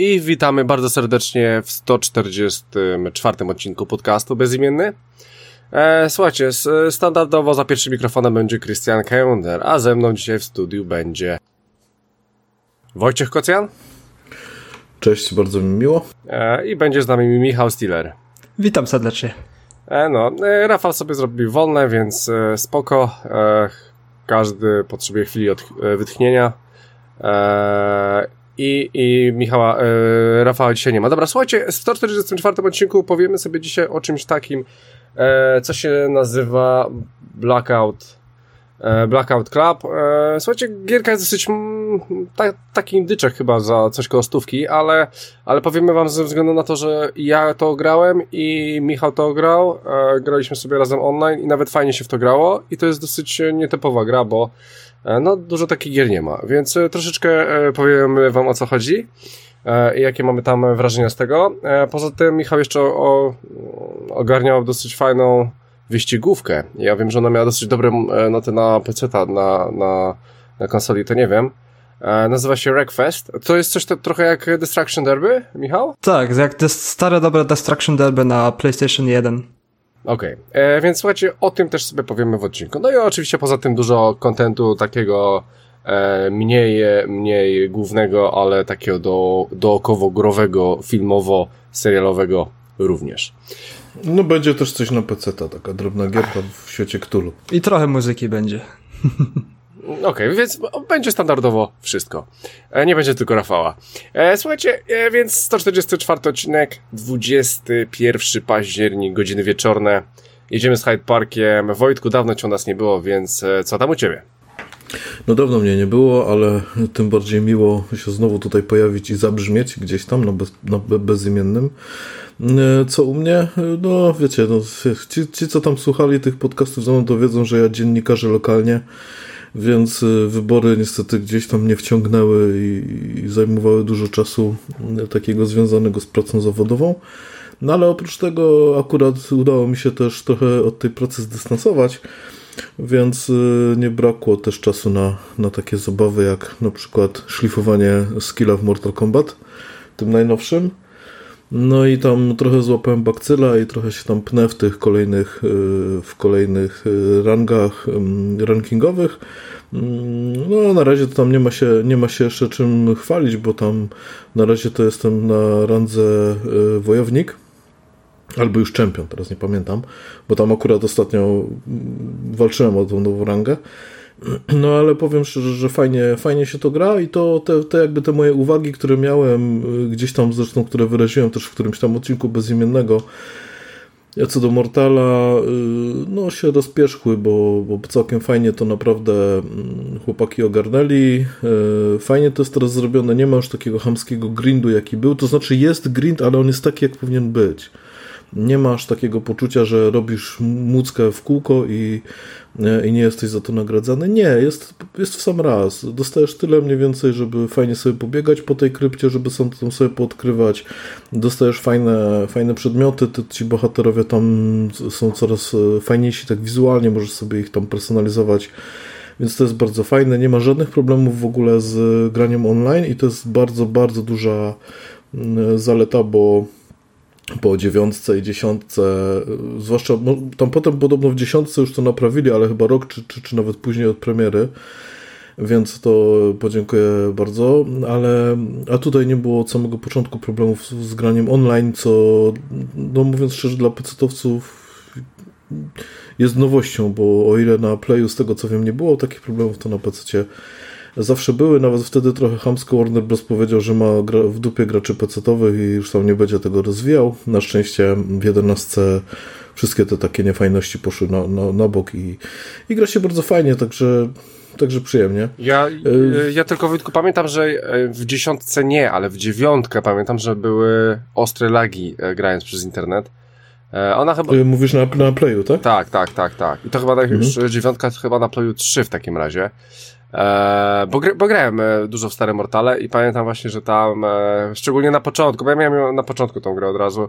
I witamy bardzo serdecznie w 144 odcinku podcastu Bezimienny. E, słuchajcie, standardowo za pierwszym mikrofonem będzie Christian Kender, a ze mną dzisiaj w studiu będzie Wojciech Kocjan. Cześć, bardzo mi miło. E, I będzie z nami Michał Stiller. Witam serdecznie. E, no, e, Rafał sobie zrobił wolne, więc e, spoko. E, każdy potrzebuje chwili od, wytchnienia. I, i Michała, e, Rafała dzisiaj nie ma. Dobra, słuchajcie, w 144 odcinku powiemy sobie dzisiaj o czymś takim, co się nazywa Blackout. E, Blackout Club. E, słuchajcie, gierka jest dosyć mm, ta, taki indyczek chyba za coś koło stówki, ale, ale powiemy wam ze względu na to, że ja to grałem i Michał to grał, e, graliśmy sobie razem online i nawet fajnie się w to grało i to jest dosyć nietypowa gra, bo E, no, dużo takich gier nie ma, więc e, troszeczkę e, powiem wam o co chodzi i jakie mamy tam wrażenia z tego. Poza tym Michał jeszcze o, ogarniał dosyć fajną wyścigówkę. Ja wiem, że ona miała dosyć dobre noty na PC, na, na, na konsoli, to nie wiem. Nazywa się Wreckfest. To jest coś to, trochę jak Destruction Derby, Michał? Tak, jak stare dobre Destruction Derby na PlayStation 1. Okej, okay. E, więc słuchajcie, o tym też sobie powiemy w odcinku. No i oczywiście poza tym dużo kontentu takiego e, mniej, mniej głównego, ale takiego do, dookowo-growego, filmowo-serialowego również. No będzie też coś na PC, taka drobna gierka w świecie Cthulhu. I trochę muzyki będzie. Okej, okay, więc będzie standardowo wszystko. E, nie będzie tylko Rafała. E, słuchajcie, e, więc 144 odcinek, 21 październik, godziny wieczorne. Jedziemy z Hyde Parkiem. Wojtku, dawno cię u nas nie było, więc co tam u ciebie? No dawno mnie nie było, ale tym bardziej miło się znowu tutaj pojawić i zabrzmieć gdzieś tam na, bez, na bezimiennym. Co u mnie? No wiecie, no, ci, ci co tam słuchali tych podcastów ze mną to wiedzą, że ja dziennikarzę lokalnie więc y, wybory niestety gdzieś tam mnie wciągnęły i, i zajmowały dużo czasu takiego związanego z pracą zawodową. No ale oprócz tego akurat udało mi się też trochę od tej pracy zdystansować, więc y, nie brakło też czasu na, na takie zabawy jak na przykład szlifowanie skilla w Mortal Kombat, tym najnowszym. No i tam trochę złapałem bakcyla i trochę się tam pnę w tych kolejnych, y, w kolejnych y, rangach rankingowych. Mm, no na razie to tam nie ma się, nie ma się jeszcze czym chwalić, bo tam na razie to jestem na randze wojownik. Albo już czempion, teraz nie pamiętam, bo tam akurat ostatnio mm, walczyłem o tą nową rangę. No ale powiem szczerze, że fajnie, fajnie się to gra i to te, te jakby te moje uwagi, które miałem y, gdzieś tam zresztą, które wyraziłem też w którymś tam odcinku bezimiennego, co do Mortala, y, no się rozpierzchły, bo, bo całkiem fajnie to naprawdę mm, chłopaki ogarnęli. Y, fajnie to jest teraz zrobione, nie ma już takiego hamskiego grindu, jaki był. To znaczy jest grind, ale on jest taki, jak powinien być. Nie masz takiego poczucia, że robisz muckę w kółko i i nie jesteś za to nagradzany. Nie, jest, jest w sam raz. Dostajesz tyle mniej więcej, żeby fajnie sobie pobiegać po tej krypcie, żeby sam tam sobie poodkrywać. Dostajesz fajne, fajne przedmioty, ty, ci bohaterowie tam są coraz e, fajniejsi, tak wizualnie możesz sobie ich tam personalizować. Więc to jest bardzo fajne. Nie ma żadnych problemów w ogóle z graniem online i to jest bardzo, bardzo duża zaleta, bo po dziewiątce i dziesiątce, zwłaszcza no, tam potem podobno w dziesiątce już to naprawili, ale chyba rok czy, czy, czy nawet później od premiery, więc to podziękuję bardzo, ale a tutaj nie było od samego początku problemów z, z graniem online, co no mówiąc szczerze dla pecetowców jest nowością, bo o ile na Playu z tego co wiem nie było takich problemów, to na PC zawsze były, nawet wtedy trochę hamsko Warner Bros. powiedział, że ma w dupie graczy pecetowych i już tam nie będzie tego rozwijał. Na szczęście w 11 wszystkie te takie niefajności poszły na, na, na bok i, i gra się bardzo fajnie, także także przyjemnie. Ja, e, ja tylko Wojtku pamiętam, że e, w dziesiątce nie, ale w dziewiątkę pamiętam, że były ostre lagi grając przez internet. Ona chyba... Mówisz na, na Playu, tak? Tak, tak, tak, tak. I to chyba tak, już dziewiątka to chyba na Playu 3 w takim razie. E, bo, bo grałem e, dużo w Stare Mortale i pamiętam właśnie, że tam, e, szczególnie na początku, bo ja miałem na początku tą grę od razu,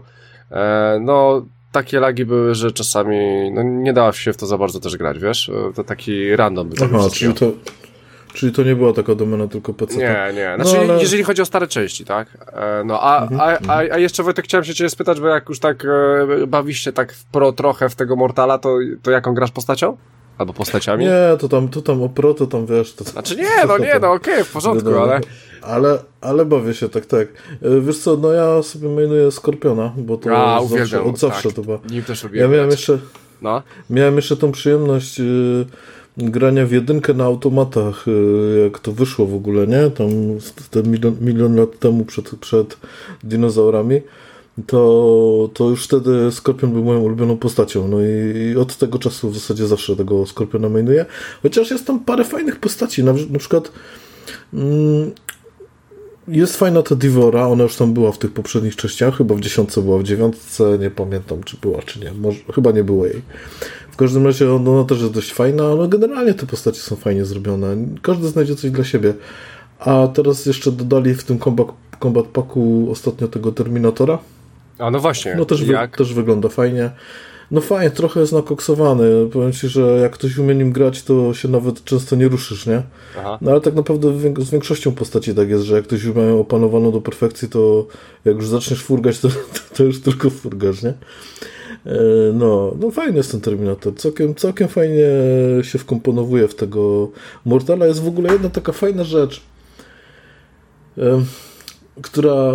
e, no takie lagi były, że czasami no, nie dało się w to za bardzo też grać, wiesz? To taki random był. Aha, czyli to, czyli to nie była taka domena tylko PC. Nie, nie. No, Znaczy, ale- Mhm, jeżeli chodzi o stare części, tak? No, a, a, a, a jeszcze Wojtek chciałem się ciebie spytać, bo jak już tak e, bawisz się tak w pro trochę w tego Mortala, to, to jaką grasz postacią? Albo postaciami? Nie, to tam, to tam o pro, to tam wiesz. To, Znaczy nie, no nie, no okej, w porządku, Wiadomo. ale... ale... Ale bawię się, tak, tak. E, Wiesz co, no ja sobie mainuję Skorpiona, bo to A, zawsze, uwielbiam. od zawsze tak. to była. Nim też Ja lubiłem miałem grać. jeszcze, No, miałem jeszcze tą przyjemność y, grania w jedynkę na automatach, y, jak to wyszło w ogóle, nie? Tam milion, milion lat temu przed, przed dinozaurami. To, to już wtedy Skorpion był moją ulubioną postacią. No i, od tego czasu w zasadzie zawsze tego Skorpiona mainuję. Chociaż jest tam parę fajnych postaci. Na, na przykład mm, jest fajna ta Divora, ona już tam była w tych poprzednich częściach, chyba w dziesiątce była, w dziewiątce nie pamiętam, czy była, czy nie. Może, chyba nie było jej. W każdym razie ona też jest dość fajna, ale generalnie te postacie są fajnie zrobione. Każdy znajdzie coś dla siebie. A teraz jeszcze dodali w tym combat, combat packu ostatnio tego Terminatora. A no właśnie, No też, wy, jak? też wygląda fajnie. No fajnie, trochę jest nakoksowany. Powiem Ci, że jak ktoś umie nim grać, to się nawet często nie ruszysz, nie? Aha. No ale tak naprawdę z większością postaci tak jest, że jak ktoś ma ją opanowaną do perfekcji, to jak już zaczniesz furgać, to, to, to już tylko furgasz, nie? E, No, no fajny jest ten Terminator. Całkiem, całkiem fajnie się wkomponowuje w tego Mortala. Jest w ogóle jedna taka fajna rzecz, która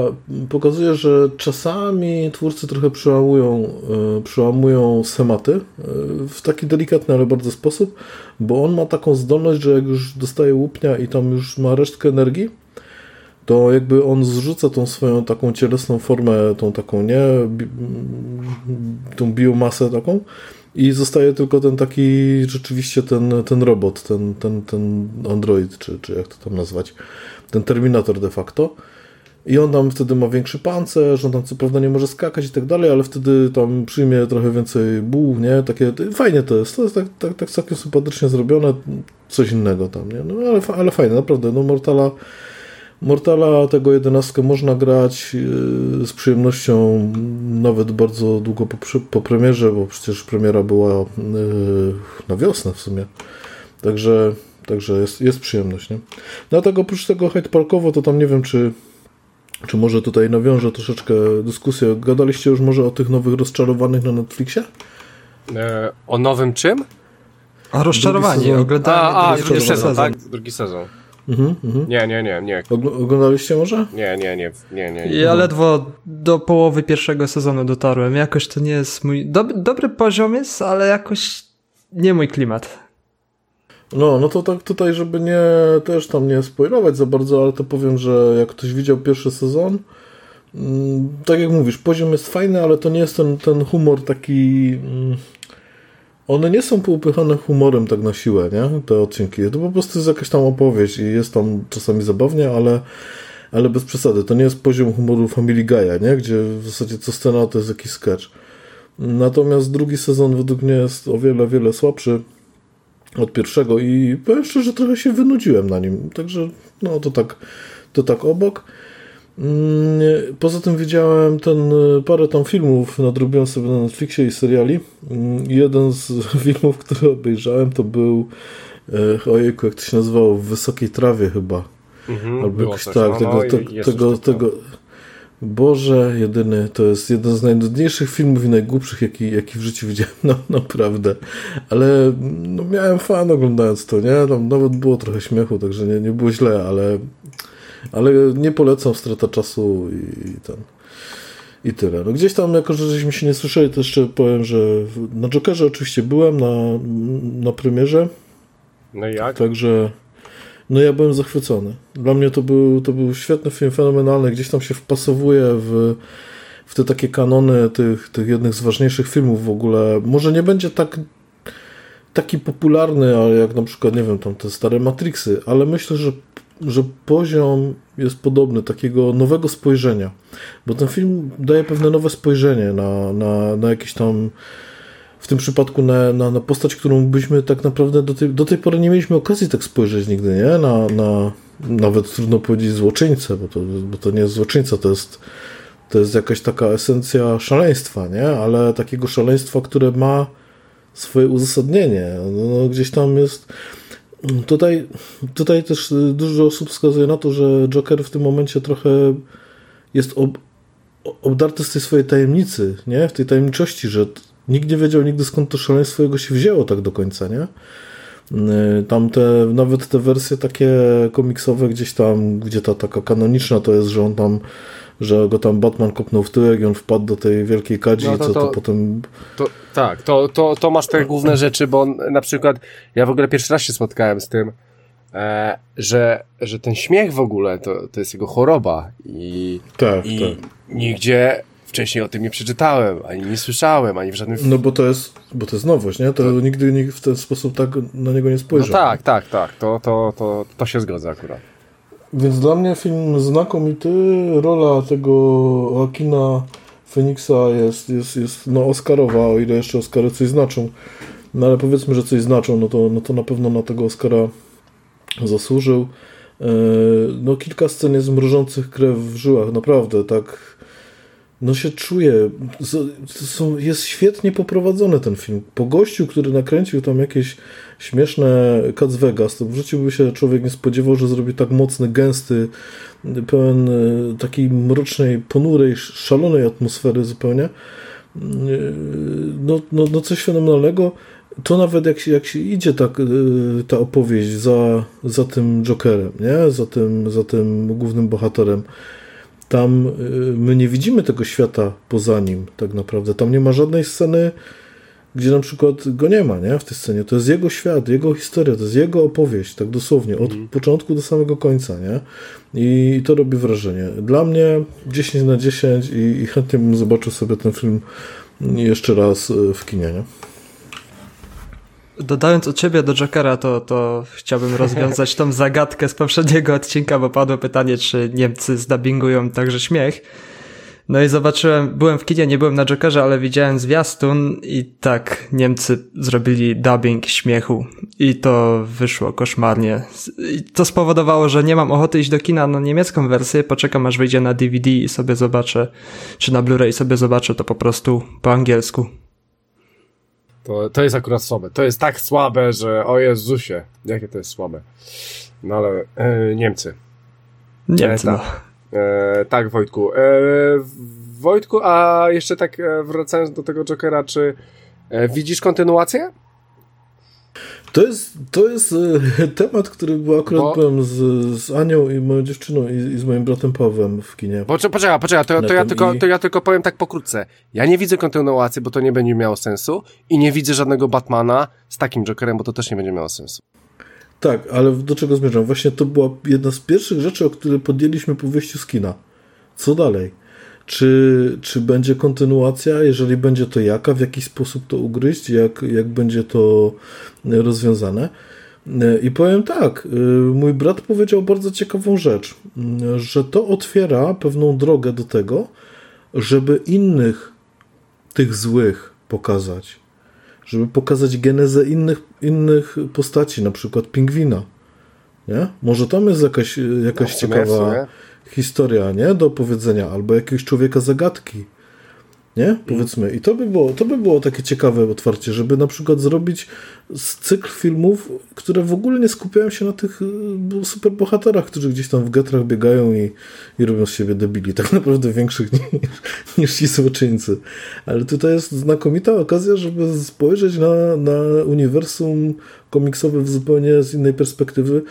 pokazuje, że czasami twórcy trochę przełamują, e, przełamują schematy e, w taki delikatny, ale bardzo sposób, bo on ma taką zdolność, że jak już dostaje łupnia i tam już ma resztkę energii, to jakby on zrzuca tą swoją taką cielesną formę, tą taką, nie, bi- tą biomasę taką i zostaje tylko ten taki, rzeczywiście ten, ten robot, ten, ten, ten android, czy, czy jak to tam nazwać, ten terminator de facto. I on tam wtedy ma większy pancerz, on tam co prawda nie może skakać i tak dalej, ale wtedy tam przyjmie trochę więcej buł, nie? Takie, fajnie to jest, to jest tak, tak, tak całkiem sympatycznie zrobione, coś innego tam, nie? No ale, ale fajne, naprawdę, no Mortala, Mortala tego jedenastkę można grać yy, z przyjemnością nawet bardzo długo po, po premierze, bo przecież premiera była yy, na wiosnę w sumie. Także, także jest, jest przyjemność, nie? No a tak oprócz tego Hyde Parkowo, to tam nie wiem, czy czy może tutaj nawiążę troszeczkę dyskusję. Gadaliście już może o tych nowych rozczarowanych na Netflixie? E, o nowym czym? A rozczarowani, sezon. oglądałem A, a drugi drugi sezon, sezon, tak? Drugi sezon. Mhm, mhm. Nie, nie, nie, nie, Ogl- Oglądaliście może? nie, nie, nie, nie, nie. nie. Ja ledwo do połowy pierwszego sezonu dotarłem. Jakoś to nie jest mój. Dob dobry poziom jest, ale jakoś nie mój klimat. No, no to tak tutaj, żeby nie też tam nie spoilować za bardzo, ale to powiem, że jak ktoś widział pierwszy sezon, mm, tak jak mówisz, poziom jest fajny, ale to nie jest ten, ten humor taki. mm, One nie są poupychane humorem tak na siłę, nie? Te odcinki. To po prostu jest jakaś tam opowieść i jest tam czasami zabawnie, ale, ale bez przesady. To nie jest poziom humoru Family Guy'a, nie? Gdzie w zasadzie co scena to jest jakiś sketch. Natomiast drugi sezon według mnie jest o wiele, wiele słabszy od pierwszego i powiem szczerze, trochę się wynudziłem na nim, także no to tak, to tak obok. Mm, Poza tym widziałem ten parę tam filmów, nadrobiłem sobie na Netflixie i seriali. Mm, Jeden z filmów, który obejrzałem, to był e, ojejku, jak to się nazywało, w Wysokiej Trawie chyba. Mhm, Albo jakoś tak, no, tego, no te, tego, takiego. tego. Boże, jedyny, to jest jeden z najnudniejszych filmów i najgłupszych, jaki, jaki w życiu widziałem, no naprawdę. Ale no, miałem fan oglądając to, nie? Tam nawet było trochę śmiechu, także nie, nie było źle, ale, ale nie polecam strata czasu i, i ten. I tyle. No gdzieś tam, jako że żeśmy się nie słyszeli, to jeszcze powiem, że na Jokerze oczywiście byłem, na, na premierze, No i jak? Także no ja byłem zachwycony. Dla mnie to był, to był świetny film, fenomenalny. Gdzieś tam się wpasowuje w, w te takie kanony tych, tych jednych z ważniejszych filmów w ogóle. Może nie będzie tak taki popularny, ale jak na przykład, nie wiem, tam te stare Matrixy, ale myślę, że że poziom jest podobny, takiego nowego spojrzenia, bo ten film daje pewne nowe spojrzenie na, na, na jakieś tam w tym przypadku na, na, na postać, którą byśmy tak naprawdę do tej, do tej pory nie mieliśmy okazji tak spojrzeć nigdy, nie? Na, na nawet trudno powiedzieć złoczyńcę, bo to, bo to nie jest złoczyńca, to jest, to jest jakaś taka esencja szaleństwa, nie? Ale takiego szaleństwa, które ma swoje uzasadnienie. No, no, gdzieś tam jest. Tutaj, tutaj też dużo osób wskazuje na to, że Joker w tym momencie trochę jest ob, obdarty z tej swojej tajemnicy, nie? W tej tajemniczości, że nikt nie wiedział nigdy skąd to szaleństwo jego się wzięło tak do końca, nie? Tam te, nawet te wersje takie komiksowe gdzieś tam, gdzie ta taka kanoniczna to jest, że on tam że go tam Batman kopnął w tyłek i on wpadł do tej wielkiej kadzi, no to, co to, to potem... To, tak, to, to, to masz te główne rzeczy, bo on, na przykład ja w ogóle pierwszy raz się spotkałem z tym, e, że, że ten śmiech w ogóle to, to jest jego choroba i, tak, i tak. nigdzie wcześniej o tym nie przeczytałem, ani nie słyszałem, ani w żadnym... No bo to jest, bo to jest nowość, nie? To, to... nigdy nikt w ten sposób tak na niego nie spojrzał. No tak, tak, tak, to, to, to, to się zgadza akurat. Więc dla mnie film znakomity. Rola tego Joaquina Phoenixa jest, jest, jest no Oscarowa, o ile jeszcze Oscary coś znaczą. No ale powiedzmy, że coś znaczą, no to, no to na pewno na tego Oscara zasłużył. E, no kilka scen jest mrożących krew w żyłach, naprawdę, tak no się czuje, są, jest świetnie poprowadzony ten film. Po gościu, który nakręcił tam jakieś śmieszne Cats Vegas, to w życiu by się człowiek nie spodziewał, że zrobi tak mocny, gęsty, pełen e, takiej mrocznej, ponurej, szalonej atmosfery zupełnie. E, no, no, no coś fenomenalnego. To nawet jak się, jak się idzie tak, e, ta opowieść za, za tym Jokerem, nie? Za, tym, za tym głównym bohaterem, tam my nie widzimy tego świata poza nim tak naprawdę. Tam nie ma żadnej sceny gdzie na przykład go nie ma, nie? W tej scenie. To jest jego świat, jego historia, to jest jego opowieść, tak dosłownie, od mm. początku do samego końca, nie? I to robi wrażenie. Dla mnie 10 na 10 i, i chętnie bym zobaczył sobie ten film jeszcze raz e, w kinie, nie? Dodając od ciebie do Jokera, to, to chciałbym rozwiązać tą zagadkę z poprzedniego odcinka, bo padło pytanie, czy Niemcy zdabingują także śmiech. No i zobaczyłem, byłem w kinie, nie byłem na Jokerze, ale widziałem zwiastun i tak, Niemcy zrobili dubbing śmiechu i to wyszło koszmarnie. I to spowodowało, że nie mam ochoty iść do kina na niemiecką wersję, poczekam aż wyjdzie na DVD i sobie zobaczę, czy na Blu-ray sobie zobaczę to po prostu po angielsku. To, to jest akurat słabe. To jest tak słabe, że o Jezusie, jakie to jest słabe. No ale e, Niemcy. Niemcy, e, no. tak. E, tak, Wojtku. E, Wojtku, a jeszcze tak e, wracając do tego Jokera, czy e, widzisz kontynuację? To jest, to jest e, temat, który był akurat Bo... byłem z, z Anią i moją dziewczyną i, i z moim bratem Pawłem w kinie. Bo, poczekaj, poczekaj, to, to, ja tylko, i... to ja tylko powiem tak pokrótce. Ja nie widzę kontynuacji, bo to nie będzie miało sensu i nie widzę żadnego Batmana z takim Jokerem, bo to też nie będzie miało sensu. Tak, ale do czego zmierzam? Właśnie to była jedna z pierwszych rzeczy, o które podjęliśmy po wyjściu z kina. Co dalej? Czy, czy będzie kontynuacja? Jeżeli będzie, to jaka? W jaki sposób to ugryźć? Jak, jak będzie to rozwiązane? I powiem tak, mój brat powiedział bardzo ciekawą rzecz, że to otwiera pewną drogę do tego, żeby innych tych złych pokazać żeby pokazać genezę innych, innych postaci, na przykład pingwina. Nie? Może tam jest jakaś, jakaś no, ciekawa historia nie? do opowiedzenia, albo jakiegoś człowieka zagadki nie? Powiedzmy. I to by, było, to by było takie ciekawe otwarcie, żeby na przykład zrobić cykl filmów, które w ogóle nie skupiają się na tych y, superbohaterach, którzy gdzieś tam w getrach biegają i, i robią z siebie debili. Tak naprawdę większych niż, niż ci złoczyńcy. Ale tutaj jest znakomita okazja, żeby spojrzeć na, na uniwersum komiksowe w zupełnie z innej perspektywy.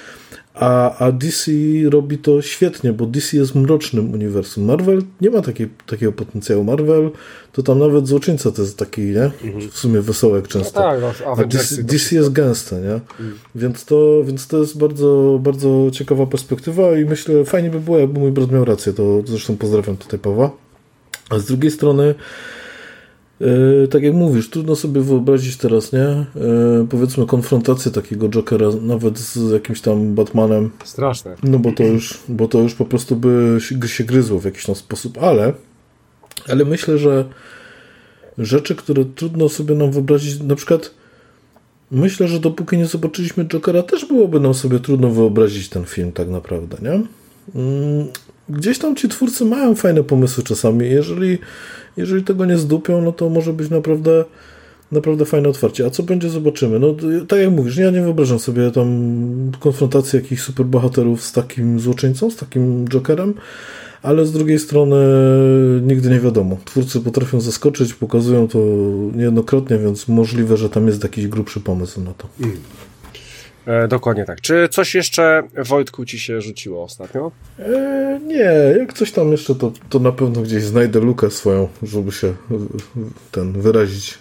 A, a DC robi to świetnie, bo DC jest mrocznym uniwersum. Marvel nie ma takiej, takiego potencjału. Marvel to tam nawet złoczyńca to jest taki, nie? Mhm. W sumie wesołek często. No tak, no, a DC, DC jest gęste, nie? Mhm. Więc, to, więc to jest bardzo, bardzo ciekawa perspektywa i myślę, fajnie by było, jakby mój brat miał rację. To zresztą pozdrawiam tutaj Pawła. A z drugiej strony Yy, tak jak mówisz, trudno sobie wyobrazić teraz, nie? Yy, powiedzmy konfrontację takiego Jokera nawet z jakimś tam Batmanem. Straszne. No bo to już, bo to już po prostu by się, się gryzło w jakiś tam sposób, ale ale myślę, że rzeczy, które trudno sobie nam wyobrazić, na przykład myślę, że dopóki nie zobaczyliśmy Jokera, też byłoby nam sobie trudno wyobrazić ten film tak naprawdę, nie? Gdzieś tam ci twórcy mają fajne pomysły czasami. Jeżeli, jeżeli tego nie zdupią, no to może być naprawdę naprawdę fajne otwarcie. A co będzie, zobaczymy. No, tak jak mówisz, ja nie wyobrażam sobie tam konfrontacji jakichś superbohaterów z takim złoczyńcą, z takim Jokerem, ale z drugiej strony nigdy nie wiadomo. Twórcy potrafią zaskoczyć, pokazują to niejednokrotnie, więc możliwe, że tam jest jakiś grubszy pomysł na to. Mm. E, dokładnie tak. Czy coś jeszcze, Wojtku, ci się rzuciło ostatnio? E, nie, jak coś tam jeszcze, to, to na pewno gdzieś znajdę lukę swoją, żeby się ten wyrazić.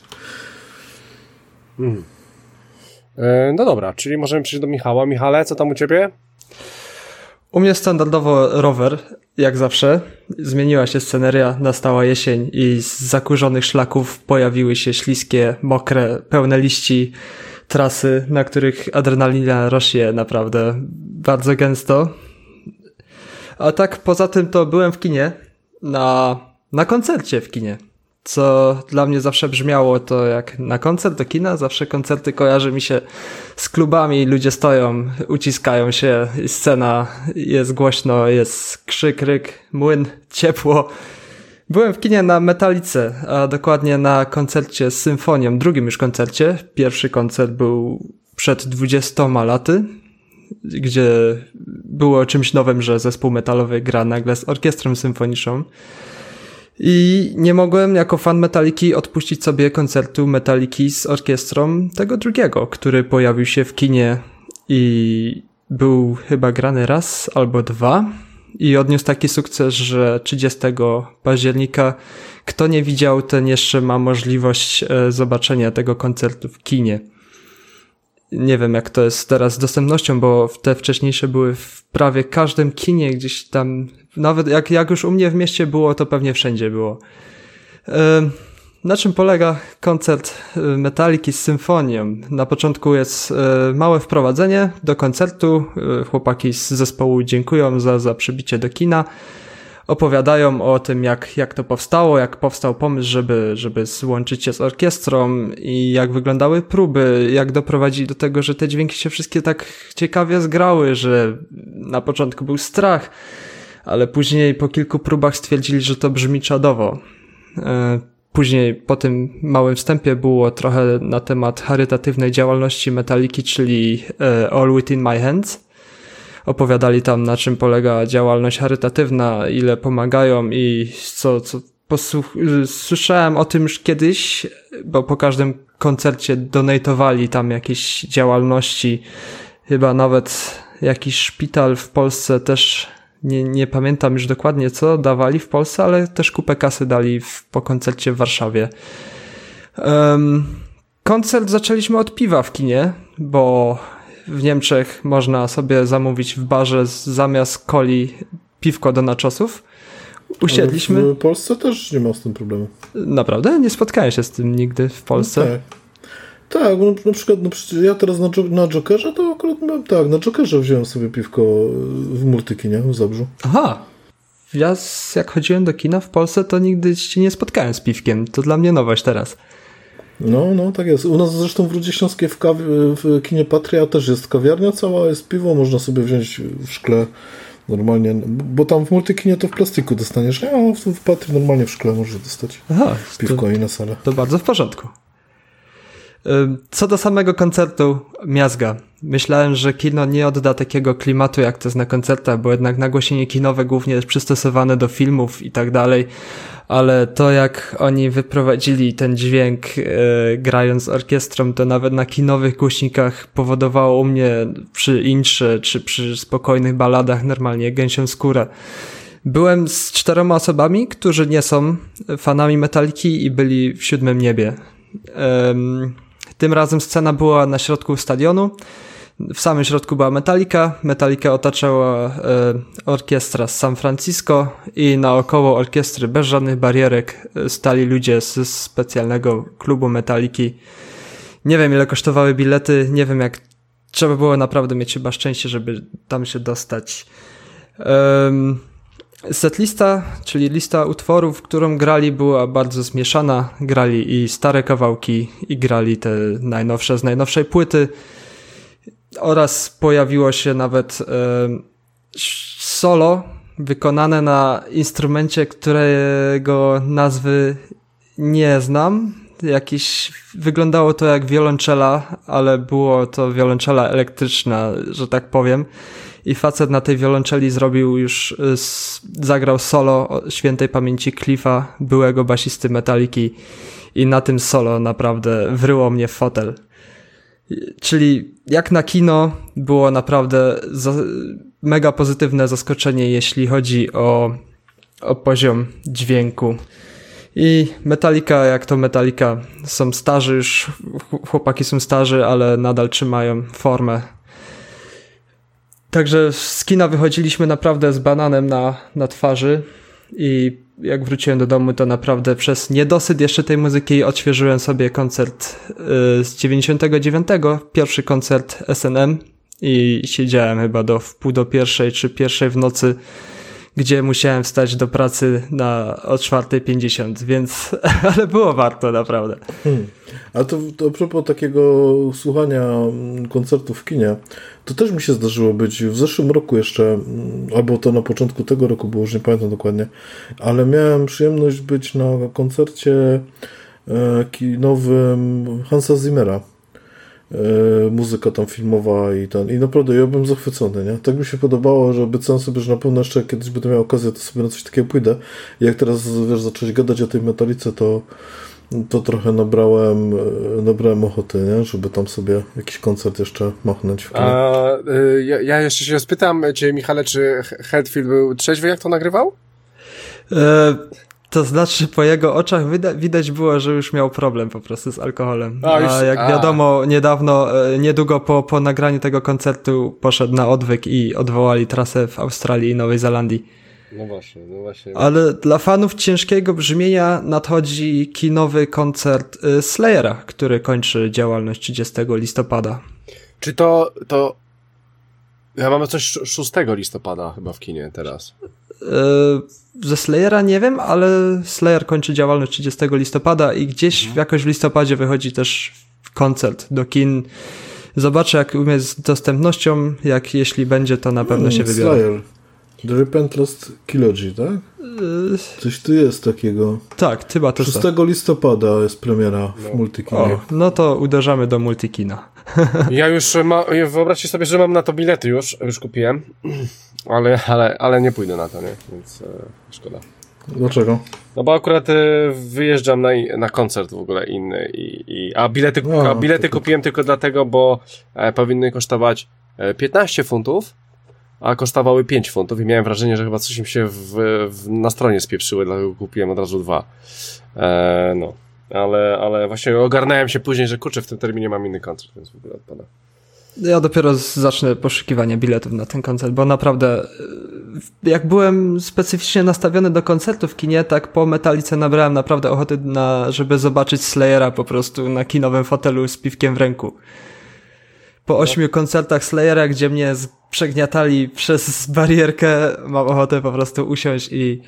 Mm. E, no dobra, czyli możemy przejść do Michała. Michale, co tam u ciebie? U mnie standardowo rower, jak zawsze. Zmieniła się sceneria, nastała jesień i z zakurzonych szlaków pojawiły się śliskie, mokre, pełne liści trasy, na których adrenalina rośnie naprawdę bardzo gęsto. A tak poza tym to byłem w kinie na, na koncercie w kinie. Co dla mnie zawsze brzmiało to jak na koncert do kina, zawsze koncerty kojarzy mi się z klubami, ludzie stoją, uciskają się, scena jest głośno, jest krzyk, ryk, młyn, ciepło. Byłem w kinie na Metalice, a dokładnie na koncercie z symfonią, drugim już koncercie. Pierwszy koncert był przed 20 laty, gdzie było czymś nowym, że zespół metalowy gra nagle z orkiestrą symfoniczną. I nie mogłem jako fan Metaliki odpuścić sobie koncertu Metaliki z orkiestrą tego drugiego, który pojawił się w kinie i był chyba grany raz albo dwa i odniósł taki sukces, że 30 października kto nie widział, ten jeszcze ma możliwość e, zobaczenia tego koncertu w kinie. Nie wiem, jak to jest teraz z dostępnością, bo te wcześniejsze były w prawie każdym kinie, gdzieś tam, nawet jak, jak już u mnie w mieście było, to pewnie wszędzie było. E, na czym polega koncert y, Metaliki z symfonią? Na początku jest y, małe wprowadzenie do koncertu. Y, chłopaki z zespołu dziękują za, za przybicie do kina. Opowiadają o tym, jak, jak to powstało, jak powstał pomysł, żeby, żeby złączyć się z orkiestrą i jak wyglądały próby, jak doprowadzili do tego, że te dźwięki się wszystkie tak ciekawie zgrały, że na początku był strach, ale później po kilku próbach stwierdzili, że to brzmi czadowo Później po tym małym wstępie było trochę na temat charytatywnej działalności Metaliki, czyli e, All Within My Hands. Opowiadali tam na czym polega działalność charytatywna, ile pomagają i co, co słyszałem o tym już kiedyś, bo po każdym koncercie donatowali tam jakieś działalności. Chyba nawet jakiś szpital w Polsce też nie, nie pamiętam już dokładnie co dawali w Polsce, ale też kupę kasy dali w, po koncercie w Warszawie. Um, koncert zaczęliśmy od piwa w kinie, bo w Niemczech można sobie zamówić w barze zamiast coli piwko do naczosów. Usiedliśmy. Ale w Polsce też nie ma z tym problemu. Naprawdę? Nie spotkałem się z tym nigdy w Polsce. No tak. Tak, no, na przykład no ja teraz na, na Jokerze to akurat no, tak, na Jokerze wziąłem sobie piwko w Multikinie w Zabrzu. Aha. Ja jak chodziłem do kina w Polsce, to nigdy się nie spotkałem z piwkiem. To dla mnie nowość teraz. No, no, tak jest. U nas zresztą w Rudzie Śląskiej w, w kinie Patria też jest kawiarnia cała, jest piwo, można sobie wziąć w szkle normalnie, bo tam w multikinie to w plastiku dostaniesz, a w, w Patrii normalnie w szkle możesz dostać Aha, piwko to, i na salę. To bardzo w porządku. Co do samego koncertu, miazga. Myślałem, że kino nie odda takiego klimatu, jak to jest na koncertach, bo jednak nagłośnienie kinowe głównie jest przystosowane do filmów i tak dalej, ale to jak oni wyprowadzili ten dźwięk yy, grając z orkiestrą, to nawet na kinowych głośnikach powodowało u mnie przy intrze czy przy spokojnych baladach normalnie gęsią skórę. Byłem z czteroma osobami, którzy nie są fanami Metaliki i byli w siódmym niebie. Tym razem scena była na środku stadionu. W samym środku była Metallica. Metallica otaczała e, orkiestra z San Francisco i naokoło orkiestry bez żadnych barierek e, stali ludzie z specjalnego klubu Metalliki. Nie wiem ile kosztowały bilety, nie wiem jak trzeba było naprawdę mieć chyba szczęście, żeby tam się dostać. Um, setlista, czyli lista utworów, którą grali była bardzo zmieszana. Grali i stare kawałki i grali te najnowsze z najnowszej płyty oraz pojawiło się nawet solo wykonane na instrumencie, którego nazwy nie znam. Jakiś, wyglądało to jak wiolonczela, ale było to wiolonczela elektryczna, że tak powiem. I facet na tej wiolonczeli zrobił już, y, zagrał solo świętej pamięci Cliffa, byłego basisty Metaliki. I na tym solo naprawdę wryło mnie w fotel. Czyli jak na kino było naprawdę mega pozytywne zaskoczenie, jeśli chodzi o, o poziom dźwięku. I Metallica, jak to Metallica, są starzy już, chłopaki są starzy, ale nadal trzymają formę. Także z kina wychodziliśmy naprawdę z bananem na, na twarzy i jak wróciłem do domu, to naprawdę przez niedosyt jeszcze tej muzyki odświeżyłem sobie koncert y, z 99, pierwszy koncert SNM i siedziałem chyba do wpół do pierwszej czy pierwszej w nocy, gdzie musiałem wstać do pracy na o 4.50, więc ale było warto naprawdę. Hmm. A to, to a propos takiego słuchania mm, koncertów w kinie, to też mi się zdarzyło być w zeszłym roku jeszcze, mm, albo to na początku tego roku było, już nie pamiętam dokładnie, ale miałem przyjemność być na koncercie e, kinowym Hansa Zimmera. E, muzyka tam filmowa i ten, i naprawdę ja byłem zachwycony, nie? Tak mi się podobało, że obiecałem sobie, że na pewno jeszcze kiedyś będę miał okazję, to sobie na coś takiego pójdę. I jak teraz, wiesz, zacząłeś gadać o tej metalice, to to trochę nabrałem, e, nabrałem ochoty, nie? żeby tam sobie jakiś koncert jeszcze machnąć. W A, y, ja, ja, jeszcze się spytam Cię, Michale, czy Hetfield był trzeźwy, jak to nagrywał? E, to znaczy, po jego oczach widać, było, że już miał problem po prostu z alkoholem. A, już, a jak a. wiadomo, niedawno, e, niedługo po, po nagraniu tego koncertu poszedł na odwyk i odwołali trasę w Australii i Nowej Zelandii. No właśnie, no właśnie. Ale dla fanów ciężkiego brzmienia nadchodzi kinowy koncert y, Slayera, który kończy działalność 30 listopada. Czy to, to... Ja mamy coś 6 listopada chyba w kinie teraz. Yy, ze Slayera nie wiem, ale Slayer kończy działalność 30 listopada i gdzieś mhm. jakoś w listopadzie wychodzi też koncert do kin. Zobaczę, jak umie z dostępnością, jak jeśli będzie, to na pewno się wybiorę. Slayer. The Repentless Kilogy, tak? Yy. Coś tu jest takiego. Tak, chyba to 6 tak. listopada jest premiera w no. Multikinie. O, no to uderzamy do Multikina. Ja już ma, wyobraźcie sobie, że mam na to bilety już, już kupiłem, ale, ale, ale nie pójdę na to, nie? Więc e, szkoda. Dlaczego? No bo akurat e, wyjeżdżam na, na koncert w ogóle inny i, i a bilety, no, a bilety kupiłem tylko dlatego, bo e, powinny kosztować 15 e, funtów, a kosztowały 5 funtów i miałem wrażenie, że chyba coś im się w, w, na stronie spieprzyły, dlatego kupiłem od razu dwa. E, no, ale, ale właśnie ogarnąłem się później, że kurczę, w tym terminie mam inny koncert, więc w ogóle odpada. Ja dopiero zacznę poszukiwanie biletów na ten koncert, bo naprawdę e, jak byłem specyficznie nastawiony do koncertu w kinie, tak po Metalice nabrałem naprawdę ochoty na, żeby zobaczyć Slayera po prostu na kinowym fotelu z piwkiem w ręku. Po ośmiu koncertach Slayera, gdzie mnie przegniatali przez barierkę, mam ochotę po prostu usiąść i,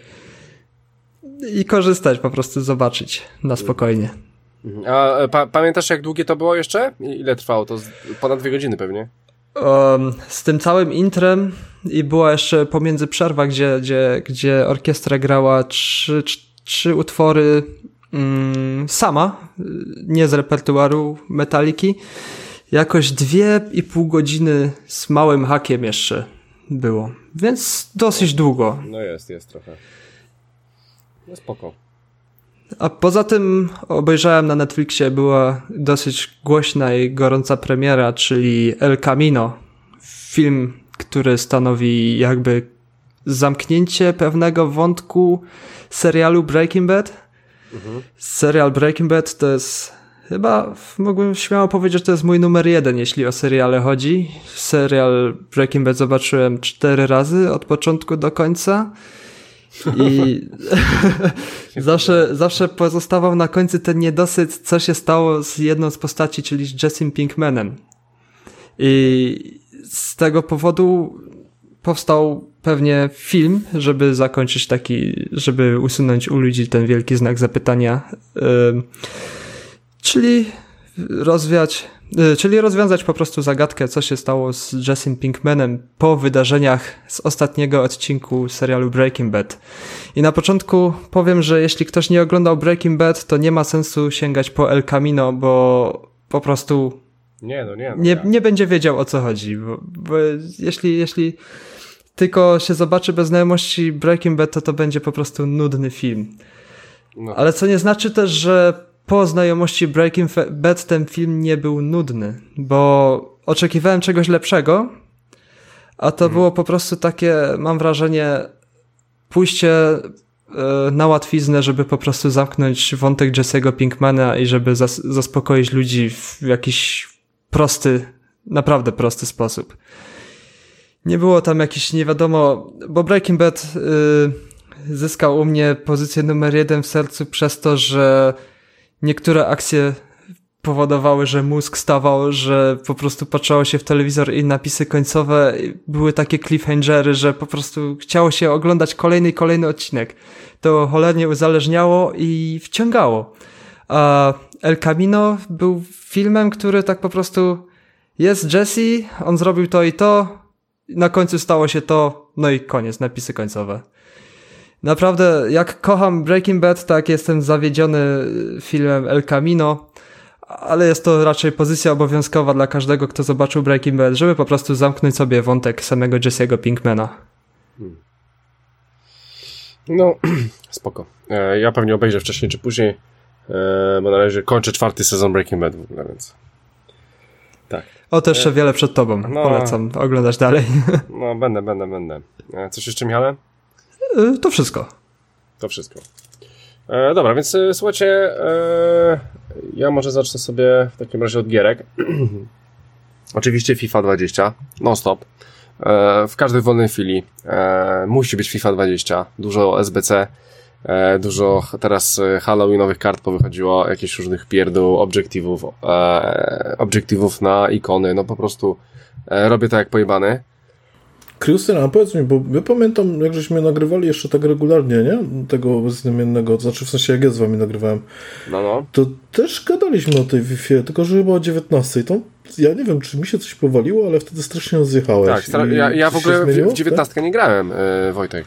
i korzystać, po prostu zobaczyć na spokojnie. A e, pa pamiętasz jak długie to było jeszcze? Ile trwało? To ponad dwie godziny pewnie. Um, z tym całym intrem i była jeszcze pomiędzy przerwa, gdzie, gdzie, gdzie orkiestra grała trzy, trzy utwory mm, sama, nie z repertuaru Metaliki jakoś dwie i pół godziny z małym hakiem jeszcze było. Więc dosyć długo. No jest, jest trochę. No spoko. A poza tym obejrzałem na Netflixie, była dosyć głośna i gorąca premiera, czyli El Camino. Film, który stanowi jakby zamknięcie pewnego wątku serialu Breaking Bad. Mhm. Serial Breaking Bad to jest Chyba mógłbym śmiało powiedzieć, że to jest mój numer jeden, jeśli o seriale chodzi. Serial Breaking Bad zobaczyłem cztery razy od początku do końca. I zawsze, zawsze pozostawał na końcu ten niedosyt, co się stało z jedną z postaci, czyli z Jessim Pinkmanem. I z tego powodu powstał pewnie film, żeby zakończyć taki, żeby usunąć u ludzi ten wielki znak zapytania. Czyli rozwiać, y, czyli rozwiązać po prostu zagadkę, co się stało z Jessim Pinkmanem po wydarzeniach z ostatniego odcinku serialu Breaking Bad. I na początku powiem, że jeśli ktoś nie oglądał Breaking Bad, to nie ma sensu sięgać po El Camino, bo po prostu nie, no nie, no nie, nie będzie wiedział o co chodzi. Bo, bo jeśli, jeśli tylko się zobaczy bez znajomości Breaking Bad, to to będzie po prostu nudny film. No. Ale co nie znaczy też, że po znajomości Breaking Bad ten film nie był nudny, bo oczekiwałem czegoś lepszego, a to hmm. było po prostu takie, mam wrażenie, pójście e, na łatwiznę, żeby po prostu zamknąć wątek Jesse'ego Pinkmana i żeby zas zaspokoić ludzi w jakiś prosty, naprawdę prosty sposób. Nie było tam jakiś, nie wiadomo, bo Breaking Bad y, zyskał u mnie pozycję numer jeden w sercu przez to, że niektóre akcje powodowały, że mózg stawał, że po prostu patrzało się w telewizor i napisy końcowe były takie cliffhangery, że po prostu chciało się oglądać kolejny i kolejny odcinek. To cholernie uzależniało i wciągało. A El Camino był filmem, który tak po prostu jest Jesse, on zrobił to i to, na końcu stało się to, no i koniec, napisy końcowe. Naprawdę, jak kocham Breaking Bad, tak jestem zawiedziony filmem El Camino, ale jest to raczej pozycja obowiązkowa dla każdego, kto zobaczył Breaking Bad, żeby po prostu zamknąć sobie wątek samego Jesse'ego Pinkmana. Hmm. No, spoko. E, ja pewnie obejrzę wcześniej czy później, e, bo na razie kończę czwarty sezon Breaking Bad w ogóle, więc... Tak. O, to jeszcze e, wiele przed tobą. No, Polecam oglądać dalej. No, będę, będę, będę. Coś jeszcze, Michale? Y, to wszystko. To wszystko. E, dobra, więc e, słuchajcie, e, ja może zacznę sobie w takim razie od gierek. Oczywiście FIFA 20, non stop. E, w każdej wolnej chwili e, musi być FIFA 20, dużo SBC, e, dużo teraz Halloweenowych kart powychodziło, jakichś różnych pierdół, obiektywów, obiektywów na ikony, no po prostu robię to jak pojebany. Krystyna, a powiedz mi, bo ja pamiętam, jak żeśmy nagrywali jeszcze tak regularnie, nie? Tego bezimiennego, to znaczy w sensie jak ja z wami nagrywałem. No, no. To też gadaliśmy o tej Wi-Fi, tylko że chyba o 19. To ja nie wiem, czy mi się coś powaliło, ale wtedy strasznie zjechałeś. Tak, ja, ja w ogóle w 19 tak? nie grałem, yy, Wojtek.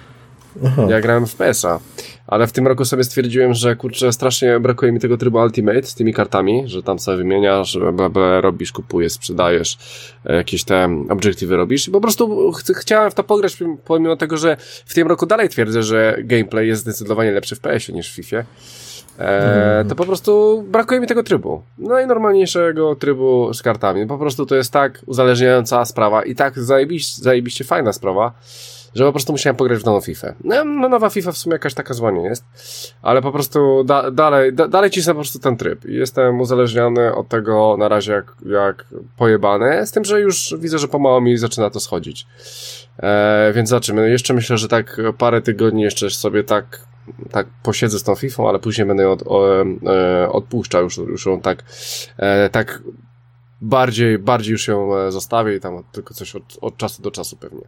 Aha. Ja grałem w PS-a, ale w tym roku sobie stwierdziłem, że kurczę, strasznie brakuje mi tego trybu Ultimate z tymi kartami, że tam sobie wymieniasz, bla, bla, robisz, kupujesz, sprzedajesz, e, jakieś te obiektywy robisz i po prostu ch chciałem w to pograć, pomimo tego, że w tym roku dalej twierdzę, że gameplay jest zdecydowanie lepszy w PS-ie niż w FIFA. E, to po prostu brakuje mi tego trybu. Najnormalniejszego trybu z kartami. Po prostu to jest tak uzależniająca sprawa i tak zajebiście, zajebiście fajna sprawa, że po prostu musiałem pograć w nową FIFA. No, no nowa FIFA w sumie jakaś taka zła nie jest, ale po prostu da, dalej, da, dalej cisnę po prostu ten tryb jestem uzależniony od tego na razie jak, jak pojebany, z tym, że już widzę, że pomału mi zaczyna to schodzić. E, więc zobaczymy. Jeszcze myślę, że tak parę tygodni jeszcze sobie tak tak posiedzę z tą FIFA, ale później będę ją od, o, e, odpuszczał już, już ją tak, e, tak bardziej, bardziej już ją e, zostawię i tam tylko coś od, od czasu do czasu pewnie.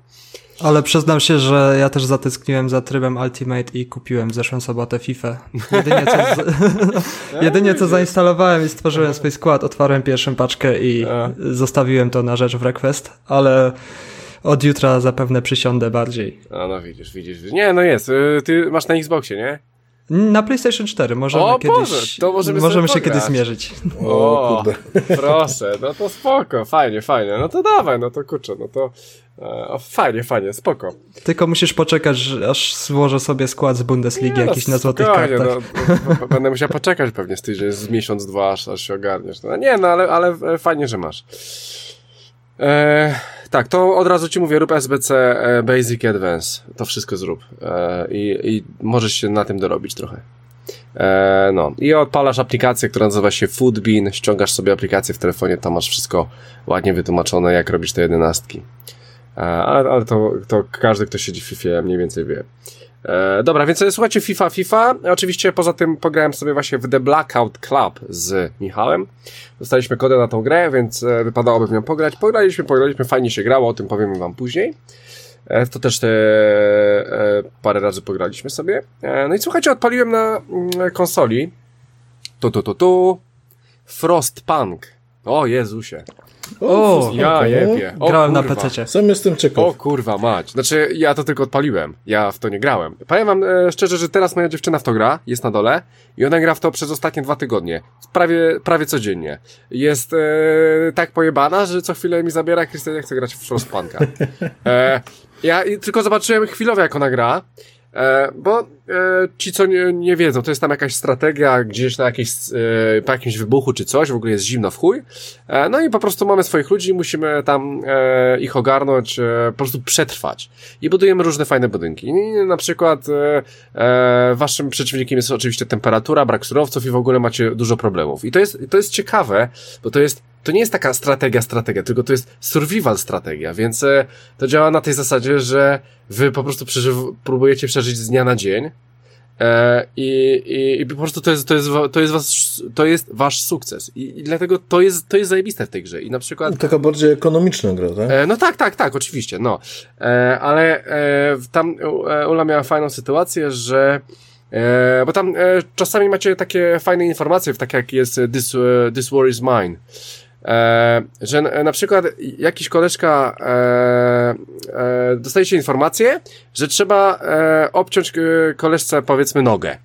Ale przyznam się, że ja też zatęskniłem za trybem Ultimate i kupiłem w zeszłą sobotę FIFA. Jedynie co, z... jedynie co zainstalowałem i stworzyłem swój skład, otwarłem pierwszą paczkę i zostawiłem to na rzecz w request, ale od jutra zapewne przysiądę bardziej. A no widzisz, widzisz. Nie, no jest. Y, ty masz na Xboxie, nie? Na PlayStation 4 możemy o, kiedyś. Boże, to możemy, możemy się kiedyś zmierzyć. O, proszę, no to spoko, fajnie, fajnie. No to dawaj, no to kurczę, no to o, fajnie, fajnie, spoko. Tylko musisz poczekać, aż złożę sobie skład z Bundesligi nie, no jakiś no, na złotych kartach. No, no, będę musiał poczekać pewnie z tydzień, z miesiąc, dwa, aż, aż się ogarniesz. No, nie, no ale, ale fajnie, że masz. Eee, tak, to od razu ci mówię, rób SBC e, Basic Advance. To wszystko zrób. E, i, I możesz się na tym dorobić trochę. E, no. I odpalasz aplikację, która nazywa się Foodbean, ściągasz sobie aplikację w telefonie, tam masz wszystko ładnie wytłumaczone, jak robisz te jedenastki. E, ale, ale to, to każdy, kto siedzi w FIFA mniej więcej wie. E, dobra, więc słuchajcie, FIFA, FIFA. Oczywiście poza tym pograłem sobie właśnie w The Blackout Club z Michałem. Dostaliśmy kodę na tą grę, więc e, wypadałoby w nią pograć. Pograliśmy, pograliśmy, fajnie się grało, o tym powiemy wam później. E, to też te e, parę razy pograliśmy sobie. E, no i słuchajcie, odpaliłem na mm, konsoli. Tu, tu, tu, tu. Frostpunk. O Jezusie. O, Ja okej. jebie. O, grałem na kurwa. PC. Sam jestem ciekaw. O kurwa mać. Znaczy, ja to tylko odpaliłem. Ja w to nie grałem. Powiem wam e, szczerze, że teraz moja dziewczyna w to gra, jest na dole i ona gra w to przez ostatnie dwa tygodnie. Prawie, prawie codziennie. Jest e, tak pojebana, że co chwilę mi zabiera, Krystian, ja chcę grać w Frostpunka. E, ja tylko zobaczyłem chwilowo, jak ona gra. E, bo e, ci, co nie, nie wiedzą, to jest tam jakaś strategia gdzieś na jakiejś, e, po jakimś wybuchu czy coś, w ogóle jest zimno w chuj. No i po prostu mamy swoich ludzi, musimy tam ich ogarnąć, po prostu przetrwać. I budujemy różne fajne budynki. I na przykład waszym przeciwnikiem jest oczywiście temperatura, brak surowców i w ogóle macie dużo problemów. I to jest, to jest ciekawe, bo to jest to nie jest taka strategia, strategia, tylko to jest survival strategia, więc e, to działa na tej zasadzie, że wy po prostu przeżyw, próbujecie przeżyć z dnia na dzień e, i, i, i po prostu to jest, to jest, to jest, was, to jest wasz sukces I, i dlatego to jest, to jest zajebiste w tej grze i na przykład Taka bardziej ekonomiczna gra, tak? E, no tak, tak, tak, oczywiście, no. E, ale e, tam e, Ula miała fajną sytuację, że e, bo tam e, czasami macie takie fajne informacje, tak jak jest This, e, this War is Mine. E, że na przykład jakiś koleżka e, e, dostajecie informację, że trzeba e, obciąć e, koleżce powiedzmy nogę.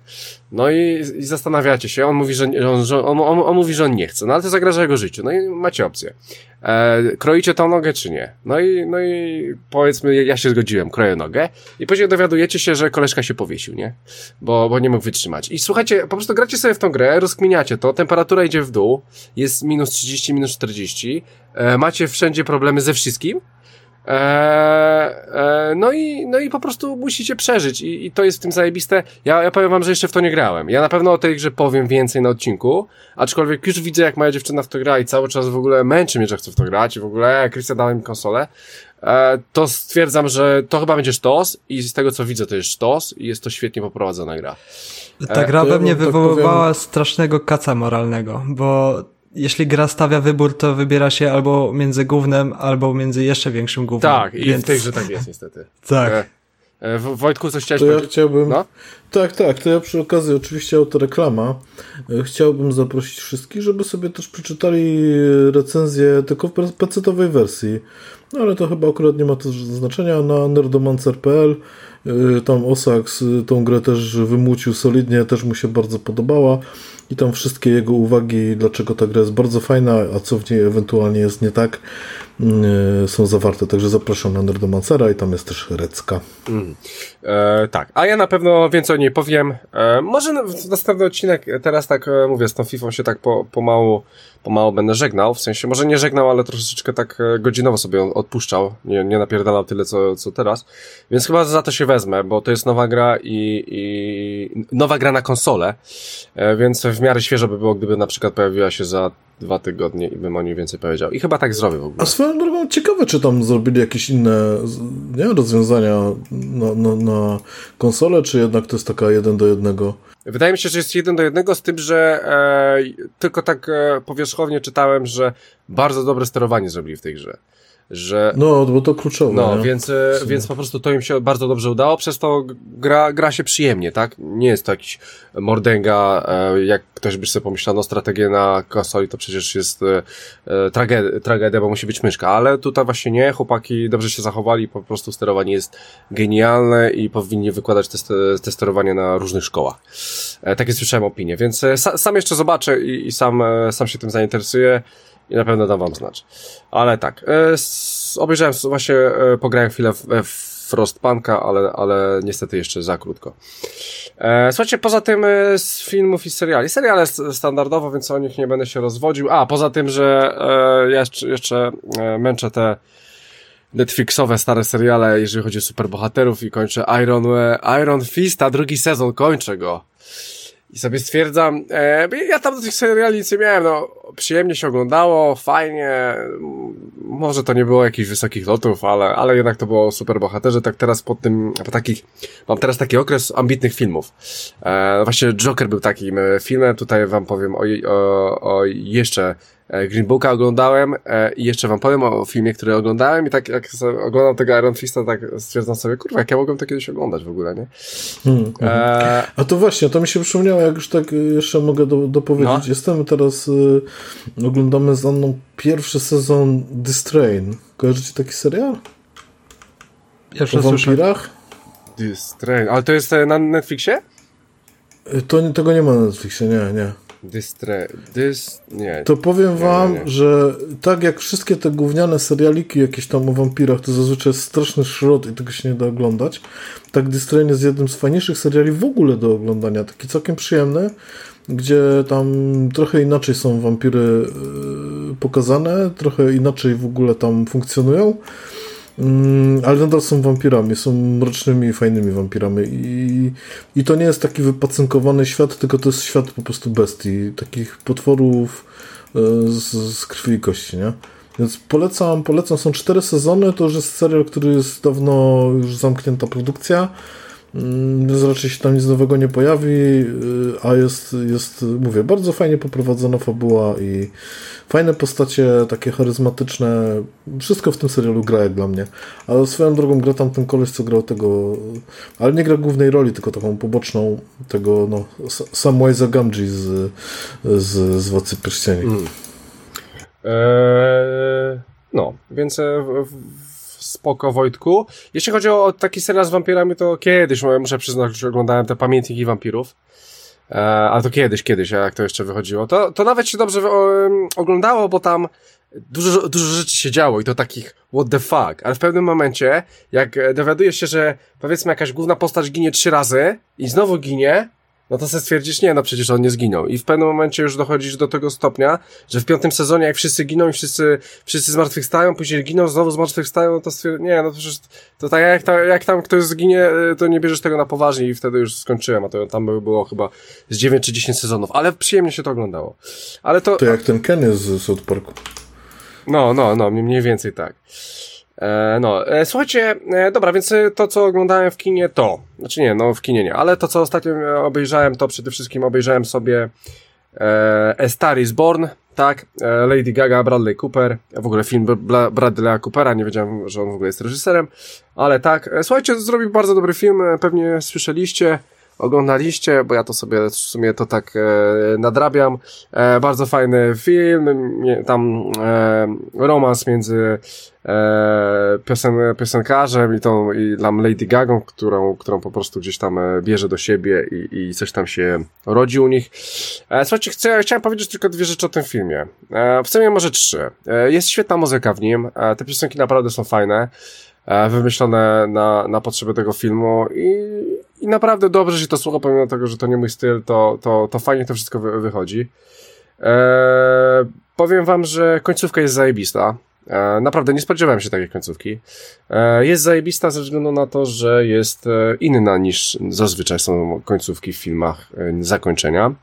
No i, i zastanawiacie się, on mówi, że, on, że on, on, on mówi, że on nie chce, no ale to zagraża jego życiu. No i macie opcję. E, kroicie tą nogę, czy nie? No i, no i powiedzmy, ja się zgodziłem, kroję nogę. I później dowiadujecie się, że koleżka się powiesił, nie? Bo, bo nie mógł wytrzymać. I słuchajcie, po prostu gracie sobie w tą grę, rozkminiacie to, temperatura idzie w dół, jest minus 30, minus 40, e, macie wszędzie problemy ze wszystkim. E, e, no, i, no i po prostu musicie przeżyć I, i to jest w tym zajebiste. Ja, ja powiem wam, że jeszcze w to nie grałem. Ja na pewno o tej grze powiem więcej na odcinku, aczkolwiek już widzę, jak moja dziewczyna w to gra i cały czas w ogóle męczy mnie, że chce w to grać i w ogóle Krystian dała mi konsolę. E, to stwierdzam, że to chyba będzie sztos i z tego co widzę to jest sztos i jest to świetnie poprowadzona gra. Ta gra to ja we mnie tak wywoływała strasznego kaca moralnego, bo jeśli gra stawia wybór, to wybiera się albo między gównem, albo między jeszcze większym gównem. Tak, i Więc- w tej grze tak jest niestety. Tak. E, e, W- Wojtku, coś chciałeś To ja powiedzieć? chciałbym. No? Tak, tak. To ja przy okazji, oczywiście autoreklama. e, Chciałbym zaprosić wszystkich, żeby sobie też przeczytali recenzję tylko w PC-owej wersji. No ale to chyba akurat nie ma to znaczenia. Na nerdomancer.pl tam Osax tą grę też wymucił solidnie, też mu się bardzo podobała. I tam wszystkie jego uwagi, dlaczego ta gra jest bardzo fajna, a co w niej ewentualnie jest nie tak, y, są zawarte. Także zapraszam na Nerdomancera i tam jest też Recka. E, tak, a ja na pewno więcej o niej powiem. E, może w następny odcinek, e, teraz tak e, mówię, z tą FIFA się tak po, pomału, pomału będę żegnał, w sensie może nie żegnał, ale troszeczkę tak e, godzinowo sobie odpuszczał, nie, nie napierdalał tyle co, co teraz, więc chyba za to się wezmę, bo to jest nowa gra i, i nowa gra na konsolę, e, więc w miarę świeżo by było, gdyby na przykład pojawiła się za dwa tygodnie i bym o niej więcej powiedział. I chyba tak zrobię w ogóle. A swoją drogą ciekawe, czy tam zrobili jakieś inne nie, rozwiązania na, na, na konsolę, czy jednak to jest taka jeden do jednego. Wydaje mi się, że jest jeden do jednego z tym, że e, tylko tak e, powierzchownie czytałem, że bardzo dobre sterowanie zrobili w tej grze. Że No, bo to kluczowe. no, nie? więc, e, więc po prostu to im się bardzo dobrze udało, przez to gra, gra się przyjemnie, tak? Nie jest to jakiś mordęga, e, jak ktoś by sobie pomyślał, no strategię na konsoli to przecież jest e, e, traged- tragedia, bo musi być myszka, ale tutaj właśnie nie, chłopaki dobrze się zachowali, po prostu sterowanie jest genialne i powinni wykładać te, te sterowanie na różnych szkołach. Takie słyszałem opinie, więc sa, sam jeszcze zobaczę i, i sam, sam się tym zainteresuję i na pewno dam wam znać. Ale tak, e, obejrzałem właśnie, e, pograłem chwilę w, w Frostpunka, ale, ale niestety jeszcze za krótko. E, słuchajcie, poza tym e, z filmów i seriali. Seriale standardowo, więc o nich nie będę się rozwodził. A, poza tym, że e, ja jeszcze, jeszcze e, męczę te Netflixowe stare seriale, jeżeli chodzi o superbohaterów i kończę Iron, e, Iron Fista, drugi sezon, kończę go. I sobie stwierdzam, e, ja tam do tych seriali nic nie miałem, no przyjemnie się oglądało, fajnie, może to nie było jakichś wysokich lotów, ale, ale jednak to było super bohaterze, tak teraz po tym, po takich, mam teraz taki okres ambitnych filmów. E, właśnie Joker był takim e, filmem, tutaj wam powiem o, o, o jeszcze Green Booka oglądałem e, i jeszcze wam powiem o filmie, który oglądałem i tak jak oglądam tego Iron Fista, tak stwierdzam sobie, kurwa, jak ja mogłem to kiedyś oglądać w ogóle, nie? Hmm, e... A to właśnie, to mi się przypomniało, jak już tak jeszcze mogę do, dopowiedzieć. No. Jestem teraz, y, oglądamy z Anną pierwszy sezon This Train. Kojarzycie taki serial? Jeszcze o wampirach? This Train, ale to jest na Netflixie? To, tego nie ma na Netflixie, nie, nie. Dystre... Dys... Nie. To powiem wam, nie, nie. że tak jak wszystkie te gówniane serialiki jakieś tam o wampirach, to zazwyczaj jest straszny szrot i tego się nie da oglądać. Tak Distrain jest jednym z fajniejszych seriali w ogóle do oglądania. Taki całkiem przyjemny, gdzie tam trochę inaczej są wampiry yy, pokazane, trochę inaczej w ogóle tam funkcjonują. Mm, ale nadal są wampirami, są mrocznymi, fajnymi wampirami. I, i to nie jest taki wypacynkowany świat, tylko to jest świat po prostu bestii, takich potworów e, z, z krwi i kości, nie? Więc polecam, polecam, są cztery sezony, to już jest serial, który jest dawno już zamknięta produkcja, więc raczej się tam nic nowego nie pojawi, y, a jest, jest, mówię, bardzo fajnie poprowadzona fabuła i fajne postacie, takie charyzmatyczne. Wszystko w tym serialu gra jak dla mnie. Ale swoją drogą gra tam ten koleś, co grał tego, ale nie gra głównej roli, tylko taką poboczną tego, no, Samwise Gamgee z, z, z Władcy Pierścieni. Mm. Eee, no, więc e, w, w spoko Wojtku. Jeśli chodzi o taki serial z wampirami, to kiedyś, muszę przyznać, że oglądałem te pamiętniki wampirów. E, ale to kiedyś, kiedyś, jak to jeszcze wychodziło. To, to nawet się dobrze oglądało, bo tam dużo, dużo rzeczy się działo i to takich what the fuck. Ale w pewnym momencie, jak dowiadujesz się, że powiedzmy jakaś główna postać ginie trzy razy i znowu ginie, no to sobie stwierdzisz, nie, no przecież on nie zginął. I w pewnym momencie już dochodzisz do tego stopnia, że w piątym sezonie, jak wszyscy giną i wszyscy, wszyscy zmartwychwstają, później giną, znowu zmartwychwstają, no to stwierdzasz, nie, no to przecież, to tak jak, ta, jak tam ktoś zginie, y, to nie bierzesz tego na poważnie i wtedy już skończyłem, a to tam by było chyba z 9 czy 10 sezonów, ale przyjemnie się to oglądało. Ale to... To jak ten Kenny z South Parku. No, no, no, mniej więcej tak. E, no, e, słuchajcie, e, dobra, więc to, co oglądałem w kinie, to, znaczy nie, no w kinie nie, ale to, co ostatnio obejrzałem, to przede wszystkim obejrzałem sobie e, A Star is Born, tak, Lady Gaga, Bradley Cooper, w ogóle film Bla Bradley'a Coopera, nie wiedziałem, że on w ogóle jest reżyserem, ale tak, słuchajcie, zrobił bardzo dobry film, pewnie słyszeliście, oglądaliście, bo ja to sobie w sumie to tak e, nadrabiam. E, bardzo fajny film, tam e, romans między e, piosen, piosenkarzem i tą i tam Lady Gagą, którą, którą po prostu gdzieś tam e, bierze do siebie i, i coś tam się rodzi u nich. E, słuchajcie, chcę, chciałem powiedzieć tylko dwie rzeczy o tym filmie. E, w sumie może trzy. E, jest świetna muzyka w nim, e, te piosenki naprawdę są fajne. E, wymyślone na, na potrzeby tego filmu i, i naprawdę dobrze się to słucha, pomimo tego, że to nie mój styl, to, to, to fajnie to wszystko wy, wychodzi. E, powiem wam, że końcówka jest zajebista. E, naprawdę nie spodziewałem się takiej końcówki. Jest zajebista ze względu na to, że jest inna niż zazwyczaj są końcówki w filmach zakończenia.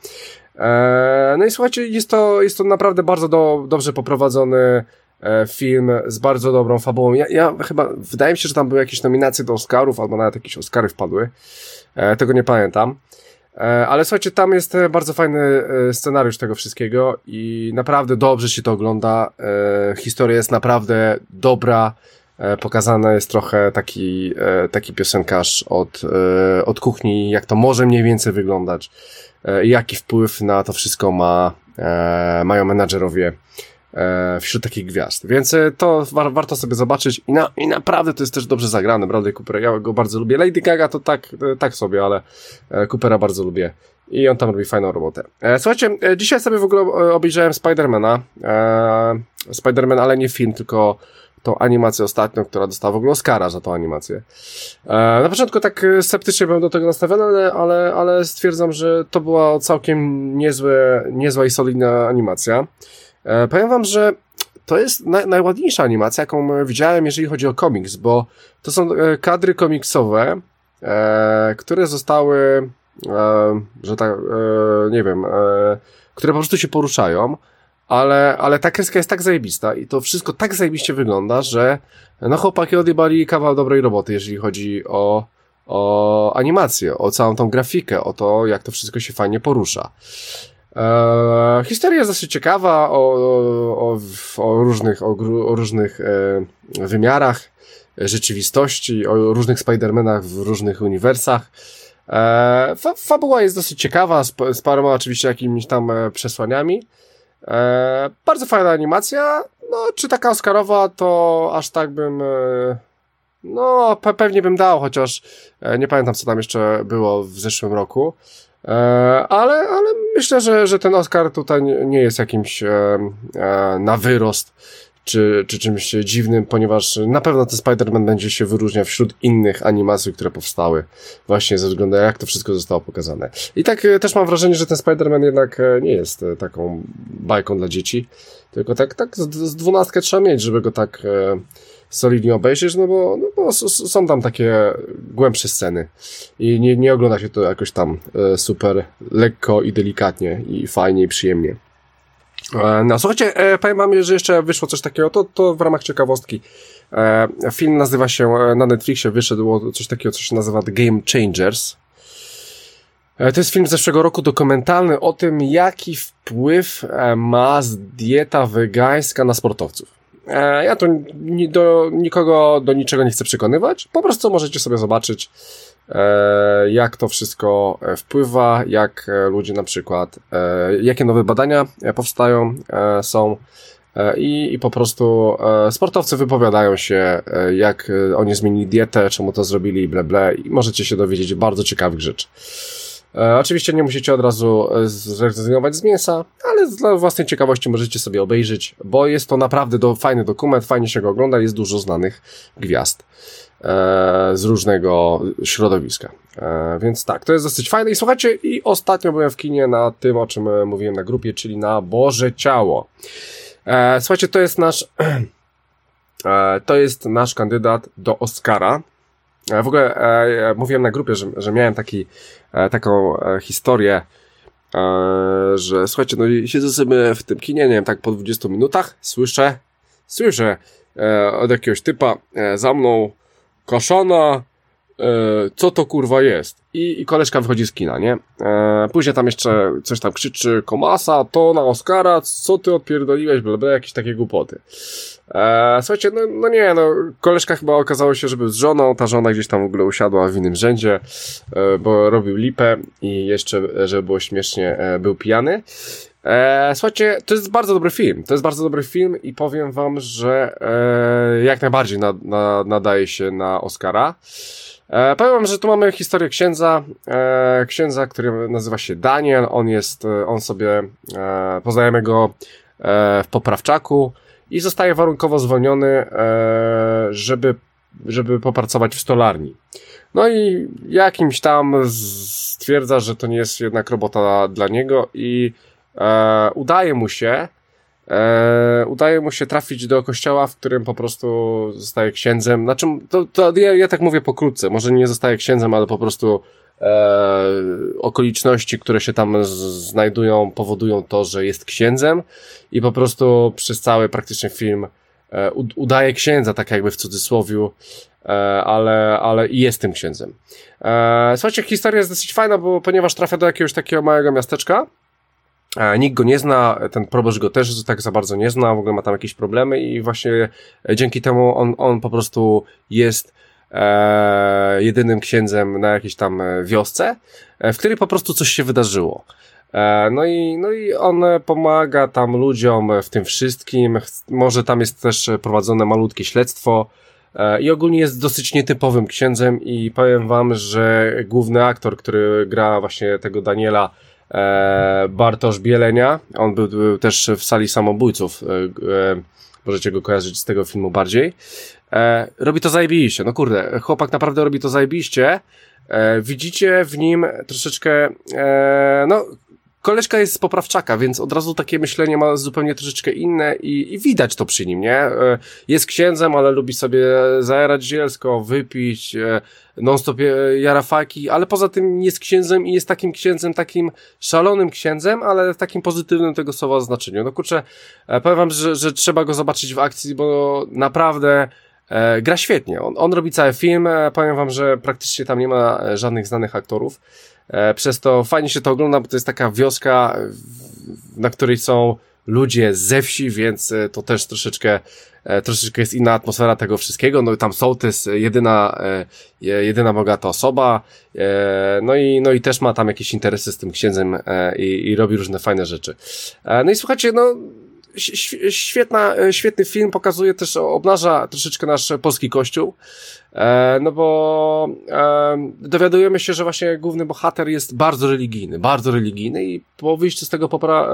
no i słuchajcie, jest to, jest to naprawdę bardzo do, dobrze poprowadzony film z bardzo dobrą fabułą. Ja, ja chyba, wydaje mi się, że tam były jakieś nominacje do Oscarów, albo nawet jakieś Oscary wpadły. E, tego nie pamiętam. E, ale słuchajcie, tam jest bardzo fajny scenariusz tego wszystkiego i naprawdę dobrze się to ogląda. Historia jest naprawdę dobra. Pokazany jest trochę taki, taki piosenkarz od, od kuchni, jak to może mniej więcej wyglądać. Jaki wpływ na to wszystko ma, mają menadżerowie e, wśród takich gwiazd. Więc e, to war, warto sobie zobaczyć i, na, i naprawdę to jest też dobrze zagrane. Bradley Cooper, ja go bardzo lubię. Lady Gaga to tak, e, tak sobie, ale e, Coopera bardzo lubię. I on tam robi fajną robotę. E, słuchajcie, e, dzisiaj sobie w ogóle obejrzałem Spidermana. E, Spiderman, ale nie film, tylko tą animację ostatnią, która dostała w ogóle Oscara za tą animację. E, na początku tak sceptycznie byłem do tego nastawiony, ale, ale, ale stwierdzam, że to była całkiem niezłe, niezła i solidna animacja. E, powiem wam, że to jest na, najładniejsza animacja, jaką widziałem, jeżeli chodzi o komiks, bo to są e, kadry komiksowe, e, które zostały e, że tak, e, nie wiem, e, które po prostu się poruszają, ale, ale ta kreska jest tak zajebista i to wszystko tak zajebiście wygląda, że no chłopaki odjebali kawał dobrej roboty, jeżeli chodzi o, o animację, o całą tą grafikę, o to, jak to wszystko się fajnie porusza. Eee, historia jest dosyć ciekawa o, o, o różnych, o, o różnych e, wymiarach rzeczywistości, o różnych Spider-Manach w różnych uniwersach. E, fa fabuła jest dosyć ciekawa, z, z paroma oczywiście jakimiś tam e, przesłaniami. E, bardzo fajna animacja. No, czy taka Oscarowa, to aż tak bym. E, no, pe pewnie bym dał, chociaż e, nie pamiętam, co tam jeszcze było w zeszłym roku. E, ale, ale myślę, że, że ten Oscar tutaj nie jest jakimś e, e, na wyrost czy, czy czymś dziwnym, ponieważ na pewno ten Spider-Man będzie się wyróżniał wśród innych animacji, które powstały właśnie ze względu na jak to wszystko zostało pokazane. I tak też mam wrażenie, że ten Spider-Man jednak nie jest taką bajką dla dzieci, tylko tak, tak z, dwunastkę trzeba mieć, żeby go tak solidnie obejrzeć, no bo, no bo są tam takie głębsze sceny i nie, nie ogląda się to jakoś tam e, super lekko i delikatnie i fajnie i przyjemnie. E, no słuchajcie, e, powiem wam, że jeszcze wyszło coś takiego, to, to w ramach ciekawostki. Film nazywa się, na Netflixie wyszedł coś takiego, co się nazywa The Game Changers. To jest film z zeszłego roku dokumentalny o tym, jaki wpływ ma dieta wegańska na sportowców. E, ja tu ni do nikogo do niczego nie chcę przekonywać. Po prostu możecie sobie zobaczyć, e, jak to wszystko e, wpływa, jak ludzie na przykład, jakie nowe badania powstają, są. I, I po prostu sportowcy wypowiadają się, jak oni zmienili dietę, czemu to zrobili ble, ble. I możecie się dowiedzieć bardzo ciekawych rzeczy. E, oczywiście nie musicie od razu e, zrezygnować z mięsa, ale dla własnej ciekawości możecie sobie obejrzeć, bo jest to naprawdę do, fajny dokument, fajnie się go ogląda, jest dużo znanych gwiazd e, z różnego środowiska. E, więc tak, to jest dosyć fajne. I słuchajcie, i ostatnio byłem w kinie na tym, o czym e, mówiłem na grupie, czyli na Boże Ciało. Słuchajcie, to jest nasz to jest nasz kandydat do Oscara. W ogóle e, mówiłem na grupie, że, że miałem taki E, taką e, historię, e, że słuchajcie, no siedzę sobie w tym kinie, nie wiem, tak po 20 minutach, słyszę, słyszę od jakiegoś typa za mną koszona, co to kurwa jest? I, i koleżka wychodzi z kina, nie? później tam jeszcze coś tam krzyczy, komasa, to na Oscara, co ty odpierdoliłeś, bla, jakieś takie głupoty. E, słuchajcie, no, no nie, no koleżka chyba okazało się, że był z żoną, ta żona gdzieś tam w ogóle usiadła w innym rzędzie, e, bo robił lipę i jeszcze, żeby było śmiesznie, e, był pijany. Słuchajcie, to jest bardzo dobry film. To jest bardzo dobry film i powiem wam, że jak najbardziej na, na, nadaje się na Oscara. Powiem wam, że tu mamy historię księdza, księdza, który nazywa się Daniel. On jest, on sobie, poznajemy go w poprawczaku i zostaje warunkowo zwolniony, e, żeby, żeby popracować w stolarni. No i jakimś tam stwierdza, że to nie jest jednak robota dla niego i e, udaje mu się, e, udaje mu się trafić do kościoła, w którym po prostu zostaje księdzem. Znaczy, to, to ja, ja tak mówię pokrótce, może nie zostaje księdzem, ale po prostu e, okoliczności, które się tam znajdują, powodują to, że jest księdzem i po prostu przez cały praktycznie film e, udaje księdza, tak jakby w cudzysłowiu, ale, ale i jest tym księdzem. Słuchajcie, historia jest dosyć fajna, bo ponieważ trafia do jakiegoś takiego małego miasteczka, Nikt go nie zna, ten proboszcz go też tak za bardzo nie zna, w ogóle ma tam jakieś problemy i właśnie dzięki temu on, on po prostu jest e, jedynym księdzem na jakiejś tam e, wiosce, e, w której po prostu coś się wydarzyło. E, no i, no i on pomaga tam ludziom w tym wszystkim. Może tam jest też prowadzone malutkie śledztwo. E, I ogólnie jest dosyć nietypowym księdzem i powiem wam, że główny aktor, który gra właśnie tego Daniela, e, Bartosz Bielenia, on był, był też w sali samobójców, e, możecie go kojarzyć z tego filmu bardziej. E, robi to zajebiście, no kurde, chłopak naprawdę robi to zajebiście. E, widzicie w nim troszeczkę, e, no, koleżka jest z poprawczaka, więc od razu takie myślenie ma zupełnie troszeczkę inne i, i widać to przy nim, nie? E, jest księdzem, ale lubi sobie zajerać zielsko, wypić, e, non-stop jara faki, ale poza tym jest księdzem i jest takim księdzem, takim szalonym księdzem, ale w takim pozytywnym tego słowa znaczeniu. No kurczę, e, powiem wam, że, że trzeba go zobaczyć w akcji, bo naprawdę e, gra świetnie. On, on robi cały film, e, powiem wam, że praktycznie tam nie ma e, żadnych znanych aktorów. Przez to fajnie się to ogląda, bo to jest taka wioska, na której są ludzie ze wsi, więc to też troszeczkę, troszeczkę jest inna atmosfera tego wszystkiego. No i tam sołtys, jedyna, jedyna bogata osoba, no i, no i też ma tam jakieś interesy z tym księdzem i, i robi różne fajne rzeczy. No i słuchajcie, no świetna, świetny film, pokazuje też, obnaża troszeczkę nasz polski kościół. E, no bo e, dowiadujemy się, że właśnie główny bohater jest bardzo religijny, bardzo religijny i po wyjściu z tego popra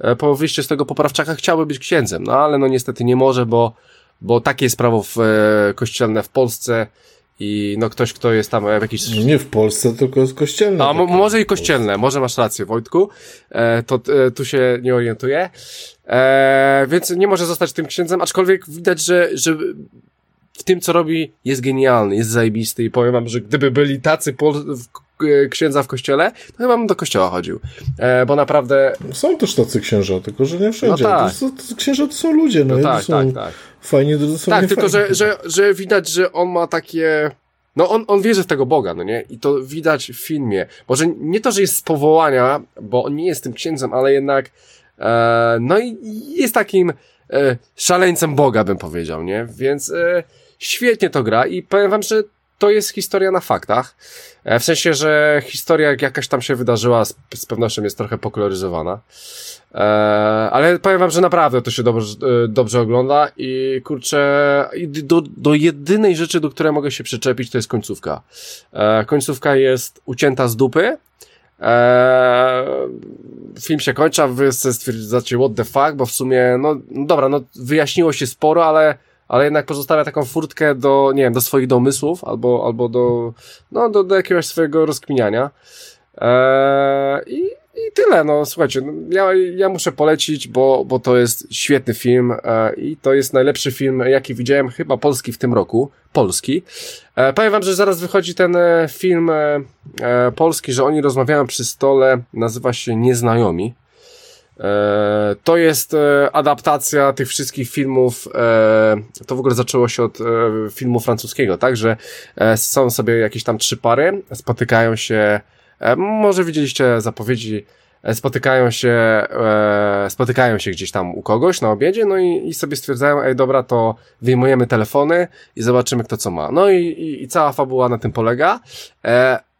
e, po wyjściu z tego poprawczaka chciałby być księdzem, no ale no niestety nie może, bo, bo takie jest prawo w, kościelne w Polsce i no ktoś, kto jest tam w jakiś... Nie w Polsce, tylko kościelne. A może i kościelne, może masz rację Wojtku, e, to e, tu się nie orientuję. E, więc nie może zostać tym księdzem, aczkolwiek widać, że, że w tym, co robi, jest genialny, jest zajebisty i powiem wam, że gdyby byli tacy pol e, księdza w kościele, to chyba bym do kościoła chodził. E, bo naprawdę... Są też tacy księża, tylko że nie wszędzie. No tak. to, to, księża to są ludzie, no, no tak, są tak, tak. fajni, to są Tak, tylko że, że, że widać, że on ma takie... No on, on wierzy w tego Boga, no nie? I to widać w filmie. Może nie to, że jest z powołania, bo on nie jest tym księdzem, ale jednak e, no i jest takim e, szaleńcem Boga, bym powiedział, nie? Więc e, świetnie to gra i powiem wam, że to jest historia na faktach. E, w sensie, że historia jak jakaś tam się wydarzyła z, z pewnością jest trochę pokoloryzowana. E, ale powiem wam, że naprawdę to się dobrze, e, dobrze ogląda i kurczę, do, do jedynej rzeczy, do której mogę się przyczepić, to jest końcówka. E, końcówka jest ucięta z dupy. E, film się kończy, a wy stwierdzacie what the fuck, bo w sumie, no, no dobra, no wyjaśniło się sporo, ale ale jednak pozostawia taką furtkę do, nie wiem, do swoich domysłów albo, albo do, no, do, do jakiegoś swojego rozkminiania. Eee, i, I tyle, no słuchajcie, no, ja, ja muszę polecić, bo, bo to jest świetny film e, i to jest najlepszy film, jaki widziałem, chyba polski w tym roku. Polski. E, powiem wam, że zaraz wychodzi ten e, film e, e, polski, że oni rozmawiają przy stole, nazywa się Nieznajomi. E, to jest e, adaptacja tych wszystkich filmów. E, to w ogóle zaczęło się od filmu francuskiego, tak? Że są sobie jakieś tam trzy pary, spotykają się. Może widzieliście zapowiedzi. Spotykają się, spotykają się gdzieś tam u kogoś na obiedzie, no i, i sobie stwierdzają, ej dobra, to wyjmujemy telefony i zobaczymy kto co ma. No i, i, i cała fabuła na tym polega.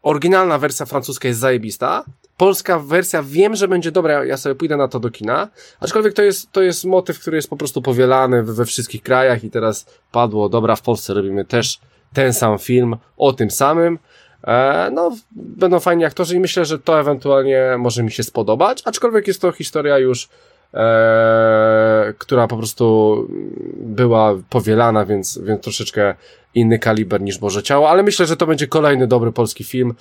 Oryginalna wersja francuska jest zajebista, polska wersja wiem, że będzie dobra, ja sobie pójdę na to do kina, aczkolwiek to jest, to jest motyw, który jest po prostu powielany we, wszystkich krajach i teraz padło, dobra, w Polsce robimy też ten sam film o tym samym, e, no, będą fajni aktorzy i myślę, że to ewentualnie może mi się spodobać, aczkolwiek jest to historia już e, która po prostu była powielana, więc, więc troszeczkę inny kaliber niż Boże Ciało, ale myślę, że to będzie kolejny dobry polski film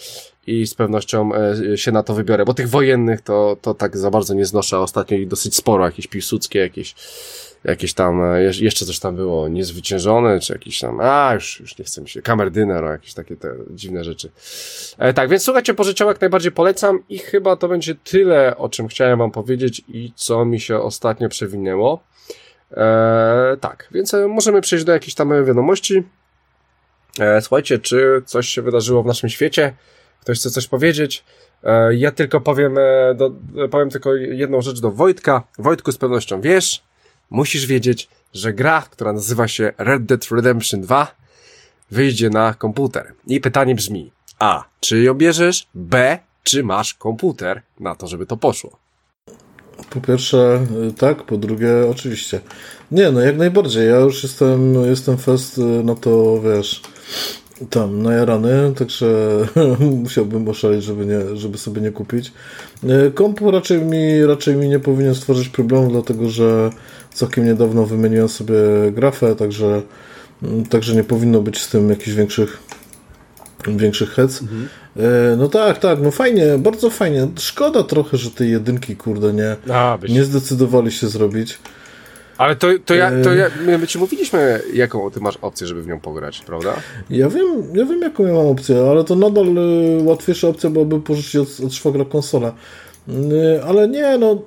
i z pewnością e, się na to wybiorę, bo tych wojennych to, to tak za bardzo nie znoszę, ostatnio ich dosyć sporo, jakieś Piłsudskie, jakieś jakieś tam, e, jeszcze coś tam było, niezwyciężone, czy jakieś tam, a już, już nie chcę mi się, kamerdyner, o jakieś takie te dziwne rzeczy. E, tak, więc słuchajcie, pożyczałek najbardziej polecam i chyba to będzie tyle, o czym chciałem wam powiedzieć i co mi się ostatnio przewinęło. E, tak, więc możemy przejść do jakichś tam wiadomości. E, słuchajcie, czy coś się wydarzyło w naszym świecie? Ktoś chce coś powiedzieć? E, ja tylko powiem, e, do, powiem tylko jedną rzecz do Wojtka. Wojtku, z pewnością wiesz, musisz wiedzieć, że gra, która nazywa się Red Dead Redemption 2, wyjdzie na komputer. I pytanie brzmi: A. Czy ją bierzesz? B. Czy masz komputer na to, żeby to poszło? Po pierwsze, tak, po drugie, oczywiście. Nie, no jak najbardziej. Ja już jestem, jestem fest na to, wiesz, tam najarany, także musiałbym oszaleć, żeby, nie, żeby sobie nie kupić. E, komp raczej mi, raczej mi nie powinien stworzyć problemu, dlatego że całkiem niedawno wymieniłem sobie grafę, także, mm, także nie powinno być z tym jakichś większych większych heads. Mhm. E, no tak, tak, no fajnie, bardzo fajnie. Szkoda trochę, że tej jedynki, kurde, nie, A, nie zdecydowali się zrobić. Ale to, to, ja, to ja, my ci mówiliśmy, jaką ty masz opcję, żeby w nią pograć, prawda? Ja wiem, ja wiem jaką ja mam opcję, ale to nadal y, łatwiejsza opcja byłaby pożyczyć od, od szwagra konsolę. Y, ale nie, no,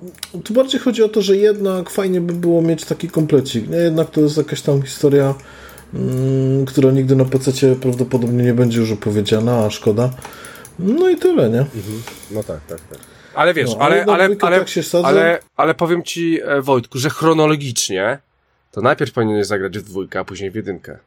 tu bardziej chodzi o to, że jednak fajnie by było mieć taki komplecik. Nie, jednak to jest jakaś tam historia, y, która nigdy na PC prawdopodobnie nie będzie już opowiedziana, a szkoda. No i tyle, nie? Mhm. No tak, tak, tak. Ale wiesz, no, ale, ale, ale, tak ale, ale powiem ci, e, Wojtku, że chronologicznie to najpierw powinieneś zagrać w dwójkę, a później w jedynkę.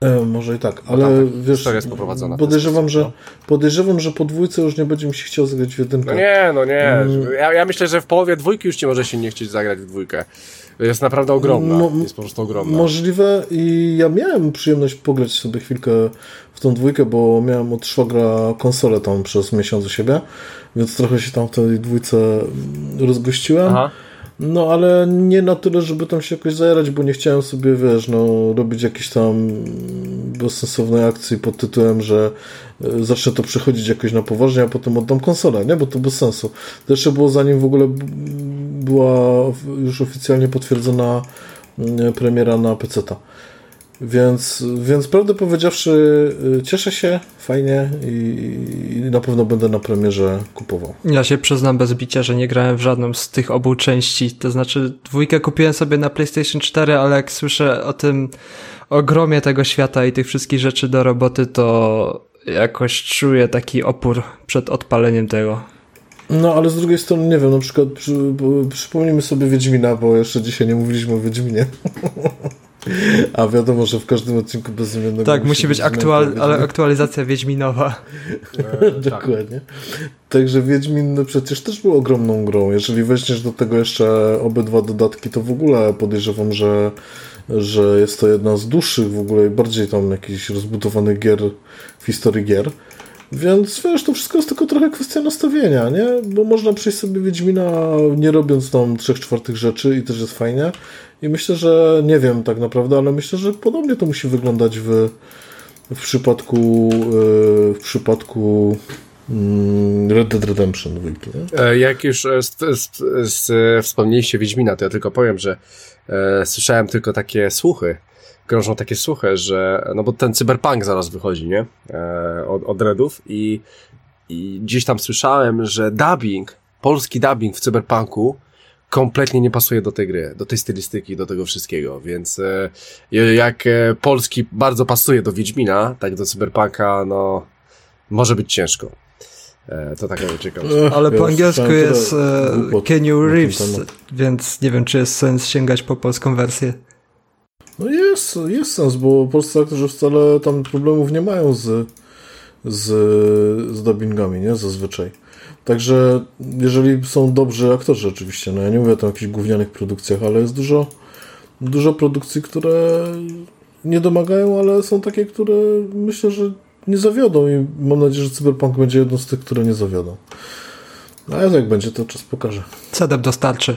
E, może i tak, ale tak, wiesz, jest poprowadzona podejrzewam, że, no. podejrzewam, że po dwójce już nie będzie mi się chciał zagrać w jedynkę. No nie, no nie. Mm. Ja, ja myślę, że w połowie dwójki już ci może się nie chcieć zagrać w dwójkę. Jest naprawdę ogromna. Mo, jest po prostu ogromna. Możliwe i ja miałem przyjemność pograć sobie chwilkę w tą dwójkę, bo miałem od szwagra konsolę tam przez miesiąc u siebie, więc trochę się tam w tej dwójce rozgościłem. Aha. No, ale nie na tyle, żeby tam się jakoś zajerać, bo nie chciałem sobie, wiesz, no, robić jakieś tam bezsensownej akcji pod tytułem, że e, zacznę to przechodzić jakoś na poważnie, a potem oddam konsolę, nie? Bo to bez sensu. To jeszcze było zanim w ogóle była już oficjalnie potwierdzona mm, premiera na PC-ta. Więc, więc prawdę powiedziawszy, y, cieszę się, fajnie i, i, na pewno będę na premierze kupował. Ja się przyznam bez bicia, że nie grałem w żadną z tych obu części. To znaczy, dwójkę kupiłem sobie na PlayStation 4, ale jak słyszę o tym ogromie tego świata i tych wszystkich rzeczy do roboty, to jakoś czuję taki opór przed odpaleniem tego. No, ale z drugiej strony, nie wiem, na przykład przy, przypomnijmy sobie Wiedźmina, bo jeszcze dzisiaj nie mówiliśmy o Wiedźminie. A wiadomo, że w każdym odcinku bezimiennego... Tak, musi być aktual, ale aktualizacja Wiedźminowa. E, Dokładnie. Także Wiedźmin no przecież też był ogromną grą. Jeżeli weźmiesz do tego jeszcze obydwa dodatki, to w ogóle podejrzewam, że, że jest to jedna z dłuższych w ogóle i bardziej tam jakichś rozbudowanych gier w historii gier. Więc wiesz, to wszystko jest tylko trochę kwestia nastawienia, nie? Bo można przejść sobie Wiedźmina nie robiąc tam trzech czwartych rzeczy i też jest fajnie. I myślę, że nie wiem tak naprawdę, ale myślę, że podobnie to musi wyglądać w, w przypadku e, w przypadku mm, Red Dead Redemption 2. E, jak już e, wspomnieliście Wiedźmina, to ja tylko powiem, że e, słyszałem tylko takie słuchy, krążą takie słuchy, że no bo ten cyberpunk zaraz wychodzi, nie? E, od, od Redów i, i gdzieś tam słyszałem, że dubbing, polski dubbing w cyberpunku kompletnie nie pasuje do tej gry, do tej stylistyki, do tego wszystkiego, więc e, jak e, polski bardzo pasuje do Wiedźmina, tak do Cyberpunka, no może być ciężko. E, to taka ciekawe. Ale po angielsku jest e, Kenny Reeves, więc nie wiem, czy jest sens sięgać po polską wersję. No jest, jest sens, bo polscy aktorzy wcale tam problemów nie mają z, z, z dubbingami, nie? Zazwyczaj. Także jeżeli są dobrzy aktorzy oczywiście, no ja nie mówię o jakichś gównianych produkcjach, ale jest dużo, dużo produkcji, które nie domagają, ale są takie, które myślę, że nie zawiodą i mam nadzieję, że Cyberpunk będzie jedną z tych, które nie zawiodą. A jak będzie, to czas pokaże. CDEP dostarczy.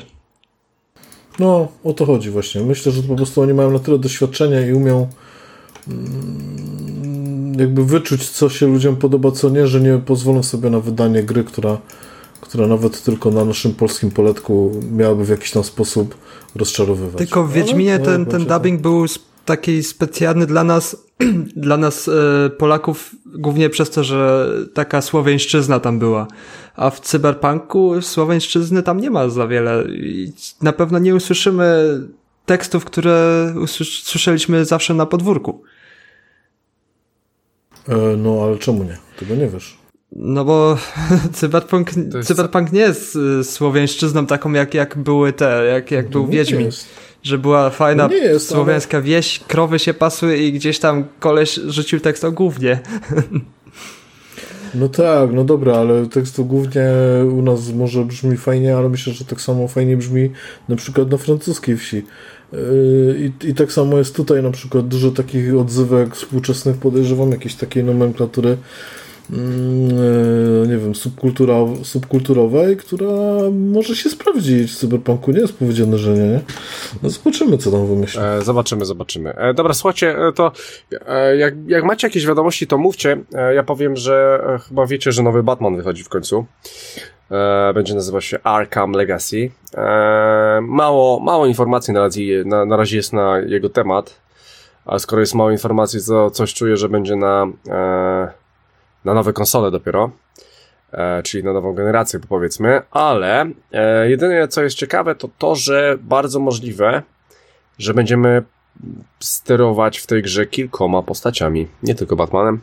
No, o to chodzi właśnie. Myślę, że po prostu oni mają na tyle doświadczenia i umią mm, jakby wyczuć, co się ludziom podoba, co nie, że nie pozwolą sobie na wydanie gry, która, która nawet tylko na naszym polskim poletku miałaby w jakiś tam sposób rozczarowywać. Tylko w Wiedźminie Ale, ten, ten dubbing był taki specjalny dla nas, dla nas e, Polaków, głównie przez to, że taka słowiańszczyzna tam była. A w cyberpunku słowiańszczyzny tam nie ma za wiele. I na pewno nie usłyszymy tekstów, które słyszeliśmy zawsze na podwórku. E, no, ale czemu nie? Tego nie wiesz. No bo cyberpunk, jest... cyberpunk nie jest y, słowiańszczyzną taką, jak, jak były te, jak, jak był Wiedźmin. Jest że była fajna no jest, słowiańska ale... wieś, krowy się pasły i gdzieś tam koleś rzucił tekst o głównie. No tak, no dobra, ale tekst o głównie u nas może brzmi fajnie, ale myślę, że tak samo fajnie brzmi na przykład na francuskiej wsi. Yy, I, I tak samo jest tutaj na przykład dużo takich odzywek współczesnych, podejrzewam, jakiejś takiej nomenklatury nie wiem, subkultura, subkulturowej, która może się sprawdzić w cyberpunku. Nie jest powiedziane, że nie. No zobaczymy, co tam wymyśli. E, zobaczymy, zobaczymy. E, dobra, słuchajcie, e, to e, jak, jak macie jakieś wiadomości, to mówcie. E, ja powiem, że e, chyba wiecie, że nowy Batman wychodzi w końcu. E, będzie nazywał się Arkham Legacy. E, mało, mało informacji na razie, na, na razie jest na jego temat, ale skoro jest mało informacji, to coś czuję, że będzie na, e, na nowe konsole dopiero, e, czyli na nową generację, powiedzmy, ale e, jedyne co jest ciekawe, to to, że bardzo możliwe, że będziemy sterować w tej grze kilkoma postaciami, nie tylko Batmanem,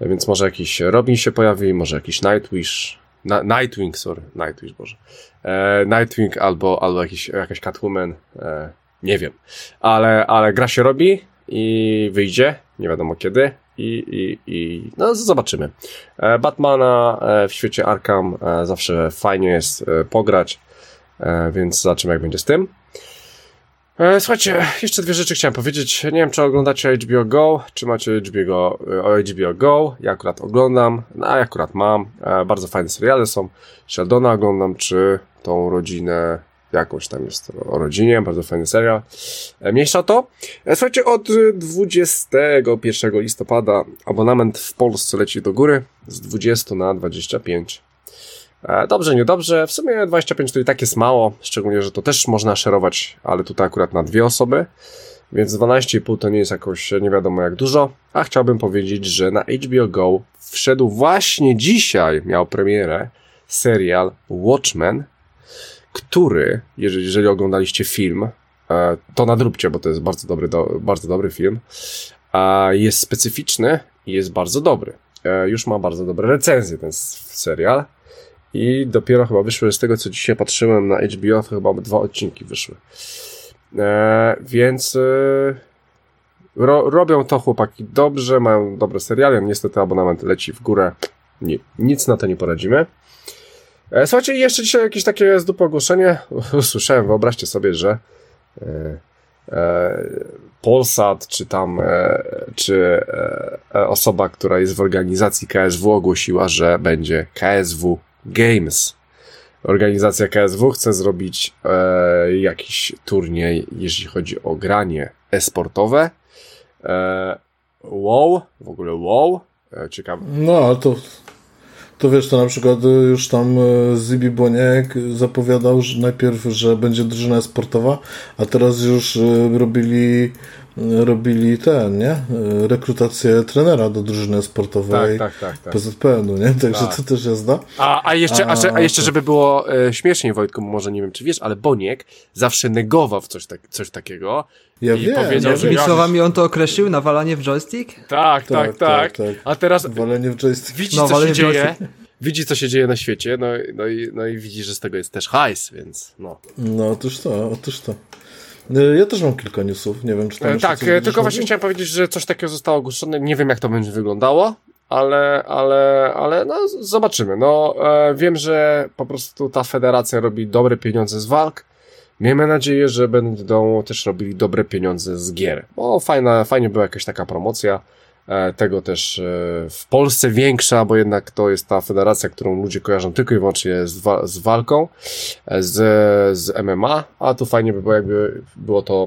więc może jakiś Robin się pojawi, może jakiś Nightwish, na, Nightwing, sorry, Nightwish, Boże. E, Nightwing albo, albo jakiś, jakaś Catwoman, e, nie wiem. Ale, ale gra się robi i wyjdzie, nie wiadomo kiedy i, i, i no zobaczymy. E, Batmana e, w świecie Arkham e, zawsze fajnie jest pograć, więc zobaczymy jak będzie z tym. Słuchajcie, jeszcze dwie rzeczy chciałem powiedzieć. Nie wiem, czy oglądacie HBO Go, czy macie HBO, HBO Go. Ja akurat oglądam, no a ja akurat mam. Bardzo fajne seriale są. Sheldona oglądam, czy tą rodzinę, jakąś tam jest o rodzinie, bardzo fajny serial. E, Mniejsza to. E, Słuchajcie, od y, 21 listopada abonament w Polsce leci do góry z 20 na 25. E, Dobrze, niedobrze. W sumie 25 to i tak jest mało, szczególnie, że to też można szerować, ale tutaj akurat na dwie osoby, więc 12,5 to nie jest jakoś nie wiadomo jak dużo, a chciałbym powiedzieć, że na HBO Go wszedł właśnie dzisiaj, miał premierę, serial Watchmen, który, jeżeli, jeżeli oglądaliście film, e, to nadróbcie, bo to jest bardzo dobry, do, bardzo dobry film, jest specyficzny i jest bardzo dobry. E, Już ma bardzo dobre recenzje ten serial. I dopiero chyba wyszły z tego, co dzisiaj patrzyłem na HBO, to chyba dwa odcinki wyszły. E, więc ro, robią to chłopaki dobrze, mają dobre seriale. Niestety abonament leci w górę. Nic na to nie poradzimy. E, słuchajcie, jeszcze dzisiaj jakieś takie z ogłoszenie. Usłyszałem, wyobraźcie sobie, że e, e, Polsat, czy tam, czy osoba, która jest w organizacji KSW ogłosiła, że będzie KSW Games. Organizacja KSW chce zrobić jakiś turniej, jeśli chodzi o granie e-sportowe. WoW, w ogóle WoW, ciekawe. No, to, to wiesz, to na przykład y, już tam y, Zibi Boniek zapowiadał że najpierw, że będzie drużyna sportowa, a teraz już y, robili robili ten, nie? Rekrutację trenera do drużyny sportowej Tak, tak, tak, tak. PZPN-u, nie? Także Tak. to też jazda. A, a, jeszcze, a, a A, jeszcze, żeby było e, śmieszniej, Wojtku, może nie wiem, czy wiesz, ale Boniek zawsze negował coś, tak, coś takiego. Ja I wiem. powiedział, że ja- słowami on to określił? Nawalanie w joystick? Tak, tak, Tak, tak. tak, tak. A teraz Walenie w joystick. widzi, No, co się dzieje. Widzi, co się dzieje na świecie, no, no, i, no i widzi, że z tego jest też hajs, więc no. No, otóż to, otóż to. Y, Ja też mam kilka newsów, nie wiem, czy tam E, tak, e, tylko właśnie chciałem powiedzieć, że coś takiego zostało ogłoszone. Nie wiem, jak to będzie wyglądało, ale, ale, ale no, zobaczymy. No, e, wiem, że po prostu ta federacja robi dobre pieniądze z walk. Miejmy nadzieję, że będą też robili dobre pieniądze z gier. Bo fajna, fajnie była jakaś taka promocja. E, tego też e, w Polsce większa, bo jednak to jest ta federacja, którą ludzie kojarzą tylko i wyłącznie z, wa- z walką, e, z, z MMA, a tu fajnie by było, jakby było to,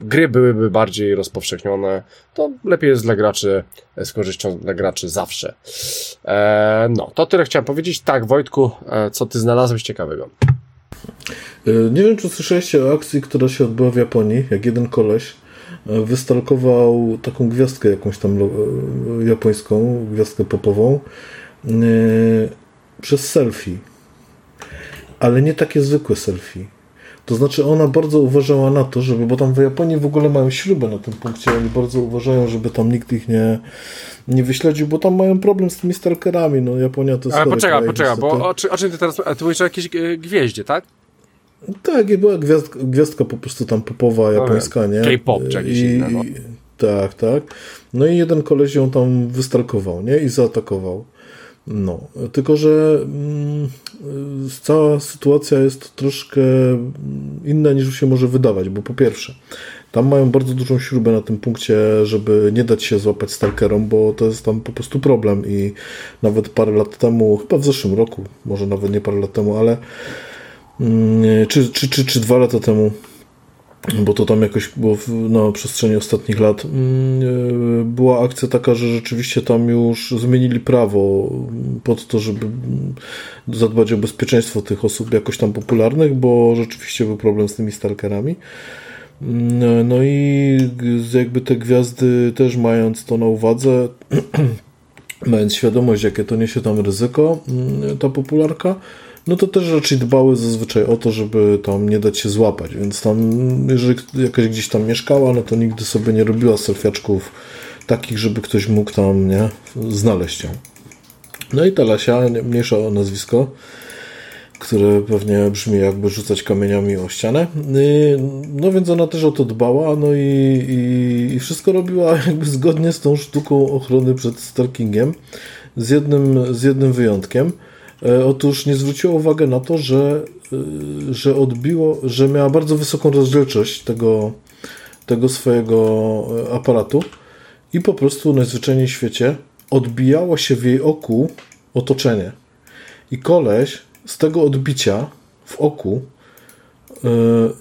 gry byłyby bardziej rozpowszechnione, to lepiej jest dla graczy, z korzyścią dla graczy zawsze. No, to tyle chciałem powiedzieć. Tak, Wojtku, co ty znalazłeś ciekawego? Nie wiem, czy słyszeliście o akcji, która się odbyła w Japonii, jak jeden koleś wystalkował taką gwiazdkę jakąś tam japońską, gwiazdkę popową y, przez selfie. Ale nie takie zwykłe selfie. To znaczy ona bardzo uważała na to, żeby, bo tam w Japonii w ogóle mają śrubę na tym punkcie, oni bardzo uważają, żeby tam nikt ich nie, nie wyśledził, bo tam mają problem z tymi stalkerami, no Japonia to jest Ale poczekaj, poczekaj, bo o, o czym ty teraz, a ty mówisz o jakiejś e, gwieździe, tak? Tak, i była gwiazdka, gwiazdka po prostu tam popowa japońska, nie? K-pop czy jakieś inne, no. Tak, tak. No i jeden koleś ją tam wystalkował, nie? I zaatakował. No, tylko że mm, y, cała sytuacja jest troszkę mm, inna niż się może wydawać, bo po pierwsze, tam mają bardzo dużą śrubę na tym punkcie, żeby nie dać się złapać stalkerom, bo to jest tam po prostu problem i nawet parę lat temu, chyba w zeszłym roku, może nawet nie parę lat temu, ale czy, czy, czy, czy dwa lata temu bo to tam jakoś było w, na przestrzeni ostatnich lat, mm, była akcja taka, że rzeczywiście tam już zmienili prawo pod to, żeby zadbać o bezpieczeństwo tych osób jakoś tam popularnych, bo rzeczywiście był problem z tymi stalkerami. Mm, no i jakby te gwiazdy też mając to na uwadze, mając świadomość, jakie to niesie tam ryzyko, mm, ta popularka, no to też raczej dbały zazwyczaj o to, żeby tam nie dać się złapać, więc tam, jeżeli jakaś gdzieś tam mieszkała, no to nigdy sobie nie robiła selfiaczków takich, żeby ktoś mógł tam, nie, znaleźć ją. No i ta Lasia, mniejsza o nazwisko, które pewnie brzmi jakby rzucać kamieniami o ścianę. Y, no więc ona też o to dbała, no i, i, i wszystko robiła jakby zgodnie z tą sztuką ochrony przed stalkingiem, z jednym, z jednym wyjątkiem – otóż nie zwróciła uwagi na to, że, e, że odbiło, że miała bardzo wysoką rozdzielczość tego, tego swojego e, aparatu i po prostu najzwyczajniej w świecie odbijało się w jej oku otoczenie. I koleś z tego odbicia w oku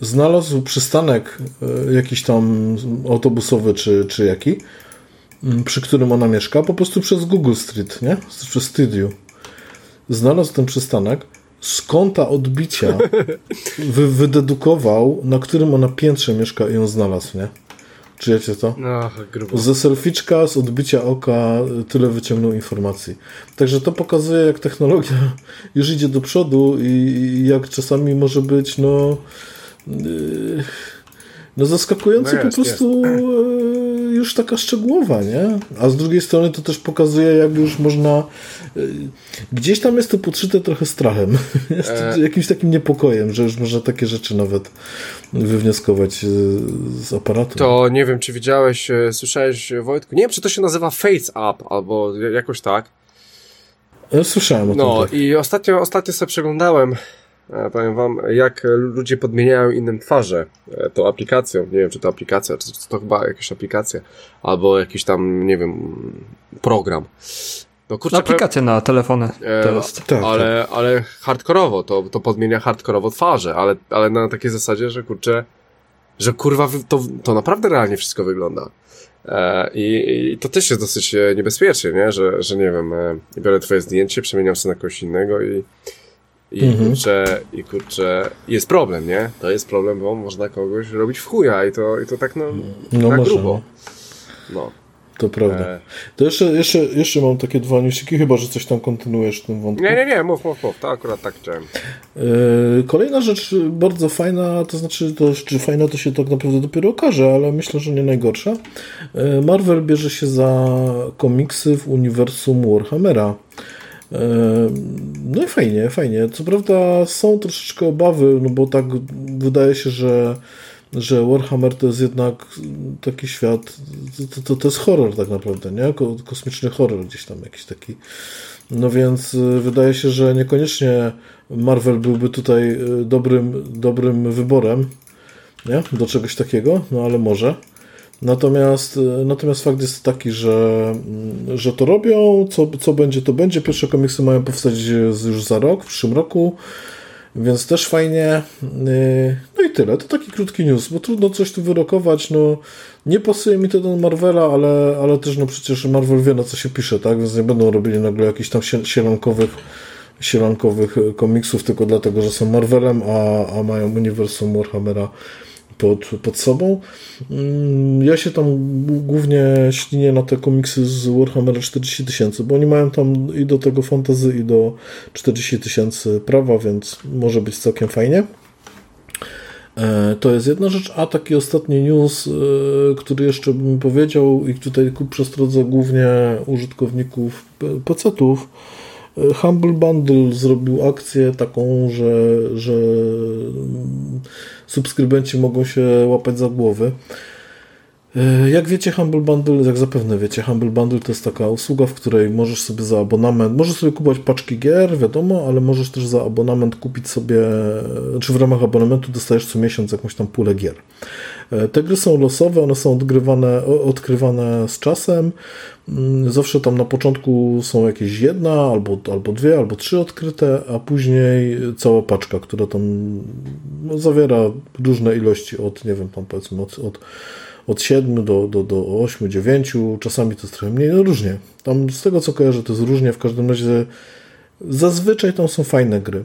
znalazł przystanek jakiś tam autobusowy czy, czy jaki, przy którym ona mieszka, po prostu przez Google Street, nie? Przez Studio znalazł ten przystanek, z kąta odbicia wy, wydedukował, na którym ona piętrze mieszka i ją znalazł, nie? Czujecie to? No, grubo. Ze selficzka, z odbicia oka tyle wyciągnął informacji. Także to pokazuje, jak technologia już idzie do przodu i jak czasami może być, no... Yy no zaskakująco no jest, po prostu jest. E, już taka szczegółowa, nie? A z drugiej strony to też pokazuje, jak już można. E, gdzieś tam jest to podszyte trochę strachem, e... jakimś takim niepokojem, że już można takie rzeczy nawet wywnioskować e, z aparatu. To nie wiem, czy widziałeś, słyszałeś Wojtku? Nie wiem, czy to się nazywa Face Up albo jakoś tak. Słyszałem o tym. No tak. i ostatnio, ostatnio sobie przeglądałem E, powiem wam, jak ludzie podmieniają innym twarze e, tą aplikacją. Nie wiem, czy to aplikacja, czy to chyba jakaś aplikacja, albo jakiś tam, nie wiem, program. No, kurczę, Aplikacja na telefony e, teraz. Tak, ale, tak. ale hardkorowo, to, to podmienia hardkorowo twarze, ale, ale na takiej zasadzie, że kurczę, że kurwa, to, to naprawdę realnie wszystko wygląda. E, i, I to też jest dosyć niebezpiecznie, nie? Że, że nie wiem, biorę twoje zdjęcie, przemieniam sobie na kogoś innego i, i mhm. kurczę, i kurczę, jest problem, nie? To jest problem, bo można kogoś robić w chuja i to, i to tak no, no na grubo. No. To prawda. E... To jeszcze, jeszcze, jeszcze mam takie dwa newsiki, chyba, że coś tam kontynuujesz w tym wątku. Nie, nie, nie, mów, mów, mów. To akurat tak chciałem. E, kolejna rzecz bardzo fajna, to znaczy, to, czy fajna to się tak naprawdę dopiero okaże, ale myślę, że nie najgorsza. E, Marvel bierze się za komiksy w uniwersum Warhammera. No i fajnie, fajnie. Co prawda są troszeczkę obawy, no bo tak wydaje się, że, że Warhammer to jest jednak taki świat, to, to, to jest horror tak naprawdę, nie? Kosmiczny horror gdzieś tam jakiś taki. No więc y, wydaje się, że niekoniecznie Marvel byłby tutaj y, dobrym, dobrym wyborem, nie? Do czegoś takiego, no ale może. Natomiast, e, natomiast fakt jest taki, że, mm, że to robią, co, co będzie, to będzie. Pierwsze komiksy mają powstać już za rok, w przyszłym roku, więc też fajnie. E, no i tyle. To taki krótki news, bo trudno coś tu wyrokować. No, nie pasuje mi to do Marvela, ale, ale też no przecież Marvel wie na co się pisze, tak? Więc nie będą robili nagle jakichś tam sielankowych sielankowych komiksów tylko dlatego, że są Marvelem, a, a mają uniwersum Warhammera pod, pod sobą. Mm, ja się tam głównie ślinię na te komiksy z Warhammera 40 tysięcy, bo oni mają tam i do tego fantazy, i do 40 tysięcy prawa, więc może być całkiem fajnie. E, to jest jedna rzecz, a taki ostatni news, e, który jeszcze bym powiedział i tutaj ku przestrodze głównie użytkowników PC-ów, Humble Bundle zrobił akcję taką, że, że subskrybenci mogą się łapać za głowy. E, jak wiecie, Humble Bundle, jak zapewne wiecie, Humble Bundle to jest taka usługa, w której możesz sobie za abonament, możesz sobie kupować paczki gier, wiadomo, ale możesz też za abonament kupić sobie, czy w ramach abonamentu dostajesz co miesiąc jakąś tam pulę gier. E, te gry są losowe, one są odgrywane, odkrywane z czasem. Mm, zawsze tam na początku są jakieś jedna, albo, albo dwie, albo trzy odkryte, a później cała paczka, która tam zawiera różne ilości od, nie wiem, tam powiedzmy od, od od 7 do, do, do 8, 9, czasami to jest trochę mniej, no różnie. Tam z tego co kojarzę, to jest różnie, w każdym razie zazwyczaj tam są fajne gry.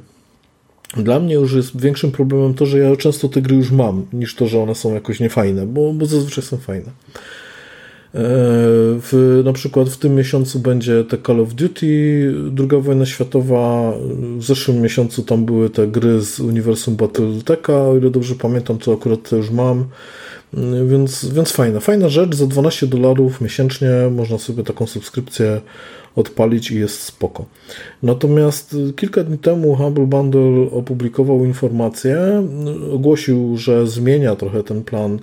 Dla mnie już jest większym problemem to, że ja często te gry już mam, niż to, że one są jakoś niefajne, bo, bo zazwyczaj są fajne. E, w, na przykład w tym miesiącu będzie te Call of Duty, druga wojna światowa. W zeszłym miesiącu tam były te gry z uniwersum Battleteka, o ile dobrze pamiętam, to akurat to już mam. Więc, więc fajna, fajna rzecz. Za 12 dolarów miesięcznie można sobie taką subskrypcję odpalić i jest spoko. Natomiast kilka dni temu Humble Bundle opublikował informację, ogłosił, że zmienia trochę ten plan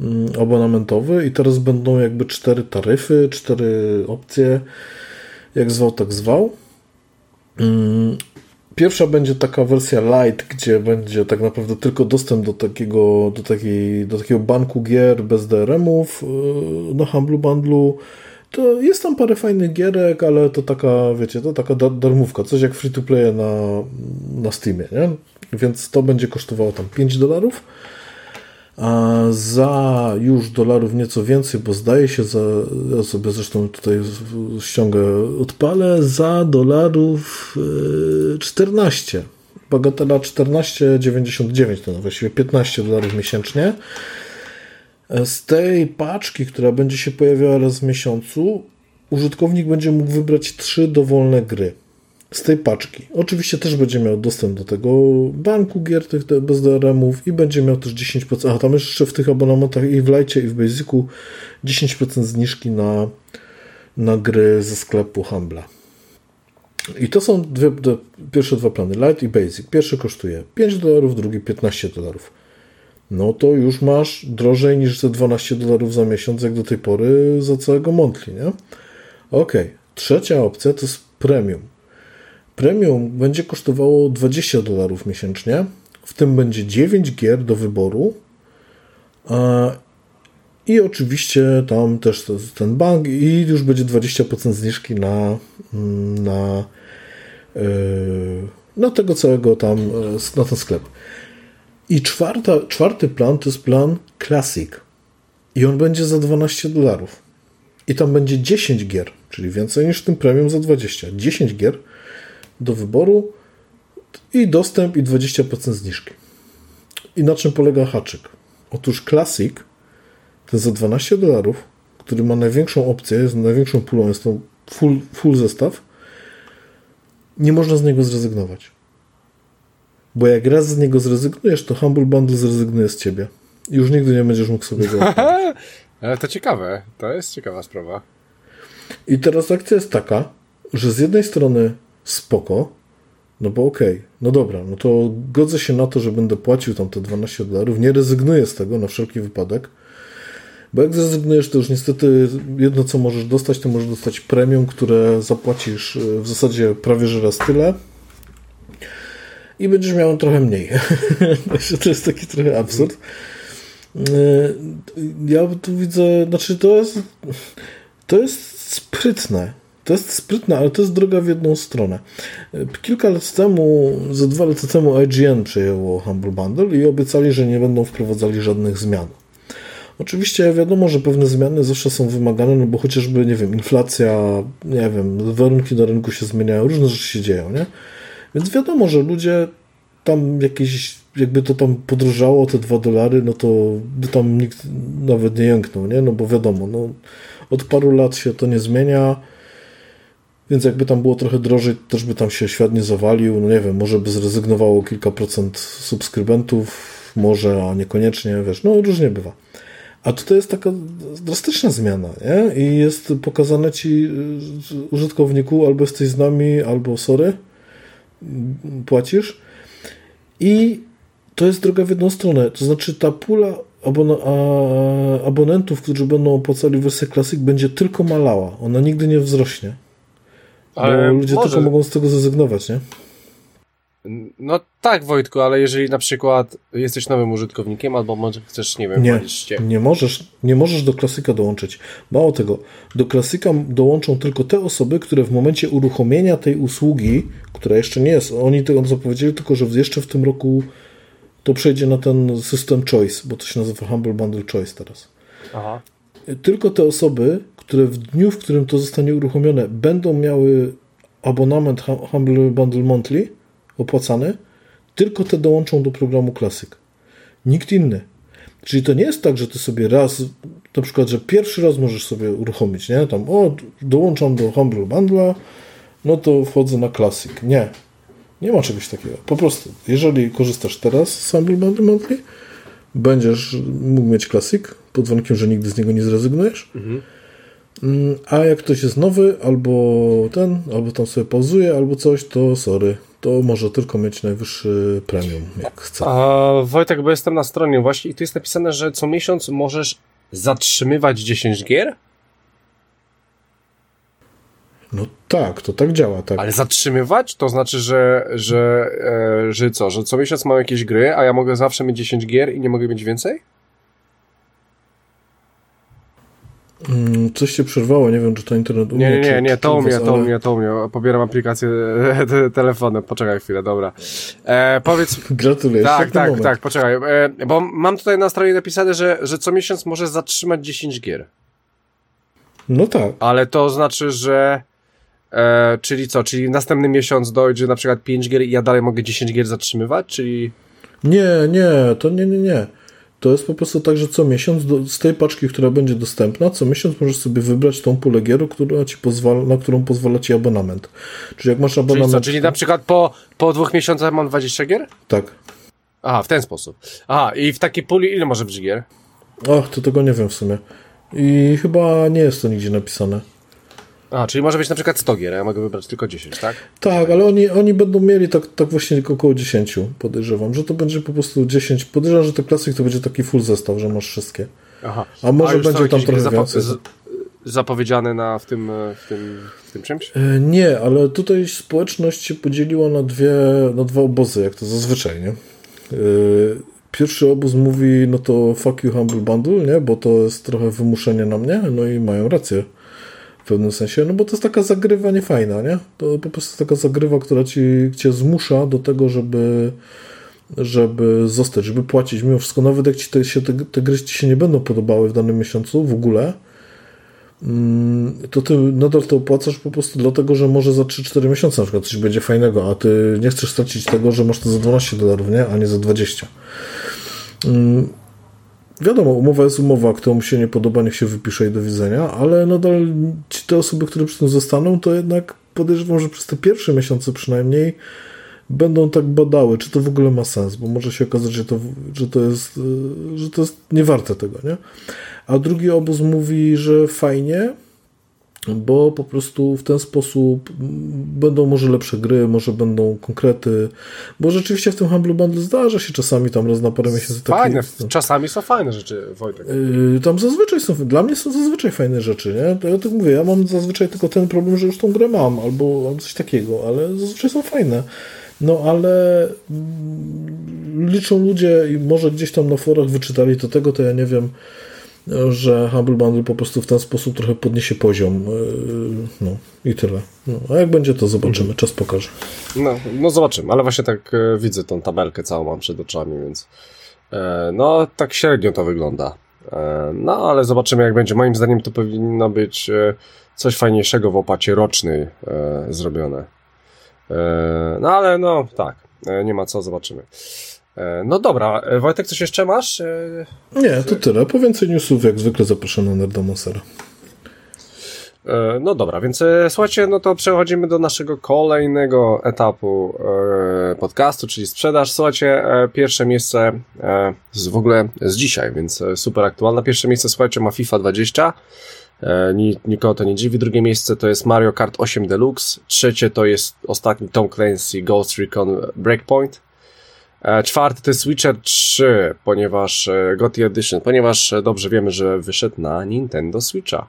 mm, abonamentowy i teraz będą jakby cztery taryfy, cztery opcje, jak zwał, tak zwał. Pierwsza będzie taka wersja light, gdzie będzie tak naprawdę tylko dostęp do takiego, do takiej, do takiego banku gier bez DRM-ów yy, na Humble Bundlu. To jest tam parę fajnych gierek, ale to taka, wiecie, to taka darmówka, coś jak free to play na, na Steamie, nie? Więc to będzie kosztowało tam 5 dolarów za już dolarów nieco więcej, bo zdaje się, za, ja sobie zresztą tutaj ściągę odpalę, za dolarów 14. E, Bagatela 14,99 to właściwie 15 dolarów miesięcznie. E, z tej paczki, która będzie się pojawiała raz w miesiącu, użytkownik będzie mógł wybrać trzy dowolne gry z tej paczki. Oczywiście też będzie miał dostęp do tego banku gier tych bez DRM-ów i będzie miał też 10%, a tam jeszcze w tych abonamentach i w Lite i w Basicu 10% zniżki na, na gry ze sklepu Humble. I to są dwie, dwie, pierwsze dwa plany, Lite i Basic. Pierwszy kosztuje 5 dolarów, drugi 15 dolarów. No to już masz drożej niż ze 12 dolarów za miesiąc, jak do tej pory za całego monthly, nie? Ok. Trzecia opcja to jest premium. Premium będzie kosztowało 20 dolarów miesięcznie, w tym będzie 9 gier do wyboru i oczywiście tam też ten bank i już będzie 20% zniżki na, na, e, na tego całego tam, e, na ten sklep. I czwarta, czwarty plan to jest plan Classic i on będzie za 12 dolarów. I tam będzie 10 gier, czyli więcej niż w tym premium za 20. 10 gier do wyboru i dostęp i 20% zniżki. I na czym polega haczyk? Otóż Classic to za 12 dolarów, który ma największą opcję, jest największą pulą, jest to full, full zestaw, nie można z niego zrezygnować. Bo jak raz z niego zrezygnujesz, to Humble Bundle zrezygnuje z ciebie. I już nigdy nie będziesz mógł sobie go Ale to ciekawe. To jest ciekawa sprawa. I teraz akcja jest taka, że z jednej strony spoko, no bo okej, okay, no dobra, no to godzę się na to, że będę płacił tam te 12 dolarów, nie rezygnuję z tego na wszelki wypadek, bo jak zrezygnujesz, to już niestety jedno, co możesz dostać, to możesz dostać premium, które zapłacisz e, w zasadzie prawie że raz tyle i będziesz miał trochę mniej. to jest taki trochę absurd. E, ja tu widzę, znaczy to jest to jest sprytne to jest sprytne, ale to jest droga w jedną stronę. Kilka lat temu, ze dwa lata temu IGN przejęło Humble Bundle i obiecali, że nie będą wprowadzali żadnych zmian. Oczywiście wiadomo, że pewne zmiany zawsze są wymagane, no bo chociażby, nie wiem, inflacja, nie wiem, warunki na rynku się zmieniają, różne rzeczy się dzieją, nie? Więc wiadomo, że ludzie tam jakieś, jakby to tam podróżało te dwa dolary, no to by tam nikt nawet nie jęknął, nie? No bo wiadomo, no od paru lat się to nie zmienia, więc jakby tam było trochę drożej, też by tam się świat nie zawalił. No nie wiem, może by zrezygnowało kilka procent subskrybentów, może, a niekoniecznie, wiesz, no różnie bywa. A tutaj jest taka drastyczna zmiana, nie? I jest pokazane ci y, użytkowniku, albo jesteś z nami, albo sorry, płacisz. I to jest droga w jedną stronę. To znaczy ta pula abon abonentów, którzy będą opłacali wersję Classic, będzie tylko malała. Ona nigdy nie wzrośnie. Ale ludzie może... tylko mogą z tego zrezygnować, nie? No tak, Wojtku, ale jeżeli na przykład jesteś nowym użytkownikiem, albo może chcesz, nie wiem, nie, nie możesz, nie możesz do klasyka dołączyć. Mało tego, do klasyka dołączą tylko te osoby, które w momencie uruchomienia tej usługi, która jeszcze nie jest, oni tego zapowiedzieli, tylko że jeszcze w tym roku to przejdzie na ten system choice, bo to się nazywa Humble Bundle Choice teraz. Aha. Tylko te osoby, które w dniu, w którym to zostanie uruchomione, będą miały abonament Humble Bundle Monthly, opłacane, tylko te dołączą do programu Classic. Nikt inny. Czyli to nie jest tak, że ty sobie raz, na przykład, że pierwszy raz możesz sobie uruchomić, nie? Tam, o, dołączam do Humble Bundle, no to wchodzę na Classic. Nie. Nie ma czegoś takiego. Po prostu, jeżeli korzystasz teraz z Humble Bundle Monthly, będziesz mógł mieć Classic, pod warunkiem, że nigdy z niego nie zrezygnujesz. Mhm. Mm, a jak ktoś jest nowy, albo ten, albo tam sobie pauzuje, albo coś, to sorry, to może tylko mieć najwyższy premium, jak chce. A, Wojtek, bo jestem na stronie właśnie i tu jest napisane, że co miesiąc możesz zatrzymywać 10 gier? No tak, to tak działa, tak. Ale zatrzymywać? To znaczy, że, że, e, że co, że co miesiąc mam jakieś gry, a ja mogę zawsze mieć 10 gier i nie mogę mieć więcej? Mm, coś się przerwało, nie wiem, czy to internet u mnie. Nie, nie, nie, nie to u mnie, to u mnie, to u mnie. Pobieram aplikację telefonem. Poczekaj chwilę, dobra. E, powiedz. Gratuluję. Tak, tak, moment. tak, poczekaj. E, bo mam tutaj na stronie napisane, że, że co miesiąc może zatrzymać 10 gier. No tak. Ale to znaczy, że. E, czyli co? Czyli następny miesiąc dojdzie na przykład 5 gier i ja dalej mogę 10 gier zatrzymywać? Czyli. Nie, nie, to nie, nie, nie. To jest po prostu tak, że co miesiąc do, z tej paczki, która będzie dostępna, co miesiąc możesz sobie wybrać tą pulę gier, która ci pozwala, na którą pozwala ci abonament. Czyli jak masz abonament... Czyli, co, czyli na przykład po, po dwóch miesiącach mam 20 gier? Tak. Aha, w ten sposób. Aha, i w takiej puli ile może być gier? Ach, to tego nie wiem w sumie. I chyba nie jest to nigdzie napisane. A, czyli może być na przykład 100 gier, ja mogę wybrać tylko 10, tak? Tak, ale oni, oni będą mieli tak, tak właśnie tylko około 10, podejrzewam, że to będzie po prostu 10. Podejrzewam, że to klasyk to będzie taki full zestaw, że masz wszystkie. Aha. A może a będzie tam trochę więcej. zapowiedziane na, w, tym, w, tym, w tym czymś? E, nie, ale tutaj społeczność się podzieliła na, dwie, na dwa obozy, jak to zazwyczaj, nie? E, pierwszy obóz mówi, no to fuck you Humble Bundle, nie? Bo to jest trochę wymuszenie na mnie, no i mają rację w pewnym sensie, no bo to jest taka zagrywa niefajna, nie? To po prostu taka zagrywa, która ci, cię zmusza do tego, żeby żeby zostać, żeby płacić mimo wszystko, nawet jak ci te, się, te, te gry ci się nie będą podobały w danym miesiącu w ogóle, mm, to ty nadal to opłacasz po prostu dlatego, że może za 3-4 miesiące na przykład coś będzie fajnego, a ty nie chcesz stracić tego, że masz to za 12 dolarów, nie? A nie za 20. Wiadomo, umowa jest umowa, kto mu się nie podoba, niech się wypisze i do widzenia, ale nadal ci te osoby, które przy tym zostaną, to jednak podejrzewam, że przez te pierwsze miesiące przynajmniej będą tak badały, czy to w ogóle ma sens, bo może się okazać, że to, że to, jest, że to jest niewarte tego, nie? A drugi obóz mówi, że fajnie, bo po prostu w ten sposób będą może lepsze gry, może będą konkrety, bo rzeczywiście w tym Humble Bundle zdarza się czasami tam raz na parę miesięcy Fajne, takie, czasami są fajne rzeczy, Wojtek. Yy, tam zazwyczaj są, dla mnie są zazwyczaj fajne rzeczy, nie? To ja tak mówię, ja mam zazwyczaj tylko ten problem, że już tą grę mam, albo coś takiego, ale zazwyczaj są fajne. No ale mm, liczą ludzie i może gdzieś tam na forach wyczytali to tego, to ja nie wiem, że Humble Bundle po prostu w ten sposób trochę podniesie poziom. E, no i tyle. No, a jak będzie, to zobaczymy. Mhm. Czas pokaże. No, no zobaczymy, ale właśnie tak e, widzę tą tabelkę całą mam przed oczami, więc e, no tak średnio to wygląda. no ale zobaczymy jak będzie. Moim zdaniem to powinno być coś fajniejszego w opacie rocznej zrobione. no ale no tak, nie ma co, zobaczymy. E, no dobra, e, Wojtek, coś jeszcze masz? E, Nie, to tyle. Po więcej newsów jak zwykle zapraszam na Nerdomasera. No dobra, więc słuchajcie, no to przechodzimy do naszego kolejnego etapu podcastu, czyli sprzedaż. Słuchajcie, pierwsze miejsce z, w ogóle z dzisiaj, więc super aktualne. Pierwsze miejsce, słuchajcie, ma FIFA 20. Nikogo to nie dziwi. Drugie miejsce to jest Mario Kart 8 Deluxe. Trzecie to jest ostatni Tom Clancy Ghost Recon Breakpoint. E, czwarty to jest Witcher 3, ponieważ e, GOTY Edition, ponieważ e, dobrze wiemy, że wyszedł na Nintendo Switcha.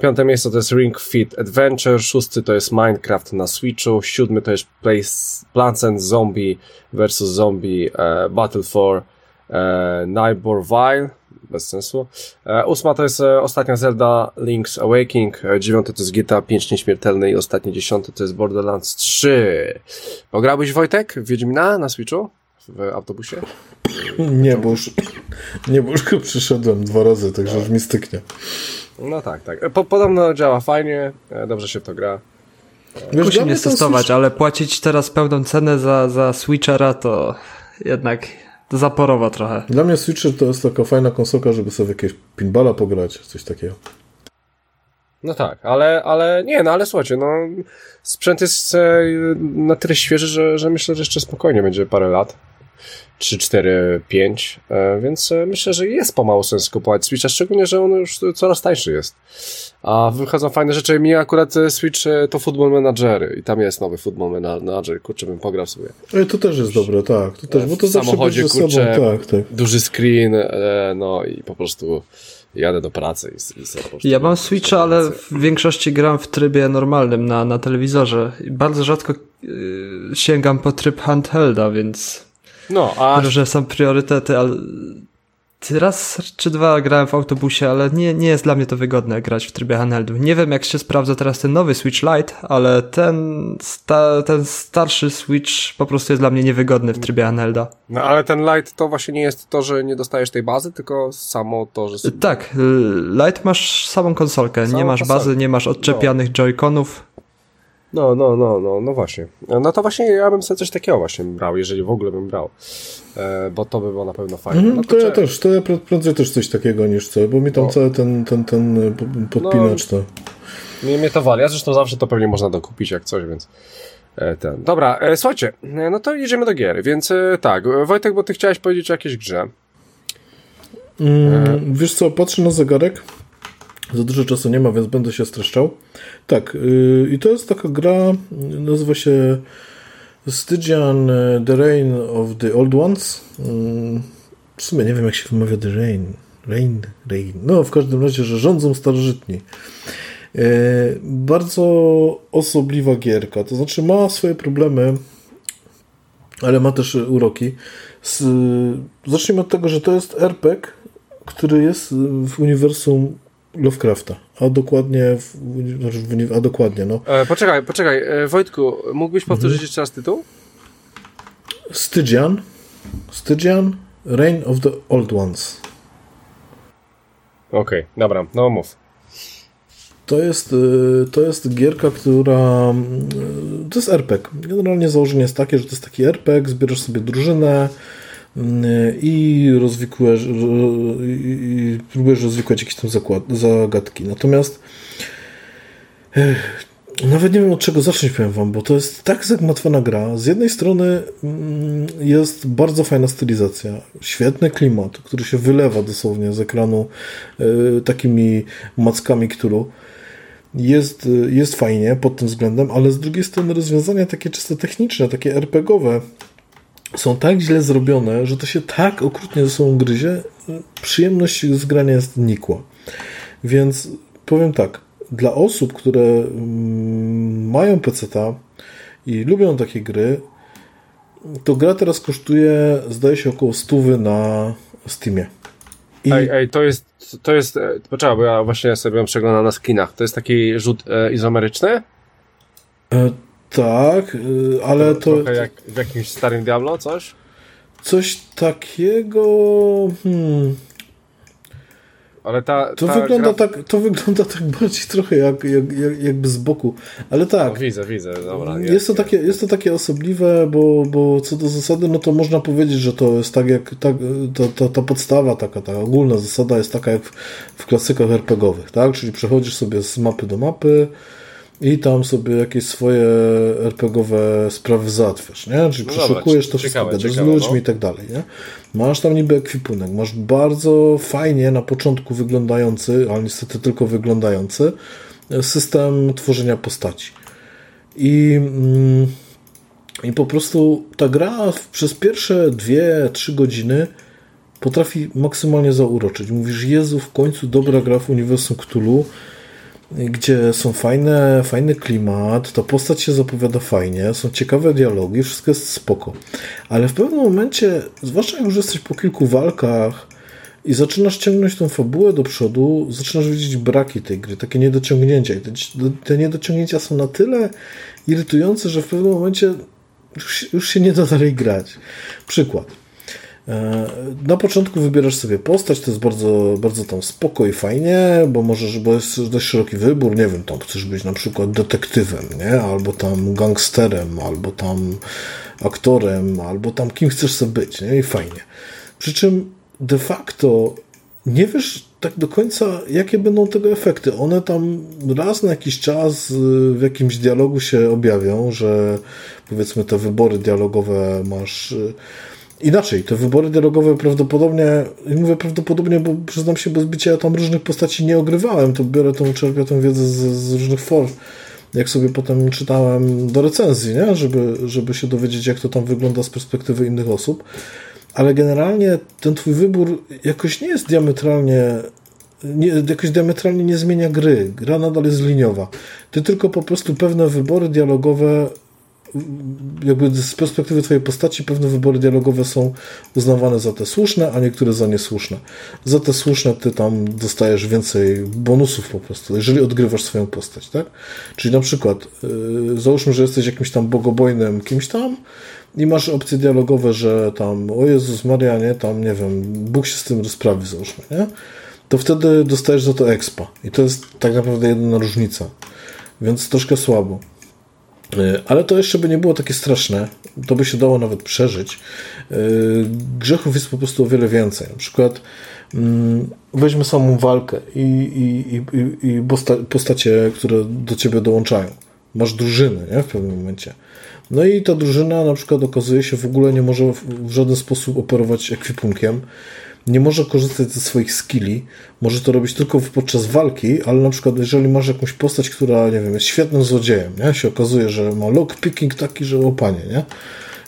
Piąte miejsce to jest Ring Fit Adventure, szósty to jest Minecraft na Switchu, siódmy to jest Plants and Zombie vs. Zombie Battle for Neighborville, bez sensu. E, ósma to jest e, ostatnia Zelda Link's Awakening, e, dziewiąte to jest GTA 5 Nieśmiertelny i ostatnie dziesiąte to jest Borderlands 3. Pograłbyś Wojtek w Wiedźmina na Switchu? W autobusie? Nie, bo już, nie, bo już go przyszedłem dwa razy, także już mi styknie. No tak, tak. Po, podobno działa fajnie, dobrze się w to gra. Wiesz, Musi dla mnie mnie ten testować, Switch- ale płacić teraz pełną cenę za, za Switchera to jednak zaporowo trochę. Dla mnie Switcher to jest taka fajna konsolka, żeby sobie jakieś pinballa pograć, coś takiego. No tak, ale, ale nie, no ale słuchajcie, no sprzęt jest e, na tyle świeży, że, że myślę, że jeszcze spokojnie będzie parę lat. 3, 4, 5, e, więc e, myślę, że jest pomału sens kupować Switcha, szczególnie, że on już coraz tańszy jest. A wychodzą fajne rzeczy. Mi akurat e, Switch e, to Football Manager i tam jest nowy Football Manager, kurczę, bym pograł sobie. Ale to też jest dobre, tak. To też, bo to W zawsze samochodzie, będzie ze sobą, kurczę, tak, tak. Duży screen, no i po prostu jadę do pracy i, i sobie. Ja mam Switcha, ale w większości gram w trybie normalnym na, na telewizorze. Bardzo rzadko yy, sięgam po tryb handhelda, więc No, a różne są priorytety, ale raz czy dwa grałem w autobusie, ale nie, nie jest dla mnie to wygodne grać w trybie handheldu. Nie wiem jak się sprawdza teraz ten nowy Switch Lite, ale ten, sta, ten starszy Switch po prostu jest dla mnie niewygodny w trybie handhelda. No ale ten light to właśnie nie jest to, że nie dostajesz tej bazy, tylko samo to, że... sobie- Tak, Lite masz samą konsolkę, Samą nie masz konsolkę. bazy, nie masz odczepianych joyconów. No, no, no, no, no właśnie. No to właśnie ja bym sobie coś takiego właśnie brał, jeżeli w ogóle bym brał. E, bo to by było na pewno fajne. Mhm, no to ja cze- też, to ja prę- prędzej też coś takiego niż co, bo mi tam No. cały ten, ten, ten e, po- podpinacz to... Mnie, mnie to wali. Ja zresztą zawsze to pewnie można dokupić jak coś, więc e, ten. Dobra, e, słuchajcie, e, no to jedziemy do gier, więc e, tak, Wojtek, bo ty chciałeś powiedzieć o jakiejś grze. Mm, wiesz co, patrzę na zegarek. Za dużo czasu nie ma, więc będę się streszczał. Tak, yy, i to jest taka gra, nazywa się Stygian yy, The Reign of the Old Ones. Yy, w sumie nie wiem, jak się wymawia The Reign. Reign, Reign. No, w każdym razie, że rządzą starożytni. Bardzo osobliwa gierka, to znaczy ma swoje problemy, ale ma też uroki. Zacznijmy od tego, że to jest RPG, który jest w uniwersum Lovecrafta, a dokładnie, w, znaczy a dokładnie, no. E, poczekaj, poczekaj, e, Wojtku, mógłbyś powtórzyć Mhm. jeszcze raz tytuł? Stygian, Stygian, Reign of the Old Ones. Okej, dobra, no mów. To jest, y, to jest gierka, która. y, To jest RPG. Generalnie założenie jest takie, że to jest taki RPG, zbierasz sobie drużynę y, i i próbujesz rozwikłać jakieś tam zakład, zagadki. Natomiast y, nawet nie wiem od czego zacząć, powiem wam, bo to jest tak zagmatwana gra. Z jednej strony mm, jest bardzo fajna stylizacja, świetny klimat, który się wylewa dosłownie z ekranu y, takimi mackami Cthulhu jest, jest fajnie pod tym względem, ale z drugiej strony rozwiązania takie czysto techniczne, takie RPGowe są tak źle zrobione, że to się tak okrutnie ze sobą gryzie, przyjemność z grania jest nikła. Więc powiem tak, dla osób, które mm, mają PC-ta i lubią takie gry, to gra teraz kosztuje, zdaje się, około 100 na Steamie. I Ej, ej, to jest, to jest, e, poczekaj, bo ja właśnie sobie przeglądam na skinach. To jest taki rzut e, izomeryczny? e, tak, e, ale to, Trochę jak w jakimś starym Diablo, coś? Coś takiego. Hmm, Ale ta, to, ta wygląda gra... tak, to wygląda tak bardziej trochę jak, jak, jak, jakby z boku. Ale tak. widzę, widzę, dobra. Jest to, takie, jest to takie osobliwe, bo, bo co do zasady, no to można powiedzieć, że to jest tak jak tak, ta, ta, ta podstawa, taka ta ogólna zasada jest taka jak w, w klasykach RPGowych, tak? Czyli przechodzisz sobie z mapy do mapy i tam sobie jakieś swoje RPGowe sprawy załatwiasz, nie? Czyli No dobra, przeszukujesz to wszystko, gadasz z ludźmi no. i tak dalej, nie? Masz tam niby ekwipunek, masz bardzo fajnie na początku wyglądający, ale niestety tylko wyglądający, system tworzenia postaci. I mm, I po prostu ta gra przez pierwsze dwie, trzy godziny potrafi maksymalnie zauroczyć. Mówisz, Jezu, w końcu dobra gra w uniwersum Cthulhu, gdzie są fajne, fajny klimat, ta postać się zapowiada fajnie, są ciekawe dialogi, wszystko jest spoko. Ale w pewnym momencie, zwłaszcza jak już jesteś po kilku walkach i zaczynasz ciągnąć tą fabułę do przodu, zaczynasz widzieć braki tej gry, takie niedociągnięcia. I te, te niedociągnięcia są na tyle irytujące, że w pewnym momencie już, już się nie da dalej grać. Przykład. E, na początku wybierasz sobie postać, to jest bardzo, bardzo tam spoko i fajnie, bo możesz, bo jest dość szeroki wybór, nie wiem, tam chcesz być na przykład detektywem, nie? Albo tam gangsterem, albo tam aktorem, albo tam kim chcesz sobie być, nie? I fajnie. Przy czym de facto nie wiesz tak do końca, jakie będą tego efekty. One tam raz na jakiś czas y, w jakimś dialogu się objawią, że powiedzmy te wybory dialogowe masz y, Inaczej, te wybory dialogowe prawdopodobnie, mówię prawdopodobnie, bo przyznam się, bez bicia ja tam różnych postaci nie ogrywałem, to biorę tą, czerpię tą wiedzę z, z różnych form, jak sobie potem czytałem do recenzji, nie? Żeby, żeby się dowiedzieć, jak to tam wygląda z perspektywy innych osób. Ale generalnie ten twój wybór jakoś nie jest diametralnie nie, jakoś diametralnie nie zmienia gry. Gra nadal jest liniowa. Ty tylko po prostu pewne wybory dialogowe jakby z perspektywy twojej postaci pewne wybory dialogowe są uznawane za te słuszne, a niektóre za niesłuszne. Za te słuszne ty tam dostajesz więcej bonusów po prostu, jeżeli odgrywasz swoją postać, tak? Czyli na przykład yy, załóżmy, że jesteś jakimś tam bogobojnym kimś tam i masz opcje dialogowe, że tam o Jezus Maria, nie, tam nie wiem, Bóg się z tym rozprawi, załóżmy, nie? To wtedy dostajesz za to expa. I to jest tak naprawdę jedyna różnica. Więc troszkę słabo. E, ale to jeszcze by nie było takie straszne, to by się dało nawet przeżyć. E, grzechów jest po prostu o wiele więcej. Na przykład mm, weźmy samą walkę i, i, i, i postacie, które do ciebie dołączają. Masz drużynę nie? w pewnym momencie. No i ta drużyna na przykład okazuje się w ogóle nie może w żaden sposób operować ekwipunkiem nie może korzystać ze swoich skilli, może to robić tylko podczas walki, ale na przykład jeżeli masz jakąś postać, która, nie wiem, jest świetnym złodziejem, nie? się okazuje, że ma lockpicking taki, że opanie, nie?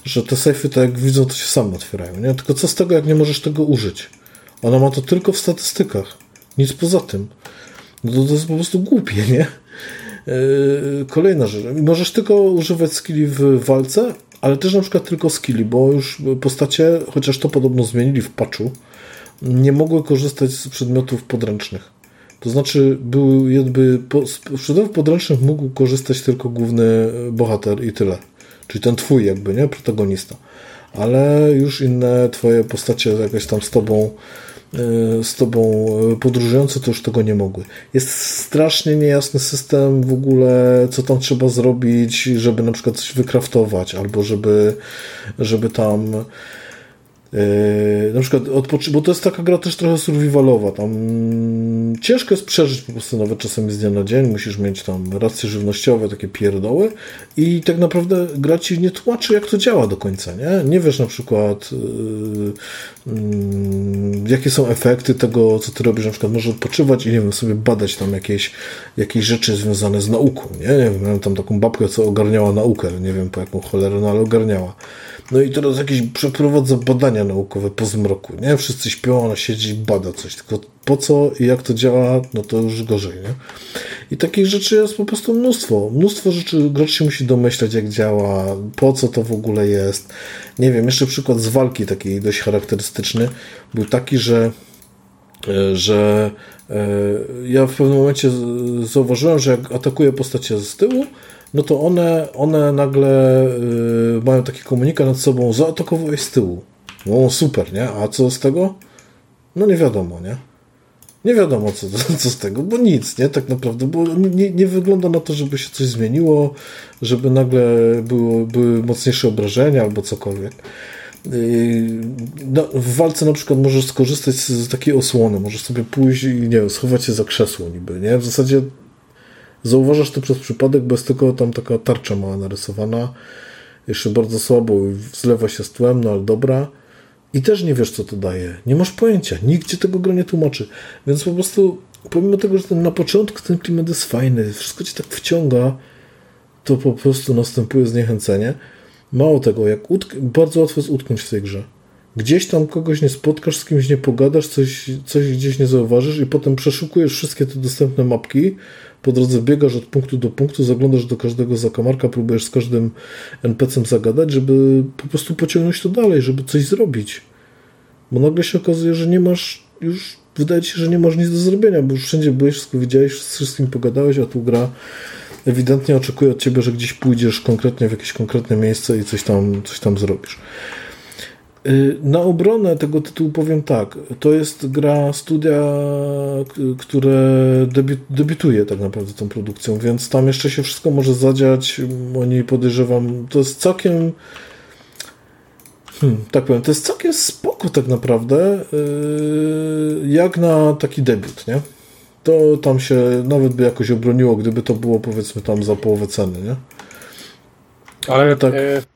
Że te sejfy, tak jak widzą, to się same otwierają, nie? Tylko co z tego, jak nie możesz tego użyć? Ona ma to tylko w statystykach. Nic poza tym. No to, to jest po prostu głupie, nie? Yy, kolejna rzecz. Możesz tylko używać skilli w walce, ale też na przykład tylko skilli, bo już postacie, chociaż to podobno zmienili w patchu, nie mogły korzystać z przedmiotów podręcznych. To znaczy, był jakby, z przedmiotów podręcznych mógł korzystać tylko główny bohater i tyle. Czyli ten twój jakby, nie? Protagonista. Ale już inne twoje postacie jakoś tam z tobą y, z tobą podróżujące to już tego nie mogły. Jest strasznie niejasny system w ogóle, co tam trzeba zrobić, żeby na przykład coś wykraftować, albo żeby, żeby tam na przykład bo to jest taka gra też trochę survivalowa. Tam ciężko jest przeżyć po prostu nawet czasami z dnia na dzień. Musisz mieć tam racje żywnościowe, takie pierdoły i tak naprawdę gra ci nie tłumaczy, jak to działa do końca, nie? Nie wiesz na przykład yy, yy, jakie są efekty tego, co ty robisz. Na przykład możesz odpoczywać i nie wiem, sobie badać tam jakieś, jakieś rzeczy związane z nauką, nie? Nie wiem, miałem tam taką babkę, co ogarniała naukę, nie wiem po jaką cholerę, no ale ogarniała. No i teraz jakieś przeprowadza badania naukowe po zmroku, nie? Wszyscy śpią, ona siedzi bada coś, tylko po co i jak to działa, no to już gorzej, nie? I takich rzeczy jest po prostu mnóstwo. Mnóstwo rzeczy gracz się musi domyślać, jak działa, po co to w ogóle jest. Nie wiem, jeszcze przykład z walki taki dość charakterystyczny był taki, że e, że e, ja w pewnym momencie zauważyłem, że jak atakuję postacie z tyłu, no to one, one nagle y, mają taki komunikat nad sobą, zaatakowałeś z tyłu. No super, nie? A co z tego? No nie wiadomo, nie? Nie wiadomo, co, co z tego, bo nic, nie? Tak naprawdę, bo nie, nie wygląda na to, żeby się coś zmieniło, żeby nagle było, były mocniejsze obrażenia albo cokolwiek. Y, no, w walce na przykład możesz skorzystać z, z takiej osłony, możesz sobie pójść i nie wiem, schować się za krzesło niby, nie? W zasadzie Zauważasz to przez przypadek, bo jest tylko tam taka tarcza mała narysowana, jeszcze bardzo słabo zlewa się z tłem, no ale dobra. I też nie wiesz, co to daje. Nie masz pojęcia. Nikt ci tego gro nie tłumaczy. Więc po prostu, pomimo tego, że ten, na początku ten klimat jest fajny, wszystko cię tak wciąga, to po prostu następuje zniechęcenie. Mało tego, jak bardzo łatwo jest utknąć w tej grze. Gdzieś tam kogoś nie spotkasz, z kimś nie pogadasz, coś, coś gdzieś nie zauważysz i potem przeszukujesz wszystkie te dostępne mapki, po drodze biegasz od punktu do punktu, zaglądasz do każdego zakamarka, próbujesz z każdym NPC-em zagadać, żeby po prostu pociągnąć to dalej, żeby coś zrobić. Bo nagle się okazuje, że nie masz już, wydaje ci się, że nie masz nic do zrobienia, bo już wszędzie byłeś, wszystko widziałeś, z wszystkim pogadałeś, a tu gra ewidentnie oczekuje od ciebie, że gdzieś pójdziesz konkretnie w jakieś konkretne miejsce i coś tam, coś tam zrobisz. Y, na obronę tego tytułu powiem tak. To jest gra studia, które debi debiutuje tak naprawdę tą produkcją, więc tam jeszcze się wszystko może zadziać. Oni podejrzewam, to jest całkiem. Hmm, tak powiem, to jest całkiem spoko tak naprawdę, yy, jak na taki debiut, nie? To tam się nawet by jakoś obroniło, gdyby to było powiedzmy tam za połowę ceny, nie? Ale tak. E,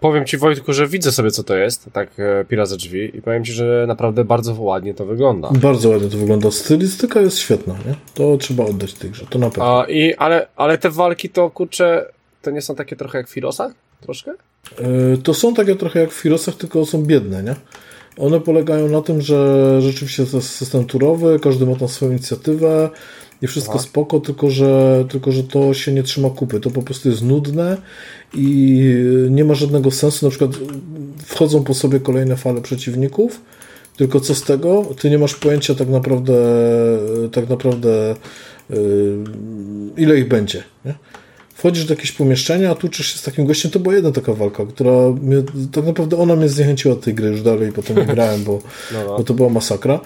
powiem ci Wojtku, że widzę sobie co to jest, tak e, pira ze drzwi i powiem ci, że naprawdę bardzo ładnie to wygląda. Bardzo ładnie to wygląda. Stylistyka jest świetna, nie? To trzeba oddać tej grze, to na pewno. A, i, ale, ale te walki to kurczę, to nie są takie trochę jak w Firosach? Troszkę? Yy, to są takie trochę jak w Firosach, tylko są biedne, nie? One polegają na tym, że rzeczywiście to jest system turowy, każdy ma tam swoją inicjatywę i wszystko Aha. spoko, tylko że, tylko że to się nie trzyma kupy. To po prostu jest nudne i nie ma żadnego sensu. Na przykład wchodzą po sobie kolejne fale przeciwników, tylko co z tego? Ty nie masz pojęcia tak naprawdę, tak naprawdę yy, ile ich będzie. Nie? Wchodzisz do jakieś pomieszczenia, a tłuczysz się z takim gościem. To była jedna taka walka, która mnie, tak naprawdę ona mnie zniechęciła od tej gry już dalej, potem nie grałem, bo, no, no. bo to była masakra.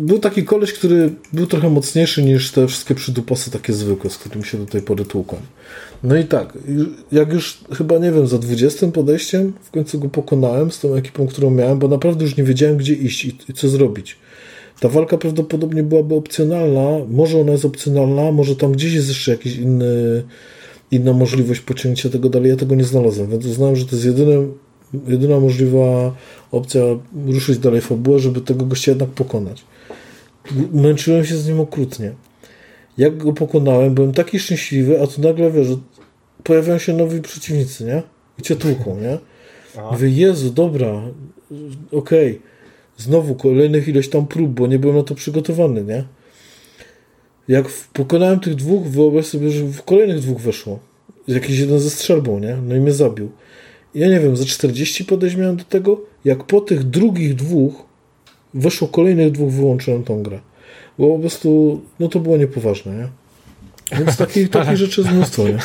Był taki koleś, który był trochę mocniejszy niż te wszystkie przydupasy takie zwykłe, z którymi się do tej pory tłukłem. No i tak, jak już chyba, nie wiem, za 20 podejściem w końcu go pokonałem z tą ekipą, którą miałem, bo naprawdę już nie wiedziałem, gdzie iść i, i co zrobić. Ta walka prawdopodobnie byłaby opcjonalna, może ona jest opcjonalna, może tam gdzieś jest jeszcze jakiś inny, inna możliwość pociągnięcia tego dalej, ja tego nie znalazłem, więc uznałem, że to jest jedyne, jedyna możliwa opcja ruszyć dalej fabułę, żeby tego gościa jednak pokonać. Męczyłem się z nim okrutnie. Jak go pokonałem, byłem taki szczęśliwy, a tu nagle wiesz, pojawiają się nowi przeciwnicy, nie? I cię tłuką, nie? Aha. Mówię, Jezu, dobra, okej. Okay. Znowu kolejnych ileś tam prób, bo nie byłem na to przygotowany, nie? Jak pokonałem tych dwóch, wyobraź sobie, że w kolejnych dwóch weszło. Jakiś jeden ze strzelbą, nie? No i mnie zabił. Ja nie wiem, za 40 podejść miałem do tego, jak po tych drugich dwóch weszło kolejnych dwóch, wyłączyłem tą grę. Bo po prostu, no to było niepoważne, nie? Więc takich, takich rzeczy jest mnóstwo, nie?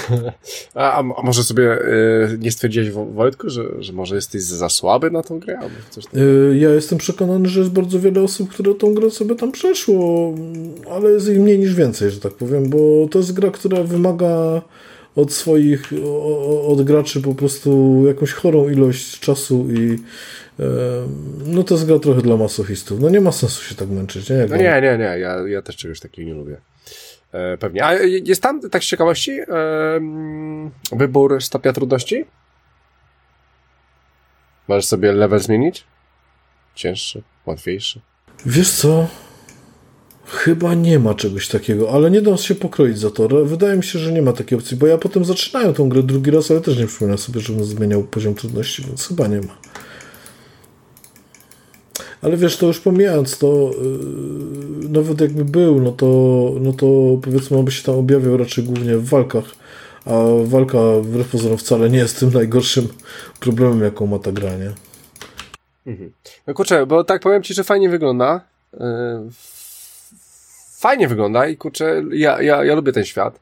A, a może sobie y, nie stwierdziłeś, Wojtku, że, że może jesteś za słaby na tą grę? Y, ja jestem przekonany, że jest bardzo wiele osób, które tą grę sobie tam przeszło, ale jest ich mniej niż więcej, że tak powiem, bo to jest gra, która wymaga od swoich, od graczy po prostu jakąś chorą ilość czasu i no to jest gra trochę dla masochistów. No nie ma sensu się tak męczyć, nie? no nie, nie, nie, ja, ja też czegoś takiego nie lubię. E, pewnie. A jest tam, tak z ciekawości, e, wybór stopnia trudności? Możesz sobie level zmienić? Cięższy, łatwiejszy? Wiesz co? Chyba nie ma czegoś takiego, ale nie da się pokroić za to. Wydaje mi się, że nie ma takiej opcji, bo ja potem zaczynają tą grę drugi raz, ale też nie przypominam sobie, żebym zmieniał poziom trudności, więc chyba nie ma. Ale wiesz, to już pomijając to, yy, nawet jakby był, no to, no to powiedzmy, on by się tam objawiał raczej głównie w walkach, a walka wbrew pozorom wcale nie jest tym najgorszym problemem, jaką ma ta gra, nie? Mhm. No kurczę, bo tak powiem Ci, że fajnie wygląda. Yy, fajnie wygląda i kurczę, ja, ja, ja lubię ten świat.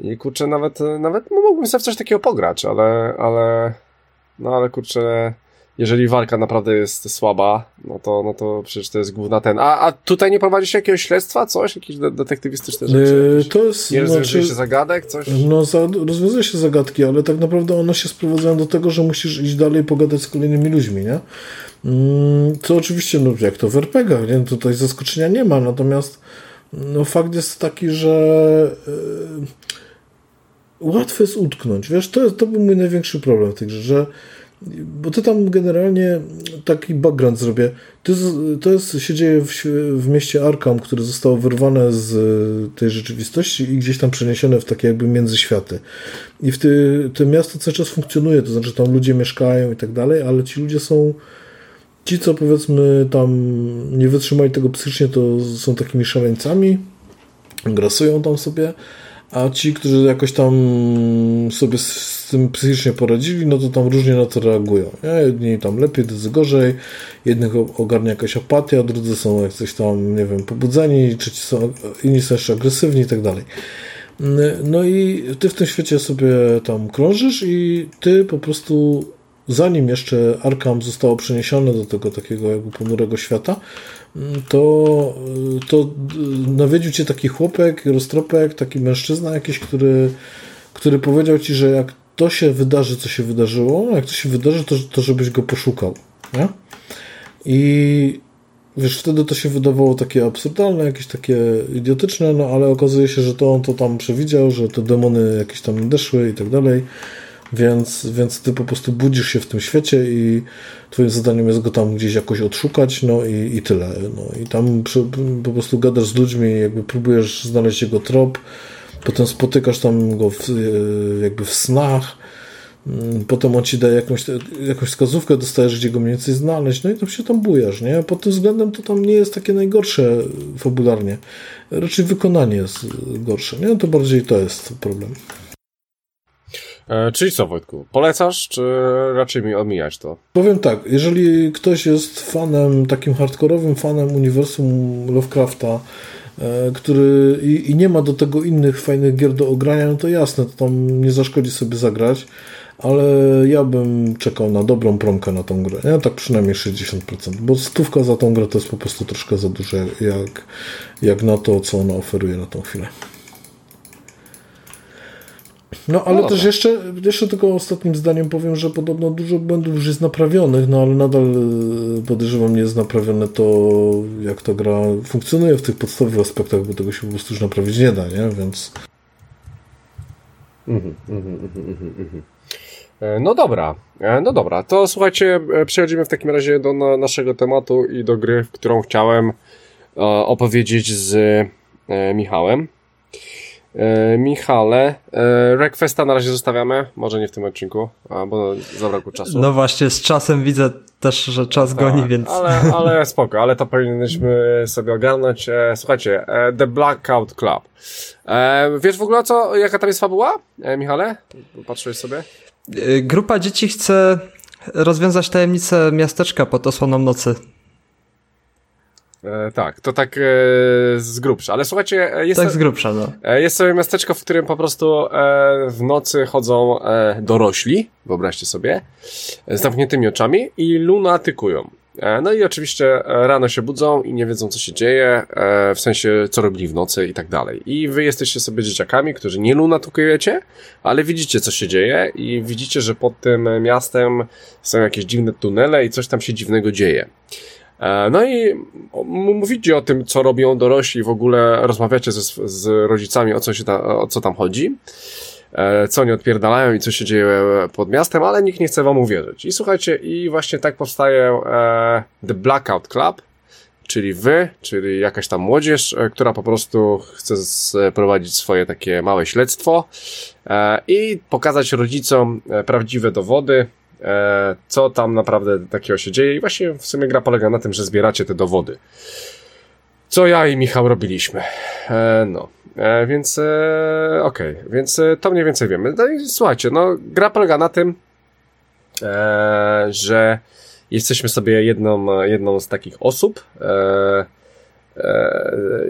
I kurczę, nawet, nawet no, mógłbym sobie w coś takiego pograć, ale, ale, no ale kurczę, jeżeli walka naprawdę jest słaba, no to, no to przecież to jest główna ten. A, a tutaj nie prowadzi się jakiegoś śledztwa, coś? Jakieś detektywistyczne rzeczy? Yy, to jest, nie rozwiązuje znaczy, się zagadek, coś? No, za, rozwiązuje się zagadki, ale tak naprawdę one się sprowadzają do tego, że musisz iść dalej pogadać z kolejnymi ludźmi, nie? Mm, to oczywiście, no jak to w RPGach, nie? Tutaj zaskoczenia nie ma, natomiast no fakt jest taki, że yy, łatwo jest utknąć. Wiesz, to, to był mój największy problem w grze, że bo ty tam generalnie taki background zrobię. Ty, to jest, się dzieje w, w mieście Arkham, które zostało wyrwane z tej rzeczywistości i gdzieś tam przeniesione w takie jakby międzyświaty. I w ty, to miasto cały czas funkcjonuje, to znaczy tam ludzie mieszkają i tak dalej, ale ci ludzie są ci, co powiedzmy tam nie wytrzymali tego psychicznie, to są takimi szaleńcami, grasują tam sobie, a ci, którzy jakoś tam sobie z tym psychicznie poradzili, no to tam różnie na to reagują. Jedni tam lepiej, drudzy gorzej, jednych ogarnia jakaś apatia, drudzy są jak coś tam, nie wiem, pobudzeni, trzeci są, inni są jeszcze agresywni i tak dalej. No i ty w tym świecie sobie tam krążysz i ty po prostu zanim jeszcze Arkham zostało przeniesione do tego takiego jakby ponurego świata, to, to nawiedził cię taki chłopek, roztropek, taki mężczyzna jakiś, który, który powiedział ci, że jak to się wydarzy, co się wydarzyło, jak to się wydarzy, to, to żebyś go poszukał. Nie? I wiesz, wtedy to się wydawało takie absurdalne, jakieś takie idiotyczne, no ale okazuje się, że to on to tam przewidział, że te demony jakieś tam nadeszły i tak dalej. Więc, więc ty po prostu budzisz się w tym świecie i twoim zadaniem jest go tam gdzieś jakoś odszukać, no i, i tyle. No i tam przy, po prostu gadasz z ludźmi, jakby próbujesz znaleźć jego trop, potem spotykasz tam go w, jakby w snach, mm, potem on ci daje jakąś, jakąś wskazówkę, dostajesz gdzie go mniej więcej znaleźć, no i tam się tam bujasz, nie? Pod tym względem to tam nie jest takie najgorsze fabularnie. Raczej wykonanie jest gorsze, nie? To bardziej to jest problem. E, czyli co, Wojtku? Polecasz, czy raczej mi omijać to? Powiem tak, jeżeli ktoś jest fanem, takim hardkorowym fanem uniwersum Lovecrafta, który i, i, nie ma do tego innych fajnych gier do ogrania, no to jasne, to tam nie zaszkodzi sobie zagrać, ale ja bym czekał na dobrą promkę na tą grę, nie? tak przynajmniej 60%, bo stówka za tą grę to jest po prostu troszkę za dużo jak, jak na to, co ona oferuje na tą chwilę. No ale no też jeszcze, jeszcze tylko ostatnim zdaniem powiem, że podobno dużo błędów już jest naprawionych, no ale nadal e, podejrzewam nie jest naprawione to, jak ta gra funkcjonuje w tych podstawowych aspektach, bo tego się po prostu już naprawić nie da, nie? Więc... Mhm, mhm, mhm, e, no dobra, e, no dobra, to słuchajcie, przechodzimy w takim razie do naszego tematu i do gry, którą chciałem opowiedzieć z Michałem. E, Michale, e, Requesta na razie zostawiamy, może nie w tym odcinku, bo zabrakło czasu. No właśnie, z czasem widzę też, że czas tak, goni, więc... Ale, ale spoko, ale to powinniśmy sobie ogarnąć. E, słuchajcie, The Blackout Club. Wiesz w ogóle co, jaka tam jest fabuła, Michale? Patrzyłeś sobie? Grupa dzieci chce rozwiązać tajemnicę miasteczka pod osłoną nocy. E, tak, to tak e, z grubsza. Ale słuchajcie, e, jest, tak z grubsza, no. E, jest sobie miasteczko, w którym po prostu e, w nocy chodzą dorośli, wyobraźcie sobie, z zamkniętymi oczami i lunatykują. No i oczywiście rano się budzą i nie wiedzą, co się dzieje, w sensie, co robili w nocy i tak dalej. I wy jesteście sobie dzieciakami, którzy nie lunatykujecie, ale widzicie, co się dzieje i widzicie, że pod tym miastem są jakieś dziwne tunele i coś tam się dziwnego dzieje. E, no i mówicie o tym, co robią dorośli, w ogóle rozmawiacie z, z rodzicami, o co, się ta, o co tam chodzi, e, co nie odpierdalają i co się dzieje pod miastem, ale nikt nie chce wam uwierzyć. I słuchajcie, i właśnie tak powstaje e, The Blackout Club, czyli wy, czyli jakaś tam młodzież, która po prostu chce prowadzić swoje takie małe śledztwo i pokazać rodzicom prawdziwe dowody, e, co tam naprawdę takiego się dzieje i właśnie w sumie gra polega na tym, że zbieracie te dowody. Co ja i Michał robiliśmy. E, no, e, więc e, okej, okay. więc e, to mniej więcej wiemy. No i słuchajcie, no gra polega na tym, e, że jesteśmy sobie jedną, jedną z takich osób, e,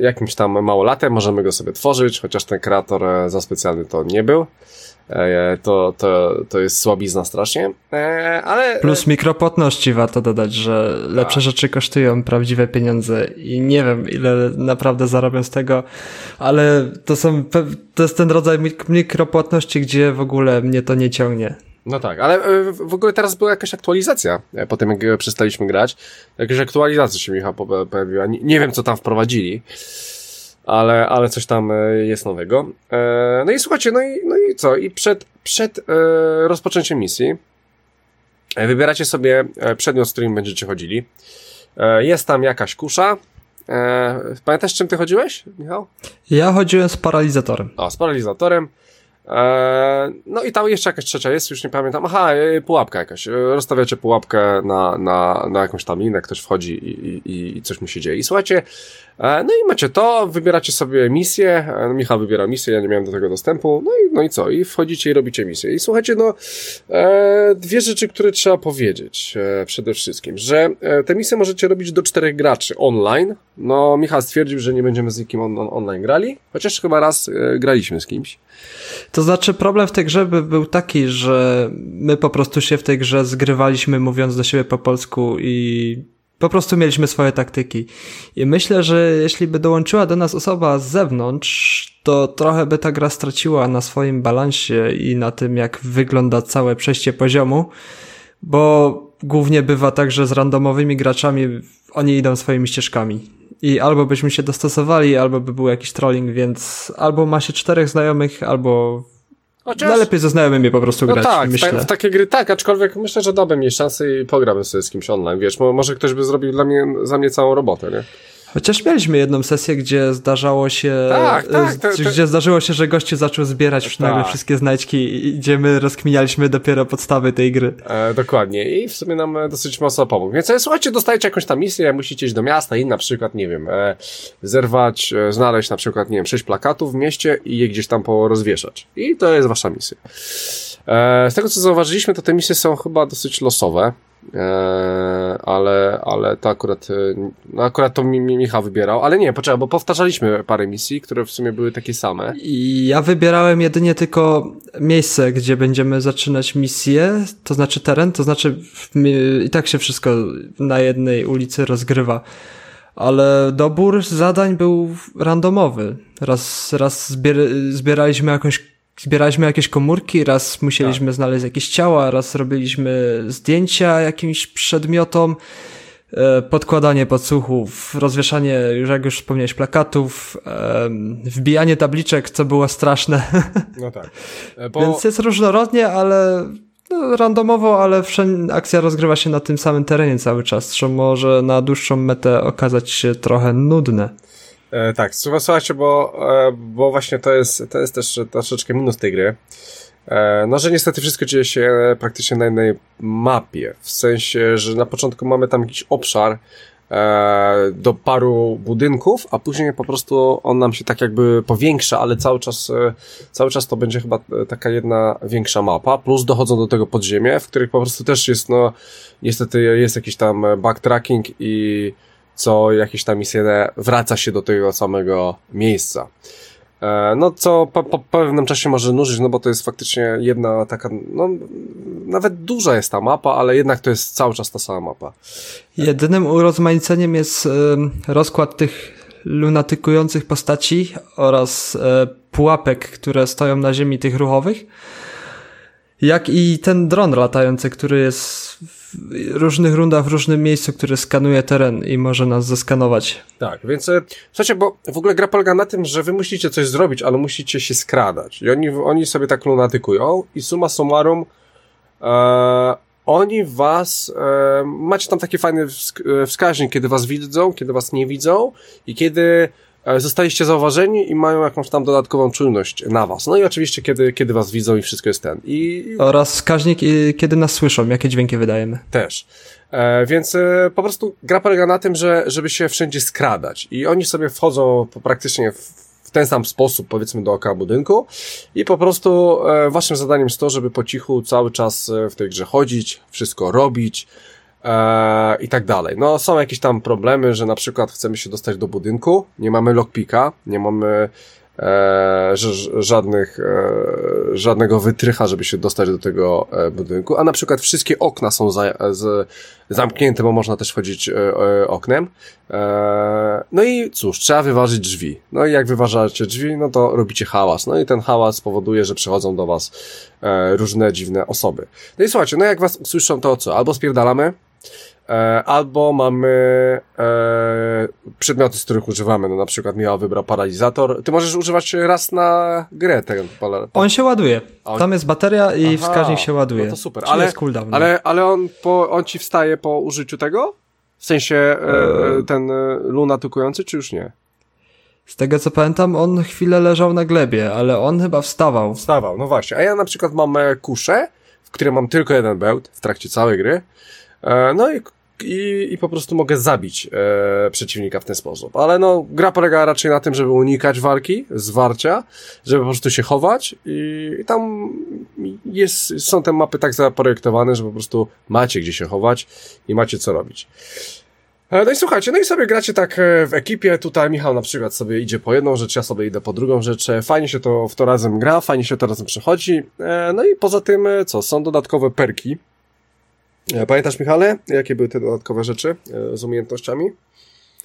jakimś tam małolatem, możemy go sobie tworzyć, chociaż ten kreator za specjalny to nie był. E, to, to, to jest słabizna strasznie, e, ale... Plus mikropłatności warto dodać, że lepsze tak. rzeczy kosztują prawdziwe pieniądze i nie wiem ile naprawdę zarobią z tego, ale to są, to jest ten rodzaj mikropłatności, gdzie w ogóle mnie to nie ciągnie. No tak, ale e, w ogóle teraz była jakaś aktualizacja po tym, jak przestaliśmy grać. Jakaś aktualizacja się, Michał, pojawiła. Nie, nie wiem, co tam wprowadzili ale, ale coś tam e, jest nowego. E, no i słuchajcie, no i, no i co? I przed, przed e, rozpoczęciem misji Wybieracie sobie przedmiot, z którym będziecie chodzili. Jest tam jakaś kusza. Pamiętasz, czym ty chodziłeś, Michał? Ja chodziłem z paralizatorem. O, z paralizatorem. No i tam jeszcze jakaś trzecia jest, już nie pamiętam. Aha, pułapka jakaś. Rozstawiacie pułapkę na, na, na jakąś tam linę, ktoś wchodzi i, i, i coś mu się dzieje. I słuchajcie, no i macie to, wybieracie sobie misję. E, Michał wybiera misję, ja nie miałem do tego dostępu. No i, no i co? I wchodzicie i robicie misję. I słuchajcie, no, e, dwie rzeczy, które trzeba powiedzieć e, przede wszystkim, że e, te misje możecie robić do czterech graczy online. No, Michał stwierdził, że nie będziemy z nikim on, on, online grali, chociaż chyba raz e, graliśmy z kimś. To znaczy problem w tej grze by był taki, że my po prostu się w tej grze zgrywaliśmy mówiąc do siebie po polsku i po prostu mieliśmy swoje taktyki. I myślę, że jeśli by dołączyła do nas osoba z zewnątrz, to trochę by ta gra straciła na swoim balansie i na tym, jak wygląda całe przejście poziomu, bo głównie bywa tak, że z randomowymi graczami oni idą swoimi ścieżkami. I albo byśmy się dostosowali, albo by był jakiś trolling, więc albo ma się czterech znajomych, albo Chociaż... najlepiej ze znajomymi po prostu No grać, tak, w, myślę. ta, w takie gry tak, aczkolwiek myślę, że dałbym jej szansę i pogramy sobie z kimś online, wiesz, mo, może ktoś by zrobił dla mnie, za mnie całą robotę, nie? Chociaż mieliśmy jedną sesję, gdzie zdarzało się, Tak, tak, e, to- to- gdzie zdarzyło się, że gościu zaczął zbierać już nagle Tak. wszystkie znajdźki, i gdzie my rozkminialiśmy dopiero podstawy tej gry. E, dokładnie i w sumie nam e, dosyć mocno pomógł. Więc e, słuchajcie, dostajecie jakąś tam misję, musicie iść do miasta i na przykład, nie wiem, e, zerwać, e, znaleźć na przykład, nie wiem, sześć plakatów w mieście i je gdzieś tam porozwieszać. I to jest wasza misja. Z tego co zauważyliśmy, to te misje są chyba dosyć losowe. E, ale, ale to akurat, e, no akurat to mi, mi Michał wybierał, ale nie, poczekaj, bo powtarzaliśmy parę misji, które w sumie były takie same. I ja wybierałem jedynie tylko miejsce, gdzie będziemy zaczynać misję, to znaczy teren, to znaczy i tak się wszystko na jednej ulicy rozgrywa. Ale dobór zadań był randomowy. Raz, raz zbier zbieraliśmy jakąś Zbieraliśmy jakieś komórki, raz musieliśmy znaleźć jakieś ciała, raz robiliśmy zdjęcia jakimś przedmiotom, e, podkładanie podsłuchów, rozwieszanie, już jak już wspomniałeś, plakatów, wbijanie tabliczek, co było straszne. No tak. E, bo- Więc jest różnorodnie, ale no, randomowo, ale wszędzie akcja rozgrywa się na tym samym terenie cały czas, co może na dłuższą metę okazać się trochę nudne. E, tak, słuchaj- słuchajcie, bo, e, bo właśnie to jest, to jest też troszeczkę minus tej gry. E, no, że niestety wszystko dzieje się praktycznie na jednej mapie. W sensie, że na początku mamy tam jakiś obszar e, do paru budynków, a później po prostu on nam się tak jakby powiększa, ale cały czas, e, cały czas to będzie chyba e, taka jedna większa mapa, plus dochodzą do tego podziemie, w których po prostu też jest, no, niestety jest jakiś tam backtracking i co jakieś tam misje wraca się do tego samego miejsca. E, No, co po, po pewnym czasie może nużyć, no bo to jest faktycznie jedna taka, no, nawet duża jest ta mapa, ale jednak to jest cały czas ta sama mapa. Jedynym urozmaiceniem jest rozkład tych lunatykujących postaci oraz e, pułapek, które stoją na ziemi tych ruchowych. Jak i ten dron latający, który jest w różnych rundach w różnym miejscu, który skanuje teren i może nas zeskanować. Tak, więc e, słuchajcie, bo w ogóle gra polega na tym, że wy musicie coś zrobić, ale musicie się skradać. I oni, oni sobie tak lunatykują i summa summarum e, oni was, e, macie tam taki fajny wsk- e, wskaźnik, kiedy was widzą, kiedy was nie widzą i kiedy zostaliście zauważeni i mają jakąś tam dodatkową czujność na was. No i oczywiście, kiedy, kiedy was widzą i wszystko jest ten. I, Oraz wskaźnik, kiedy nas słyszą, jakie dźwięki wydajemy. też. E, więc e, po prostu gra polega na tym, że żeby się wszędzie skradać i oni sobie wchodzą praktycznie w, w ten sam sposób, powiedzmy, dookoła budynku i po prostu e, waszym zadaniem jest to, żeby po cichu cały czas e, w tej grze chodzić, wszystko robić e, i tak dalej. No są jakieś tam problemy, że na przykład chcemy się dostać do budynku, nie mamy lockpicka, nie mamy e, żadnych, e, żadnego wytrycha, żeby się dostać do tego e, budynku, a na przykład wszystkie okna są za, z, zamknięte, bo można też wchodzić e, e, oknem. E, no i cóż, trzeba wyważyć drzwi. No i jak wyważacie drzwi, no to robicie hałas. No i ten hałas powoduje, że przychodzą do was e, różne dziwne osoby. No i słuchajcie, no jak was usłyszą, to co? Albo spierdalamy, albo mamy e, przedmioty, z których używamy. No na przykład Michał wybrał paralizator. Ty możesz używać raz na grę tego pala- On się ładuje. On- Tam jest bateria i Aha, wskaźnik się ładuje. No to super. Czyli Ale, jest cooldown. ale, ale on, po, on ci wstaje po użyciu tego? W sensie e, e, ten e, lunatykujący, czy już nie? Z tego co pamiętam, on chwilę leżał na glebie, ale on chyba wstawał. Wstawał, no właśnie. A ja na przykład mam e, kuszę, w której mam tylko jeden bełt w trakcie całej gry. E, no i, i, i po prostu mogę zabić e, przeciwnika w ten sposób. Ale no, gra polega raczej na tym, żeby unikać walki, zwarcia, żeby po prostu się chować i, i tam jest, są te mapy tak zaprojektowane, że po prostu macie gdzie się chować i macie co robić. E, No i słuchajcie, no i sobie gracie tak e, w ekipie, tutaj Michał na przykład sobie idzie po jedną rzecz, ja sobie idę po drugą rzecz, fajnie się to w to razem gra, fajnie się to razem przechodzi, no i poza tym, co, są dodatkowe perki. E, Pamiętasz Michale, jakie były te dodatkowe rzeczy e, z umiejętnościami?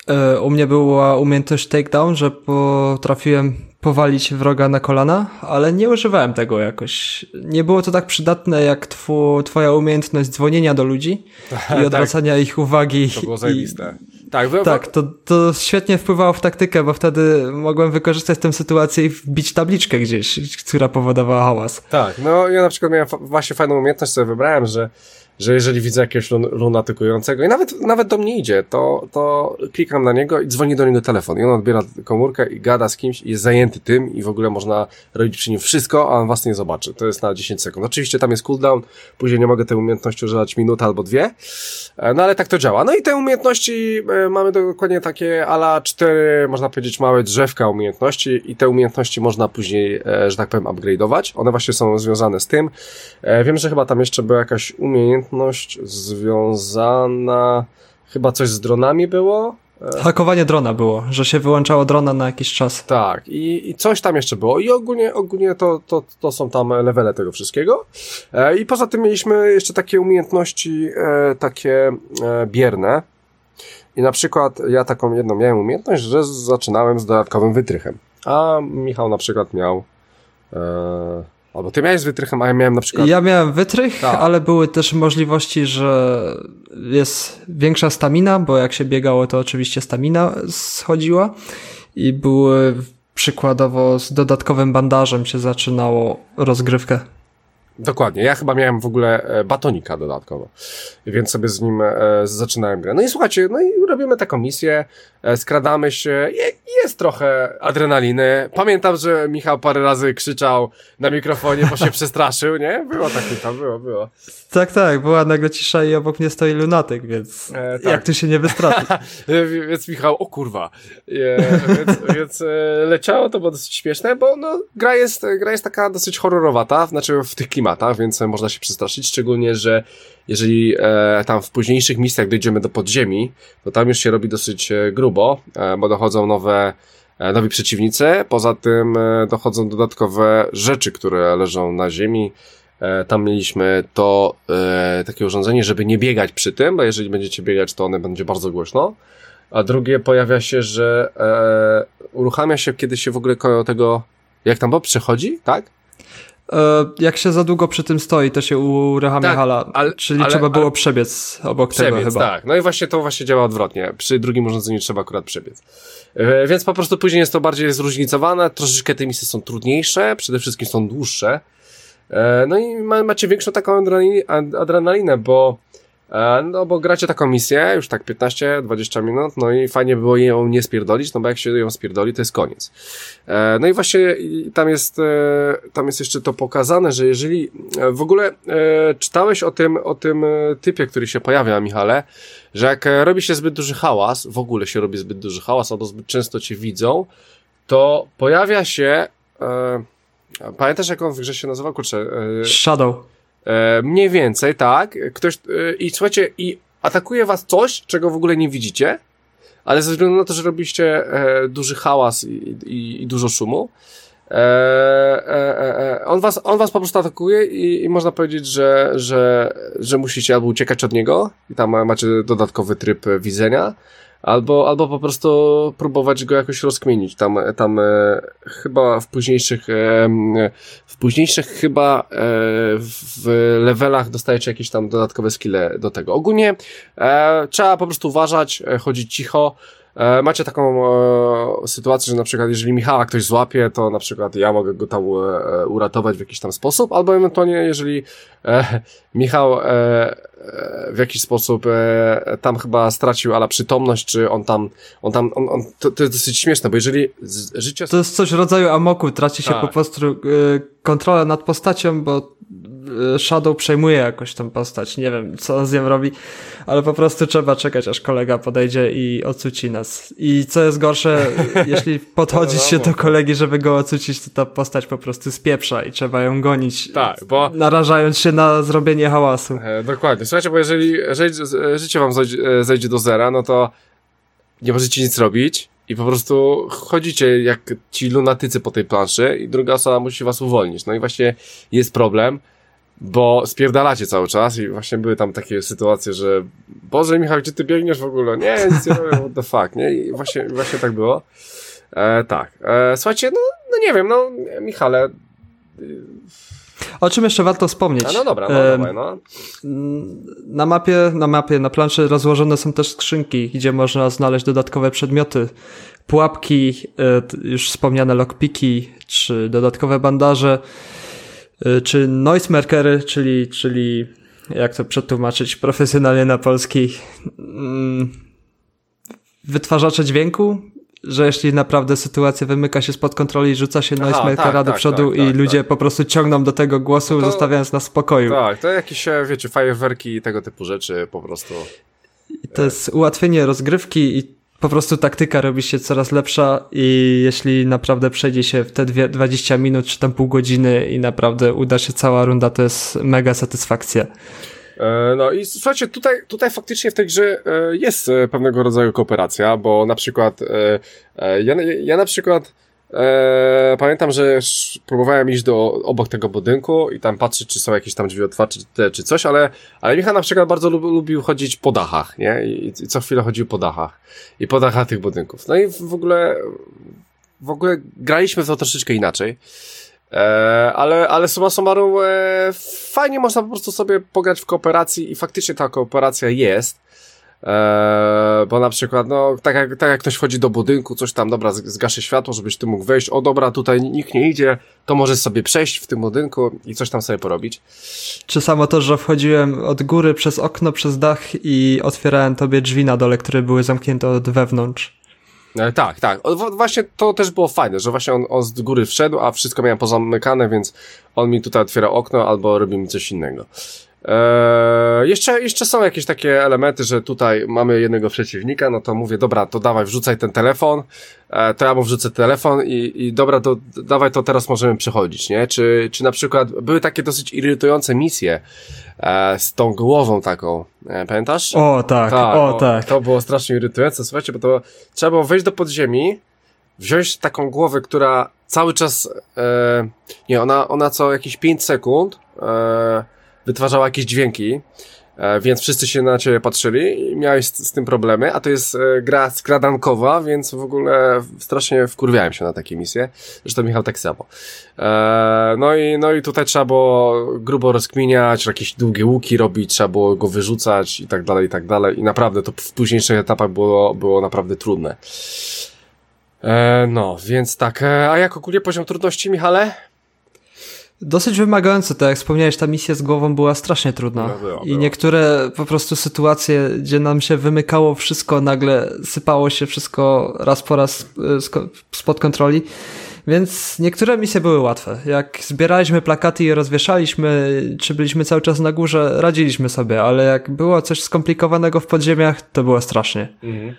E, U mnie była umiejętność takedown, że potrafiłem powalić wroga na kolana, ale nie używałem tego jakoś. Nie było to tak przydatne jak twu, twoja umiejętność dzwonienia do ludzi i odwracania ich uwagi. Tak. To było i- zajebiste. Tak, wy, Tak, to, to świetnie wpływało w taktykę, bo wtedy mogłem wykorzystać tę sytuację i wbić tabliczkę gdzieś, która powodowała hałas. Tak, no ja na przykład miałem właśnie fajną umiejętność, sobie wybrałem, że, że jeżeli widzę jakiegoś lun- lunatykującego i nawet, nawet do mnie idzie, to, to klikam na niego i dzwoni do niego telefon i on odbiera komórkę i gada z kimś i jest zajęty tym i w ogóle można robić przy nim wszystko, a on was nie zobaczy. To jest na 10 sekund. Oczywiście tam jest cooldown, później nie mogę tej umiejętności używać minutę albo dwie, E, no ale tak to działa. No i te umiejętności e, mamy dokładnie takie ala cztery, można powiedzieć, małe drzewka umiejętności i te umiejętności można później, e, że tak powiem, upgrade'ować. One właśnie są związane z tym. Wiem, że chyba tam jeszcze była jakaś umiejętność związana, chyba coś z dronami było. Hakowanie drona było, że się wyłączało drona na jakiś czas. Tak, i, i coś tam jeszcze było. I ogólnie, ogólnie to, to, to są tam levele tego wszystkiego. E, I poza tym mieliśmy jeszcze takie umiejętności, e, takie e, bierne. I na przykład ja taką jedną miałem umiejętność, że zaczynałem z dodatkowym wytrychem. A Michał na przykład miał. Albo ty miałeś wytrychem, a ja miałem na przykład. Ja miałem wytrych, Tak. ale były też możliwości, że jest większa stamina, bo jak się biegało, to oczywiście stamina schodziła i były przykładowo z dodatkowym bandażem się zaczynało rozgrywkę. Dokładnie, ja chyba miałem w ogóle e, batonika dodatkowo, więc sobie z nim e, zaczynałem grę. No i słuchajcie, no i robimy taką misję, skradamy się, je, jest trochę adrenaliny. Pamiętam, że Michał parę razy krzyczał na mikrofonie, bo się przestraszył, nie? Było tak, tam było, było. Tak, tak, była nagle cisza i obok mnie stoi lunatyk, więc E, tak. jak tu się nie wystrafić? E, Więc Michał, o kurwa. E, więc więc e, leciało, to było dosyć śmieszne, bo no, gra, jest, gra jest taka dosyć horrorowata, znaczy w tych klimatach, więc e, można się przestraszyć, szczególnie, że jeżeli e, tam w późniejszych misjach dojdziemy do podziemi, to tam już się robi dosyć e, grubo, e, bo dochodzą nowe e, nowi przeciwnicy, poza tym e, dochodzą dodatkowe rzeczy, które leżą na ziemi, Tam mieliśmy to takie urządzenie, żeby nie biegać przy tym, bo jeżeli będziecie biegać, to one będzie bardzo głośno. A drugie pojawia się, że uruchamia się, kiedy się w ogóle tego, jak tam Bob przechodzi, tak? E, jak się za długo przy tym stoi, to się uruchamia Tak, ale- czyli ale- trzeba było ale- przebiec obok tego Przebiec, chyba. tak. No i właśnie to właśnie działa odwrotnie. Przy drugim urządzeniu trzeba akurat przebiec. E, Więc po prostu później jest to bardziej zróżnicowane, troszeczkę te misje są trudniejsze, przede wszystkim są dłuższe. E, No i ma, macie większą taką adrenali- ad- adrenalinę, bo no bo gracie taką misję, już tak 15-20 minut, no i fajnie by było ją nie spierdolić, no bo jak się ją spierdoli, to jest koniec. E, No i właśnie tam jest, e, tam jest jeszcze to pokazane, że jeżeli e, w ogóle e, czytałeś o tym, o tym e, typie, który się pojawia, Michale, że jak e, robi się zbyt duży hałas, w ogóle się robi zbyt duży hałas, albo zbyt często cię widzą, to pojawia się, e, pamiętasz jak on w grze się nazywał? Kurczę, e, Shadow. E, mniej więcej, tak. Ktoś, e, I słuchajcie, i atakuje was coś, czego w ogóle nie widzicie, ale ze względu na to, że robiliście e, duży hałas i, i, i dużo szumu, on, was, on was po prostu atakuje i, i można powiedzieć, że, że, że musicie albo uciekać od niego i tam macie dodatkowy tryb widzenia, albo, albo po prostu próbować go jakoś rozkmienić. Tam, tam e, chyba w późniejszych, e, w późniejszych chyba e, w levelach dostajecie jakieś tam dodatkowe skille do tego. Ogólnie e, trzeba po prostu uważać, e, chodzić cicho, macie taką e, sytuację, że na przykład jeżeli Michała ktoś złapie, to na przykład ja mogę go tam e, uratować w jakiś tam sposób, albo ewentualnie jeżeli e, Michał e, e w jakiś sposób e, tam chyba stracił ala przytomność, czy on tam, on tam, on, on to, to jest dosyć śmieszne, bo jeżeli życie... To jest coś w rodzaju amoku, traci się tak. po prostu e, kontrolę nad postacią, bo E, Shadow przejmuje jakoś tą postać. Nie wiem, co on z nią robi, ale po prostu trzeba czekać, aż kolega podejdzie i ocuci nas. I co jest gorsze, jeśli podchodzi no, się do kolegi, żeby go ocucić, to ta postać po prostu spieprza i trzeba ją gonić. Tak, bo... Narażając się na zrobienie hałasu. E, dokładnie. Słuchajcie, bo jeżeli, jeżeli życie wam zejdzie, e, zejdzie do zera, no to nie możecie nic robić i po prostu chodzicie jak ci lunatycy po tej planszy i druga osoba musi was uwolnić. No i właśnie jest problem, bo spierdalacie cały czas i właśnie były tam takie sytuacje, że Boże Michał, gdzie ty biegniesz w ogóle? Nie, nic nie robię, what the fuck, nie? I właśnie, właśnie tak było. E, tak. E, słuchajcie, no, no nie wiem, no Michale... O czym jeszcze warto wspomnieć? A no dobra, no, e, dawaj, no. Na mapie, na mapie, na planszy rozłożone są też skrzynki, gdzie można znaleźć dodatkowe przedmioty, pułapki, e, już wspomniane lockpiki, czy dodatkowe bandaże. Y, czy noise markery, czyli, czyli jak to przetłumaczyć profesjonalnie na polski, mm, wytwarzacze dźwięku, że jeśli naprawdę sytuacja wymyka się spod kontroli, rzuca się noise markera tak, do tak, przodu tak, i tak, ludzie tak. po prostu ciągną do tego głosu, no to, zostawiając nas w spokoju. Tak, to jakieś, e, wiecie, fajerwerki i tego typu rzeczy po prostu. I to jest ułatwienie rozgrywki i po prostu taktyka robi się coraz lepsza i jeśli naprawdę przejdzie się w te dwie, 20 minut czy tam pół godziny i naprawdę uda się cała runda, to jest mega satysfakcja. E, no i słuchajcie, tutaj, tutaj faktycznie w tej grze e, jest e, pewnego rodzaju kooperacja, bo na przykład ja, ja na przykład Eee, pamiętam, że próbowałem iść do obok tego budynku i tam patrzeć, czy są jakieś tam drzwi otwarte, czy, coś, ale, ale Michał na przykład bardzo lub, lubił chodzić po dachach, nie? I, I, co chwilę chodził po dachach. I po dachach tych budynków. No i w ogóle, w ogóle graliśmy w to troszeczkę inaczej. Eee, ale, ale suma summarum, e, fajnie można po prostu sobie pograć w kooperacji i faktycznie ta kooperacja jest. Eee, bo na przykład, no, tak jak, tak jak ktoś wchodzi do budynku, coś tam, dobra, zgaszy światło, żebyś ty mógł wejść, o dobra, tutaj nikt nie idzie, to możesz sobie przejść w tym budynku i coś tam sobie porobić. Czy samo to, że wchodziłem od góry przez okno, przez dach i otwierałem tobie drzwi na dole, które były zamknięte od wewnątrz. E, tak, tak. O, właśnie to też było fajne, że właśnie on, on z góry wszedł, a wszystko miałem pozamykane, więc on mi tutaj otwiera okno albo robi mi coś innego. Eee, jeszcze, jeszcze są jakieś takie elementy, że tutaj mamy jednego przeciwnika, no to mówię, dobra, to dawaj, wrzucaj ten telefon, eee, to ja mu wrzucę telefon i, i dobra, to dawaj, to teraz możemy przechodzić, nie? Czy, czy na przykład były takie dosyć irytujące misje eee, z tą głową taką, e, pamiętasz? O, tak, tak o, o, tak. To było strasznie irytujące, słuchajcie, bo to trzeba było wejść do podziemi, wziąć taką głowę, która cały czas, e, nie, ona, ona co jakieś 5 sekund, e, wytwarzała jakieś dźwięki, e, więc wszyscy się na ciebie patrzyli i miałeś z, tym problemy, a to jest e, gra skradankowa, więc w ogóle strasznie wkurwiałem się na takie misje. Zresztą Michał tak samo. E, no i, no i tutaj trzeba było grubo rozkminiać, jakieś długie łuki robić, trzeba było go wyrzucać i tak dalej, i tak dalej. I naprawdę to w późniejszych etapach było, było naprawdę trudne. no, więc tak. a jak ogólnie poziom trudności, Michale? Dosyć wymagające, tak jak wspomniałeś, ta misja z głową była strasznie trudna. No, było, I niektóre po prostu sytuacje, gdzie nam się wymykało wszystko, nagle sypało się wszystko raz po raz e, spod kontroli. Więc niektóre misje były łatwe. Jak zbieraliśmy plakaty i rozwieszaliśmy, czy byliśmy cały czas na górze, radziliśmy sobie, ale jak było coś skomplikowanego w podziemiach, to było strasznie. Mhm.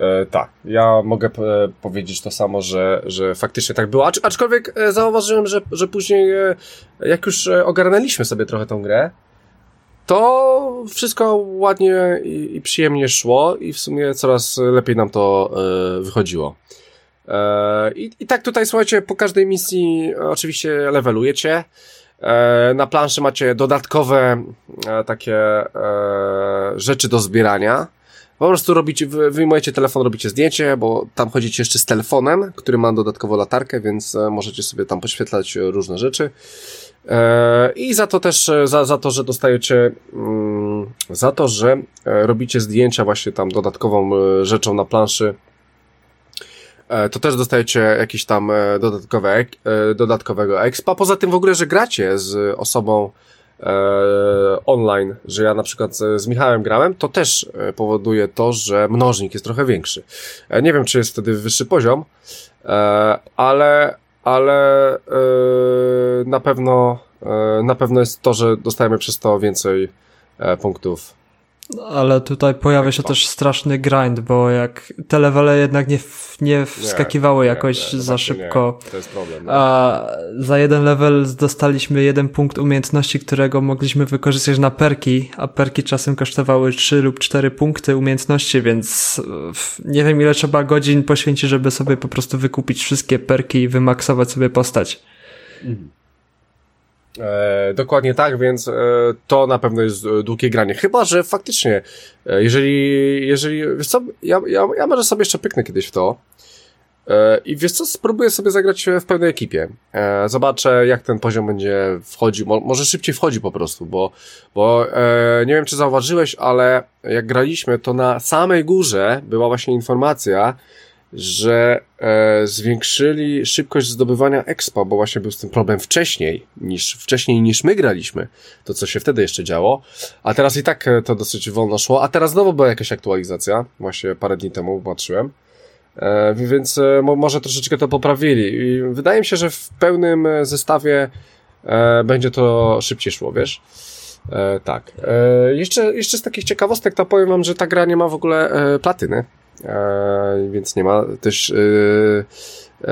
E, tak, ja mogę e, powiedzieć to samo, że, że faktycznie tak było. Acz, aczkolwiek e, zauważyłem, że, że później, jak już ogarnęliśmy sobie trochę tą grę, to wszystko ładnie i, i przyjemnie szło i w sumie coraz lepiej nam to wychodziło. I, I tak tutaj, słuchajcie, po każdej misji oczywiście levelujecie. Na planszy macie dodatkowe takie rzeczy do zbierania Po prostu robicie, wyjmujecie telefon, robicie zdjęcie, bo tam chodzicie jeszcze z telefonem, który ma dodatkowo latarkę, więc e, możecie sobie tam poświetlać różne rzeczy. E, I za to też, e, za, za to, że dostajecie, mm, za to, że robicie zdjęcia właśnie tam dodatkową rzeczą na planszy, to też dostajecie jakiś tam dodatkowe, dodatkowego expa. Poza tym w ogóle, że gracie z osobą, online, że ja na przykład z Michałem grałem, to też e, powoduje to, że mnożnik jest trochę większy. E, nie wiem, czy jest wtedy wyższy poziom, e, ale, ale e, na pewno e, na pewno jest to, że dostajemy przez to więcej punktów ale tutaj pojawia się też straszny grind, bo jak te levele jednak nie, nie wskakiwały nie, jakoś nie, za szybko. To jest problem. No. A za jeden level dostaliśmy jeden punkt umiejętności, którego mogliśmy wykorzystać na perki, a perki czasem kosztowały 3 lub 4 punkty umiejętności, więc nie wiem ile trzeba godzin poświęcić, żeby sobie po prostu wykupić wszystkie perki i wymaksować sobie postać. Mhm. E, dokładnie tak, więc e, to na pewno jest długie granie. Chyba, że faktycznie, e, jeżeli, jeżeli, wiesz co, ja, ja, ja może sobie jeszcze pyknę kiedyś w to e, i wiesz co, spróbuję sobie zagrać w pełnej ekipie. E, zobaczę, jak ten poziom będzie wchodził, Mo, może szybciej wchodzi po prostu, bo, bo e, nie wiem, czy zauważyłeś, ale jak graliśmy, to na samej górze była właśnie informacja, że e, zwiększyli szybkość zdobywania expa, bo właśnie był z tym problem wcześniej niż, wcześniej niż my graliśmy, to co się wtedy jeszcze działo, a teraz i tak e, to dosyć wolno szło, a teraz znowu była jakaś aktualizacja, właśnie parę dni temu patrzyłem, e, więc e, może troszeczkę to poprawili i wydaje mi się, że w pełnym e, zestawie e, będzie to szybciej szło, wiesz? E, tak. E, jeszcze, jeszcze z takich ciekawostek to powiem wam, że ta gra nie ma w ogóle e, platyny. E, więc nie ma też e,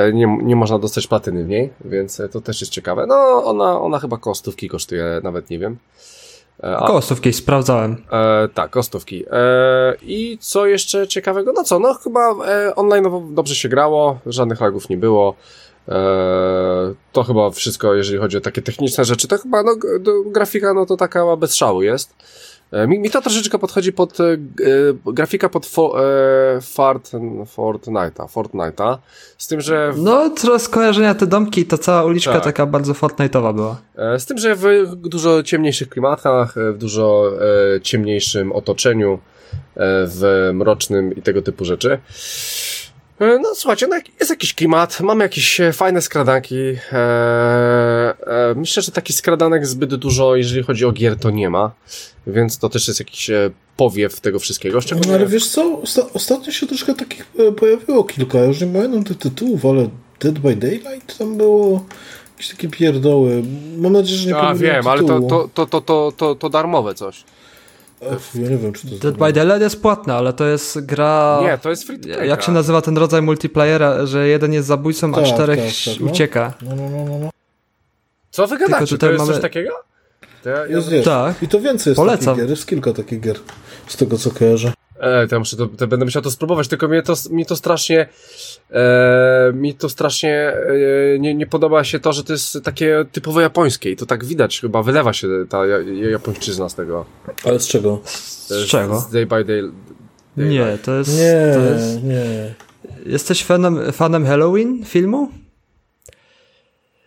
e, nie, nie można dostać platyny w niej, więc to też jest ciekawe. No, ona, ona chyba kostówki kosztuje, nawet nie wiem. A, kostówki, sprawdzałem. E, tak, kostówki. E, I co jeszcze ciekawego? No co, no chyba e, online dobrze się grało, żadnych lagów nie było. E, to chyba wszystko, jeżeli chodzi o takie techniczne rzeczy, to chyba no, grafika no to taka bez szału jest. E, mi, mi to troszeczkę podchodzi pod e, e grafika pod fo, e, Fort, Fortnite'a, Fortnite'a, z tym, że... W... No, trochę skojarzenia te domki, to cała uliczka tak. taka bardzo Fortnite'owa była. E, z tym, że w dużo ciemniejszych klimatach, w dużo e, ciemniejszym otoczeniu, w mrocznym i tego typu rzeczy. E, no słuchajcie, no jest jakiś klimat, mamy jakieś e, fajne skradanki. Eee, e, myślę, że taki skradanek zbyt dużo, jeżeli chodzi o gier, to nie ma. Więc to też jest jakiś powiew tego wszystkiego. Szczególnie... No ale wiesz co, Osta ostatnio się troszkę takich pojawiło kilka. Ja już nie pamiętam tych tytułów, ale Dead by Daylight tam było jakieś takie pierdoły. Mam nadzieję, że nie A wiem, tytułu. ale to, to, to, to, to, to, to darmowe coś. Ech, ja nie wiem, czy to Dead by Daylight jest płatna, ale to jest gra... Nie, to jest free to Jak się nazywa ten rodzaj multiplayera, że jeden jest zabójcą, tak, a czterech tak, tak, no. ucieka. No, no, no, no. no. Co wy gadacie? To jest mamy... coś takiego? To ja, jest, jest. Tak. I to więcej jest Polecam. takich gier, jest kilka takich gier, z tego co kojarzę. E, to, ja muszę to, to będę musiał to spróbować, tylko mnie to, mi to strasznie e, mi to strasznie e, nie, nie podoba się to, że to jest takie typowo japońskie i to tak widać, chyba wylewa się ta japońszczyzna z tego. Ale z czego? Z, z czego? Z day by day. day nie, to jest... Nie, to jest... nie. Jesteś fanem, fanem Halloween filmu?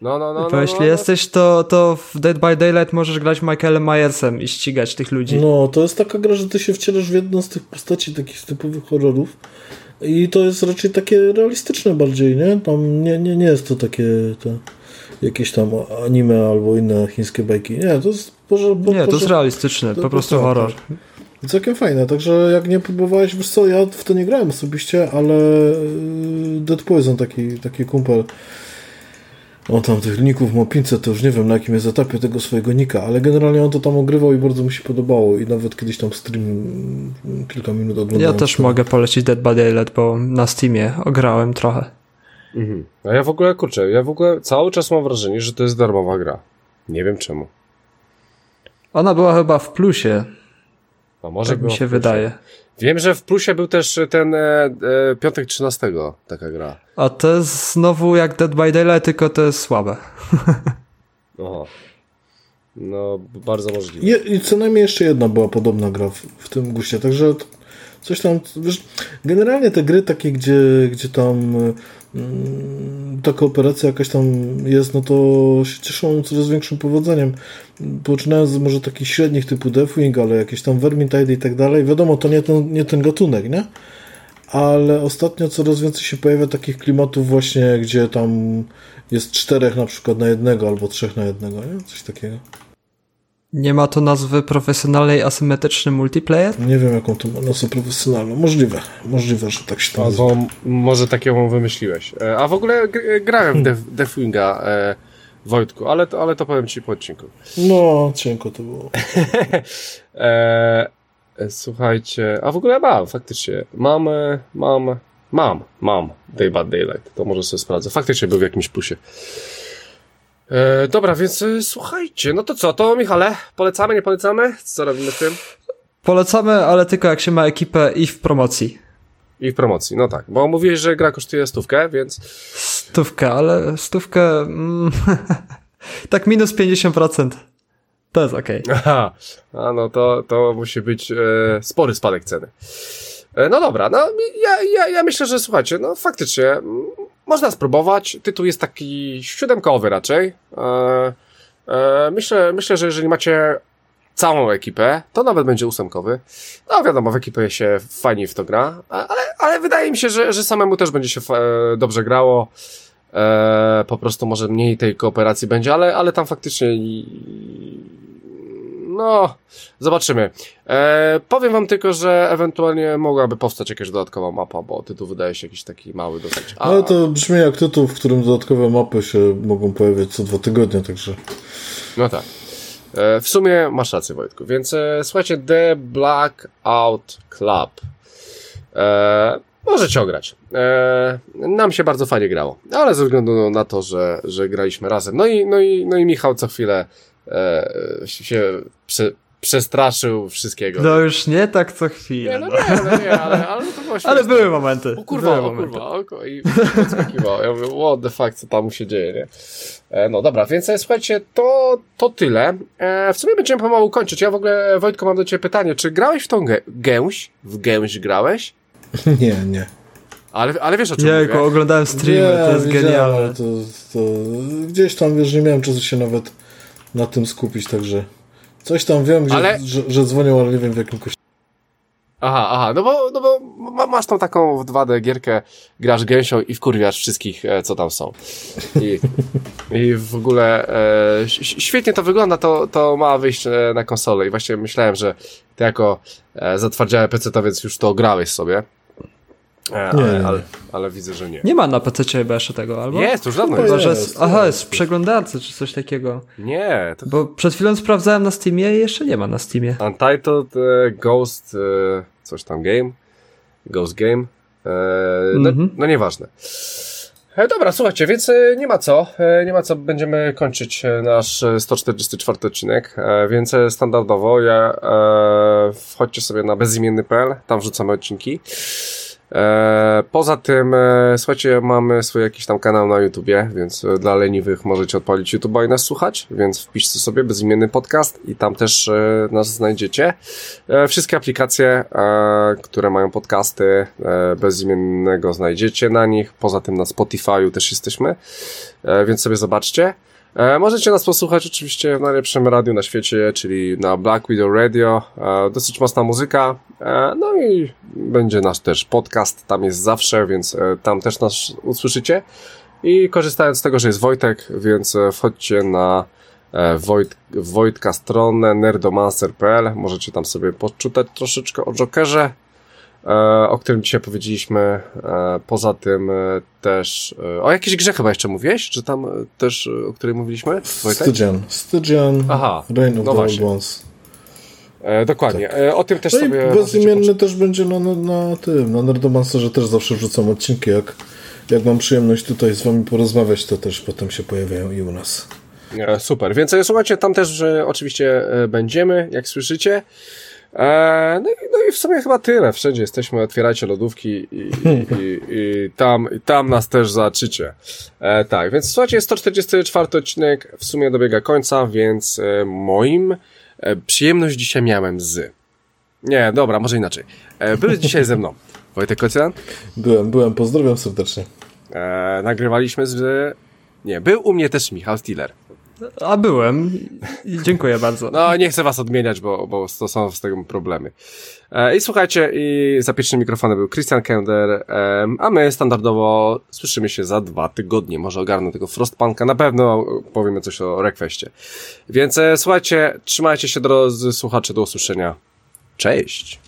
No, no, no. Bo no, jeśli no, jesteś, to, to w Dead by Daylight możesz grać Michaelem Myersem i ścigać tych ludzi. No, to jest taka gra, że ty się wcielasz w jedną z tych postaci takich typowych horrorów i to jest raczej takie realistyczne bardziej, nie? Tam nie, nie, nie jest to takie to, jakieś tam anime albo inne chińskie bajki. Nie, to jest... Boże, bo, nie, to jest realistyczne, to, po prostu tak, horror. Tak. Całkiem fajne, także jak nie próbowałeś, wiesz co, ja w to nie grałem osobiście, ale y, Dead Poison, taki, taki kumpel, on tam tych ników ma 500, to już nie wiem na jakim jest etapie tego swojego nika, ale generalnie on to tam ogrywał i bardzo mu się podobało i nawet kiedyś tam stream kilka minut oglądałem. Ja też to... mogę polecić Dead by Daylight, bo na Steamie ograłem trochę. Mhm. A ja w ogóle, kurczę, ja w ogóle cały czas mam wrażenie, że to jest darmowa gra. Nie wiem czemu. Ona była chyba w plusie. A może tak mi się wydaje. Wiem, że w plusie był też ten e, e, piątek 13 taka gra. A to jest znowu jak Dead by Daylight, tylko to jest słabe. Oho. No, bardzo możliwe. I, I co najmniej jeszcze jedna była podobna gra w, w tym guście, także coś tam, wiesz, generalnie te gry takie, gdzie, gdzie tam mm, ta kooperacja jakaś tam jest, no to się cieszą coraz większym powodzeniem. Poczynając może takich średnich typu Deathwing, ale jakieś tam Vermintide i tak dalej, wiadomo, to nie ten, nie ten gatunek, nie? Ale ostatnio coraz więcej się pojawia takich klimatów właśnie, gdzie tam jest czterech na przykład na jednego albo trzech na jednego, nie? Coś takiego. Nie ma to nazwy profesjonalnej asymetryczny multiplayer? Nie wiem, jaką to ma nazwę profesjonalną. Możliwe. Możliwe, że tak się to nazywa. Albo może taką wymyśliłeś. E, a w ogóle grałem w Def Deathwinga, e, Wojtku, ale to, ale to powiem ci po odcinku. No, cienko to było. e, słuchajcie, a w ogóle mam, faktycznie. Mam, mam, mam, mam Day Bad Daylight. To może sobie sprawdzę. Faktycznie był w jakimś plusie. E, dobra, więc e, słuchajcie, no to co, to Michale, polecamy, nie polecamy? Co robimy z tym? Polecamy, ale tylko jak się ma ekipę i w promocji. I w promocji, no tak, bo mówiłeś, że gra kosztuje stówkę, więc... Stówkę, ale stówkę... Mm, tak minus 50%. To jest okej. Okay. Aha, a no to, to musi być e, spory spadek ceny. E, no dobra, no ja, ja, ja myślę, że słuchajcie, no faktycznie można spróbować. Tytuł jest taki siódemkowy raczej. E, e, myślę, myślę, że jeżeli macie całą ekipę, to nawet będzie ósemkowy. No wiadomo, w ekipie się fajnie w to gra, ale, ale wydaje mi się, że, że samemu też będzie się e, dobrze grało. E, po prostu może mniej tej kooperacji będzie, ale, ale tam faktycznie no, zobaczymy. E, powiem wam tylko, że ewentualnie mogłaby powstać jakaś dodatkowa mapa, bo tytuł wydaje się jakiś taki mały dosyć. A... Ale to brzmi jak tytuł, w którym dodatkowe mapy się mogą pojawiać co dwa tygodnie, także... No tak. E, w sumie masz rację, Wojtku. Więc e, słuchajcie, The Blackout Club. E, możecie ograć. E, nam się bardzo fajnie grało, ale ze względu na to, że, że graliśmy razem. No i, no i, no i Michał co chwilę e, się prze, przestraszył wszystkiego. No już nie tak co chwilę. Nie, no nie, no nie, ale, ale to było Ale były momenty. O kurwa, były o kurwa, o kurwa. I podskakiwał. Ja mówię, what the fuck, co tam się dzieje, nie? E, no dobra, więc e, słuchajcie, to, to tyle. E, w sumie będziemy pomału kończyć. Ja w ogóle, Wojtko, mam do ciebie pytanie. Czy grałeś w tą gę gęś? W gęś grałeś? Nie, nie. Ale, ale wiesz o czym Jejku, mówię? oglądałem streamy, Nie, to jest genialne. To, to gdzieś tam, wiesz, nie miałem czasu się nawet na tym skupić, także coś tam wiem, gdzie, Ale- że, że dzwonią, ale nie wiem w jakim kościele. Aha, aha, no bo, no bo ma- masz tą taką w 2D gierkę, grasz gęsią i wkurwiasz wszystkich, e, co tam są. I, i w ogóle e, świetnie to wygląda, to, to ma wyjść e, na konsolę i właśnie myślałem, że ty jako e, zatwardziały PC-towiec już to grałeś sobie. E, Nie, ale, ale, ale widzę, że nie. Nie ma na PC chyba jeszcze tego, albo? Jest, już dawno Chyba jest. Jest, jest, aha, jest. w przeglądarce czy coś takiego. Nie, to Bo przed chwilą sprawdzałem na Steamie i jeszcze nie ma na Steamie. Untitled e, Ghost, e, coś tam game, Ghost Game, e, no, Mhm. no nieważne. E, dobra, słuchajcie, więc e, nie ma co, e, nie ma co, będziemy kończyć nasz e, 144 odcinek, e, więc standardowo ja, e, wchodźcie sobie na bezimienny.pl, tam wrzucamy odcinki. E, poza tym, e, słuchajcie, mamy swój jakiś tam kanał na YouTubie, więc e, dla leniwych możecie odpalić YouTube'a i nas słuchać, więc wpiszcie sobie bezimienny podcast i tam też nas znajdziecie. Wszystkie aplikacje, które mają podcasty bezimiennego znajdziecie na nich. Poza tym na Spotify'u też jesteśmy, więc sobie zobaczcie. E, możecie nas posłuchać oczywiście w najlepszym radiu na świecie, czyli na Black Widow Radio. E, dosyć mocna muzyka. E, no i będzie nasz też podcast, tam jest zawsze, więc tam też nas usłyszycie. I korzystając z tego, że jest Wojtek, więc wchodźcie na Wojt, Wojtka stronę nerdomancer.pl. Możecie tam sobie poczytać troszeczkę o Jokerze, o którym dzisiaj powiedzieliśmy. E, poza tym e, też... E, o jakiejś grze chyba jeszcze mówiłeś? Czy tam e, też, e, o której mówiliśmy? Stygian. Stygian, Aha, Reign of no the właśnie. Old Ones. E, dokładnie. E, o tym też No i sobie bezimienny też będzie na, na, na tym, na Nerdomancerze też zawsze wrzucam odcinki, jak, jak mam przyjemność tutaj z wami porozmawiać, to też potem się pojawiają i u nas. E, Super, więc e, słuchajcie, tam też e, oczywiście e, będziemy, jak słyszycie. E, no, i, no i w sumie chyba tyle. Wszędzie jesteśmy, otwierajcie lodówki i, i, i, i, tam, i tam nas też zobaczycie. E, tak, więc słuchajcie, 144 odcinek w sumie dobiega końca, więc e, moim e, przyjemność dzisiaj miałem z Nie, dobra, może inaczej. E, były dzisiaj ze mną Wojtek Kocjan. Byłem, byłem, pozdrawiam serdecznie. E, nagrywaliśmy z... Nie, był u mnie też Michał Stiller. A byłem. Dziękuję bardzo. No, nie chcę was odmieniać, bo, bo to są z tego problemy. E, I słuchajcie, i za pierwszym mikrofonem był Christian Kender, e, a my standardowo słyszymy się za dwa tygodnie. Może ogarnę tego Frostpunka, na pewno powiemy coś o Requestie. Więc e, słuchajcie, trzymajcie się drodzy słuchacze, do usłyszenia. Cześć!